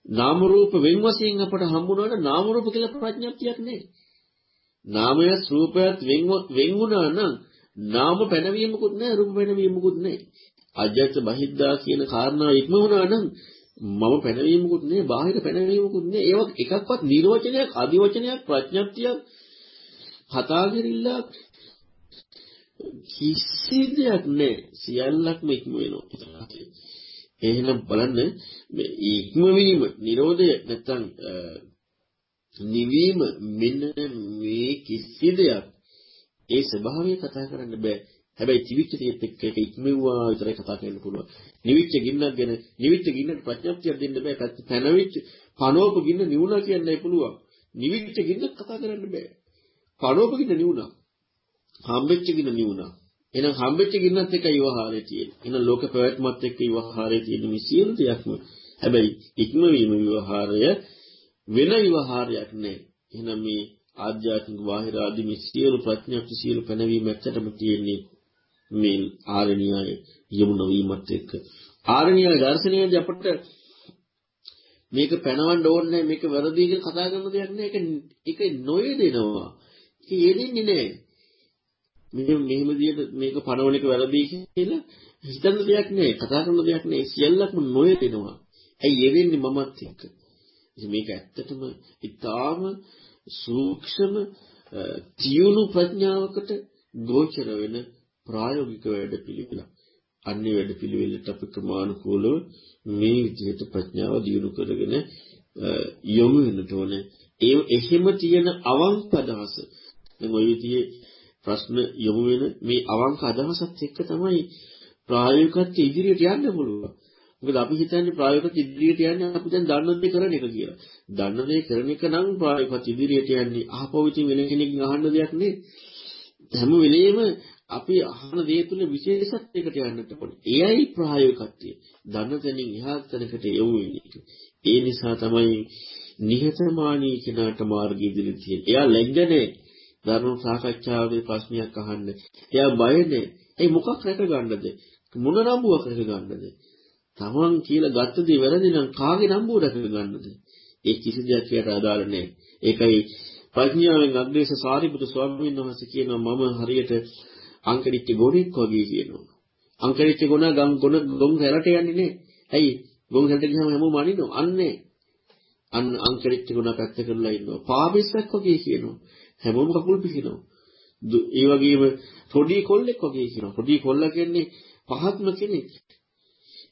නාම රූප වෙන් වශයෙන් අපට හම්බුනොත් නාම රූප කියලා ප්‍රඥාප්තියක් නැහැ. නාමයත් රූපයත් වෙන් වුණා නම් නාම පැනවීමකුත් නැහැ රූප පැනවීමකුත් නැහැ. අජ්ජත් බහිද්දා කියන කාරණා ඉක්ම වුණා නම් මම පැනවීමකුත් නැහැ බාහිර පැනවීමකුත් නැහැ. ඒවා එකක්වත් නිර්වචනයක් අදිවචනයක් ප්‍රඥප්තියක් කතා කරilla කිසි දෙයක් නැහැ. සියල්ලක්ම ඉක්ම වෙනවා. එහෙනම් බලන්න මේ ඉක්මවීම, Nirodha නැත්තම් නිවීම මෙන්න මේ කිසි දෙයක් ඒ ස්වභාවය කතා කරන්න බෑ. හැබැයි තිවිච්ච තියත් එක්ක ඒක ඉක්මෙව්වා විතරයි කතා කරන්න පුළුවන්. නිවිච්ච ගින්නක් ගැන නිවිච්ච ගින්නට ප්‍රඥප්තියක් දෙන්න බෑ. පැනවිච්ච පනෝප ගින්න නිවුණා කියන්නයි පුළුවන්. නිවිච්ච ගින්නක් කතා කරන්න බෑ. පනෝප ගින්න නිවුණා. හම්බෙච්ච ගින්න නිවුණා. එහෙනම් හම්බෙච්ච ගින්නත් එක්ක විවහාරය තියෙන. එහෙනම් ලෝක ප්‍රවැත්මත් එක්ක විවහාරය තියෙන මේ සියලු දෙයක්ම හැබැයි ඉක්මවීම විවහාරය වෙන විවහාරයක් නැහැ. එහෙනම් මේ ආධ්‍යාත්මික බාහිර ආදී මේ සියලු ප්‍රඥාප්ති සියලු පැනවීම ඇත්තටම තියෙන්නේ මේ ආරණ්‍යය යමු නොවීමත් එක්ක. ආරණ්‍ය දර්ශනයේදී අපිට මේක පැනවන්න ඕනේ මේක වැරදි කියලා කතා කරන දෙයක් නෑ. ඒක ඒක නොයදෙනවා. ඒක යෙදෙන්නේ නෑ. මෙහෙම මෙහෙම විදියට මේක පනවන එක වැරදි කියලා හිතන්න දෙයක් නෑ. කතා කරන දෙයක් නෑ. සියල්ලක්ම නොයදෙනවා. ඇයි යෙදෙන්නේ මමත් එක්ක. මේක ඇත්තටම ඊටාම සූක්ෂම තියුණු ප්‍රඥාවකට ගෝචර වෙන ප්‍රායෝගික වැඩපිළිවෙලක්. අන්නේ වැඩපිළිවෙලට අපි ක්‍රමානුකූලව මේ විදිහට ප්‍රඥාව දියුණු කරගෙන යොමු වෙන්නට ඕනේ. ඒ එහෙම තියෙන අවංක අදහස. දැන් ওই විදිහේ ප්‍රශ්න යොමු වෙන මේ අවංක අදහසත් එක්ක තමයි ප්‍රායෝගිකත්වයේ ඉදිරියට යන්න පුළුවන්. මොකද අපි හිතන්නේ ප්‍රායෝගික ඉදිරියට යන්නේ අපි දැන් දන්න දේ කරන එක කියලා. දන්න දේ කරන එක නම් ප්‍රායෝගික ඉදිරියට යන්නේ අහපොව ඉතින් වෙන කෙනෙක්ගෙන් අහන්න දෙයක් නේ. හැම වෙලෙම අපි අහන දේ තුල විශේෂත්වයකට යන්නට ඕනේ. එයයි ප්‍රායෝගිකත්වය. දන්න තැනින් එහා තැනකට යොමු වෙන්නේ. ඒ නිසා තමයි නිහතමානී කෙනාට මාර්ගය ඉදිරියට තියෙන්නේ. එයා ලැජ්ජ නැහැ. ධර්ම සාකච්ඡාවේ ප්‍රශ්නයක් අහන්න. එයා බය නැහැ. ඒ මොකක් රැක ගන්නද? මොන නම්බුවක් රැක ගන්නද? තමන් කියලා ගත්ත දේ වැරදි නම් කාගේ නම්බුව රැක ගන්නද? ඒ කිසි දෙයක් යට අදාළ නැහැ. ඒකයි ප්‍රඥාවෙන් අග්‍රේස සාරිපුත්‍ර ස්වාමීන් වහන්සේ කියනවා මම හරියට අංකරිච්ච ගොනෙක් වගේ කියනවා. අංකරිච්ච ගොන ගම් ගොන ගොම් හැරට යන්නේ නැහැ. ඇයි? ගොම් හැරට ගියාම හැමෝම අනිනවා. අන්නේ. අන්න අංකරිච්ච ගොන පැත්ත කරලා ඉන්නවා. පාපිස්සක් වගේ කියනවා. හැමෝම කකුල් පිහිනවා. ඒ වගේම පොඩි කොල්ලෙක් වගේ කියනවා. පොඩි කොල්ලා කියන්නේ පහත්ම කෙනෙක්.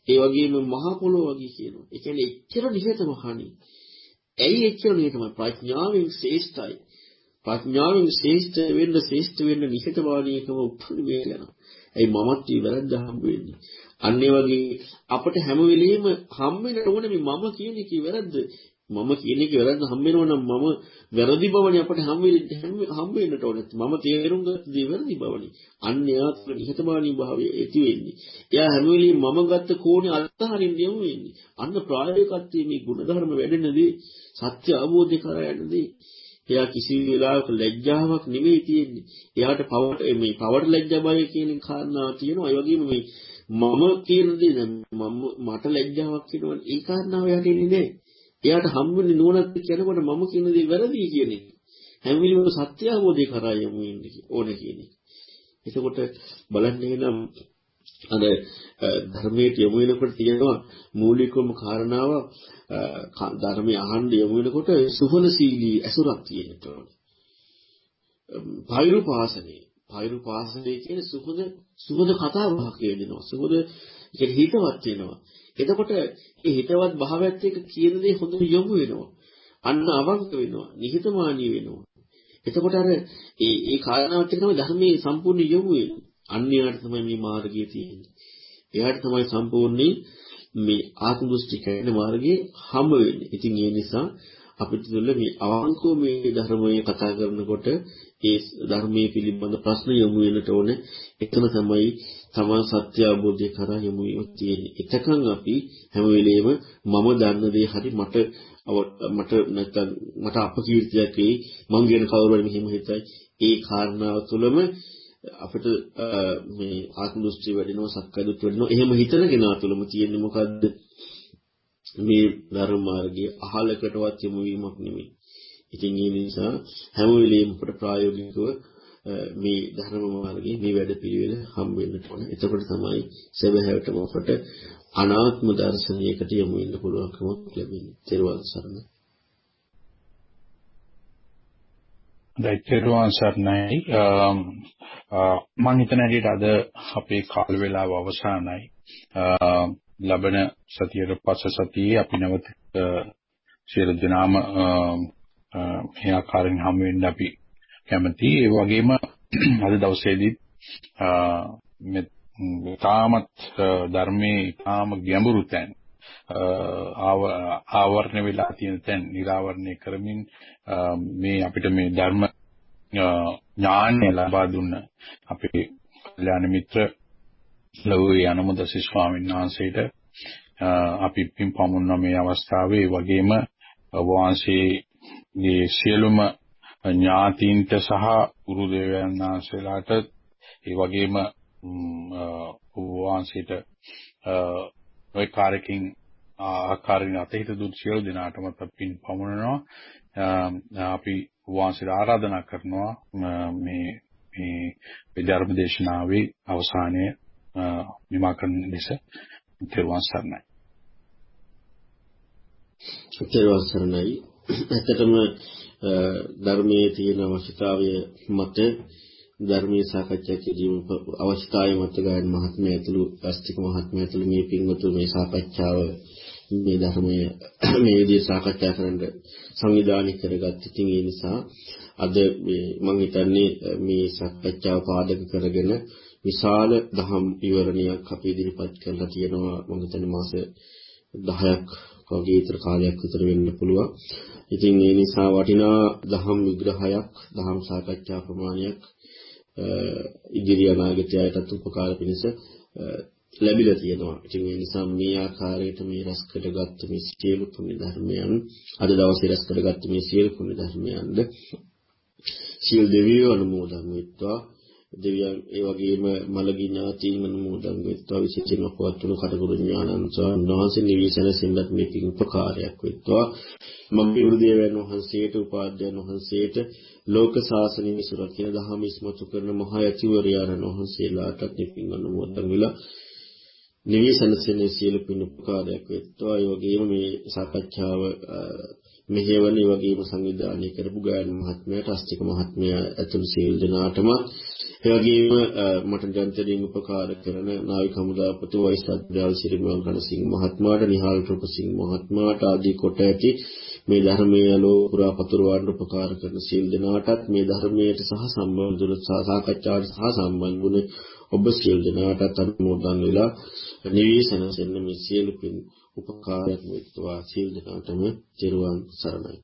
ඒ වගේම මහ පොළොව වගේ කියනවා. ඒ කියන්නේ එච්චර නිහතමානී. ඇයි එච්චර නිහතම ප්‍රඥාවෙන් ශ්‍රේෂ්ඨයි. ප්‍රඥාවෙන් ශ්‍රේෂ්ඨ වෙන්න ශ්‍රේෂ්ඨ වෙන්න නිහතමානීකම උපරිම වෙනවා. ඇයි මමත් ඉවරද්ද හම්බ වෙන්නේ. අන්න ඒ වගේ අපිට හැම වෙලෙම හම් වෙන්න ඕනේ මේ මම කියන එක ඉවරද්ද. මම කියන එක වැරද්ද හම්බ වෙනවා නම් මම වැරදි බවනේ අපිට හම් හම්බ වෙන්නට ඕනේ. මම තේරුම් ගත්ත දේ වැරදි බවනේ. අන්න එයා තුළ නිහතමානී භාවය ඇති වෙන්නේ. එයා හැම වෙලෙම මම ගත්ත කෝණේ අත්හරින්න යමු වෙන්නේ. අන්න ප්‍රායෝගිකත්වයේ මේ ගුණධර්ම වැඩෙනදී සත්‍ය අවබෝධය කරා යනදී එයා කිසි වෙලාවක ලැජ්ජාවක් නෙමෙයි තියෙන්නේ. එයාට පවට මේ පවට ලැජ්ජා බය කියන කාරණාව තියෙනවා. ඒ වගේම මේ මම කියන දේ මම මට ලැජ්ජාවක් වෙනවනේ. ඒ කාරණාව එයාට ඉන්නේ නැහැ. එයාට හම්බුනේ නුවණක් කියනකොට මම කියන දේ වැරදි කියන එක. හැම වෙලෙම සත්‍ය අවබෝධය කරා යමු ඉන්නේ ඕනේ කියන එක. එතකොට බලන්න එහෙනම් අර ධර්මයේ යමු වෙනකොට තියෙනවා මූලිකවම කාරණාව ධර්මයේ අහන්න යමු වෙනකොට සුහලශීලී ඇසුරක් තියෙන්න ඕනේ. පෛරුපාසනේ පෛරුපාසනේ කියන්නේ සුහද සුහද කතාවක් කියනවා. සුහද කියන්නේ හිතවත් වෙනවා. එතකොට ඒ හිතවත් භාවයත් එක්ක කියන දේ හොඳට යොමු වෙනවා. අන්න අවංක වෙනවා. නිහතමානී වෙනවා. එතකොට අර ඒ ඒ කාරණාවත් එක්ක තමයි ධර්මයේ සම්පූර්ණ යොමු වෙන්නේ. අන්න යාට තමයි මේ මාර්ගය තියෙන්නේ. එයාට තමයි සම්පූර්ණයෙන් මේ ආත්ම දෘෂ්ටි කියන මාර්ගයේ හම්බ වෙන්නේ. ඉතින් ඒ නිසා අපිට තුළ මේ අවංකව මේ ධර්මයේ කතා කරනකොට ඒ ධර්මයේ පිළිබඳ ප්‍රශ්න යොමු වෙනට ඕනේ. එතන තමයි තමන් සත්‍ය අවබෝධය කරා යොමු වීම තියෙන්නේ. එතකන් අපි හැම වෙලෙම මම දන්න දේ හරි මට මට නැත්තම් මට අපකීර්තියක් වෙයි මං ගැන කවුරු හරි මෙහෙම හිතයි. ඒ කාරණාව තුළම අපිට මේ ආත්ම දෘෂ්ටි වැඩෙනවා සක්කාය දෘෂ්ටි වැඩෙනවා. එහෙම හිතන කෙනා තුළම තියෙන්නේ මොකද්ද? මේ ධර්ම මාර්ගයේ අහලකටවත් යොමු වීමක් නෙමෙයි. ඉතින් ඒ නිසා හැම වෙලෙම අපට ප්‍රායෝගිකව මේ ධර්ම මාර්ගයේ මේ වැඩ පිළිවෙල හම්බ වෙන්න ඕන. එතකොට තමයි සැබෑවටම අපට අනාත්ම දර්ශනයකට යොමු වෙන්න පුළුවන්කමක් ලැබෙන්නේ. ත්‍රිවංශ සරණයි. දැක්කේරුවන් සර්ණයි. මම හිතන හැටියට අද අපේ කාල වේලාව අවසానයි. ලබන සතියේ පස්ස සතියේ අපි නැවත සියලු දෙනාම මේ ආකාරයෙන් හමු වෙන්න අපි කැමතියි ඒ වගේම අද දවසේදී මේ තාමත් ධර්මයේ තාම ගැඹුරු තැන් ආවරණය වෙලා තියෙන තැන් निराවරණය කරමින් මේ අපිට මේ ධර්ම ඥානය ලබා දුන්න අපේ කල්යාණ මිත්‍ර ලෝකේ අනුමදසි ස්වාමීන් වහන්සේට අපි පින් පමුණන මේ අවස්ථාවේ වගේම වහන්සේගේ සියලුම ඥාතීන්ට සහ ගුරු දේවයන් වහන්සේලාට ඒ වගේම වහන්සේට ඔය කාර්යකින් ආකාරයෙන් අතහිත දුක් සියලු දෙනාටම පින් පමුණනවා අපි වහන්සේට ආරාධනා කරනවා මේ මේ විද්‍යාර්ම දේශනාවේ අවසානයේ නිමා කරන ලෙස තෙරුවන් සරණයි. තෙරුවන් සරණයි. ඇත්තටම ධර්මයේ තියෙන අවශ්‍යතාවය මත ධර්මයේ සාකච්ඡා කිරීම අවශ්‍යතාවය මත ගායන මහත්මයා ඇතුළු අස්තික මහත්මයා ඇතුළු මේ පින්වතු මේ සාකච්ඡාව මේ ධර්මයේ (coughs) මේ විදිහට සාකච්ඡා කරන්න සංවිධානය කරගත්ත. ඉතින් ඒ නිසා අද මේ මම හිතන්නේ මේ සාකච්ඡාව පාදක කරගෙන විශාල දහම් විවරණයක් අපි ඉදිරිපත් කරලා තියෙනවා මම හිතන්නේ මාස 10ක් වගේ විතර කාලයක් විතර වෙන්න පුළුවන්. ඉතින් ඒ නිසා වටිනා දහම් විග්‍රහයක්, දහම් සාකච්ඡා ප්‍රමාණයක් ඉදිරි අනාගතයටත් උපකාර පිණිස ලැබිලා තියෙනවා. ඉතින් ඒ නිසා මේ ආකාරයට මේ රස කරගත්ත මේ සියලු පුණ්‍ය ධර්මයන් අද දවසේ රස කරගත්ත මේ සියලු පුණ්‍ය ධර්මයන්ද සියලු දෙවියෝ අනුමෝදන් වෙත්වා. දෙවියන් ඒ වගේම මළගී ඥාතීන් අනුමෝදන් වෙත්වා විශේෂයෙන්ම පවත්වන කටගුරු ඥානන් ස්වාමීන් නිවිසනසින්වත් මේකින් උපකාරයක් වෙත්වා. මගේ ගුරුදේවයන් වහන්සේට උපාධ්‍යයන් වහන්සේට ලෝක ශාසනය සුරකින දහම ඉස්මතු කරන මහා යතිවරයාණන් වහන්සේලාටත් නිපින් අනුමෝදන් වෙලා නිවිසනසිනේ සියලු පින් උපකාරයක් වෙත්වා. ඒ වගේම මේ සාකච්ඡාව මෙහෙවන ඒ වගේම සංවිධානය කරපු ගායන මහත්මයාට අස්තික මහත්මයා ඇතුළු සියලු දෙනාටම ඒ වගේම මට ජන්තරින් උපකාර කරන නාවික හමුදාපති වයිස් අධ්‍යාපන ශ්‍රීමල් රණසිංහ මහත්මයාට නිහාල් රුපසිංහ මහත්මයාට ආදී කොට ඇති මේ ධර්මයේ ලෝ පුරා පතුරවන්න උපකාර කරන සියලු දෙනාටත් මේ ධර්මයට සහ සම්බන්ධ සාකච්ඡාවට සහ සම්බන්ධ වුණ ඔබ සියලු දෙනාටත් අනුමෝදන් වෙලා නිවේසන සෙන්න මේ සියලු පින් උපකාරයක් වෙත්වා. සියලු දෙනාටම ජෙරුවන් සරණයි.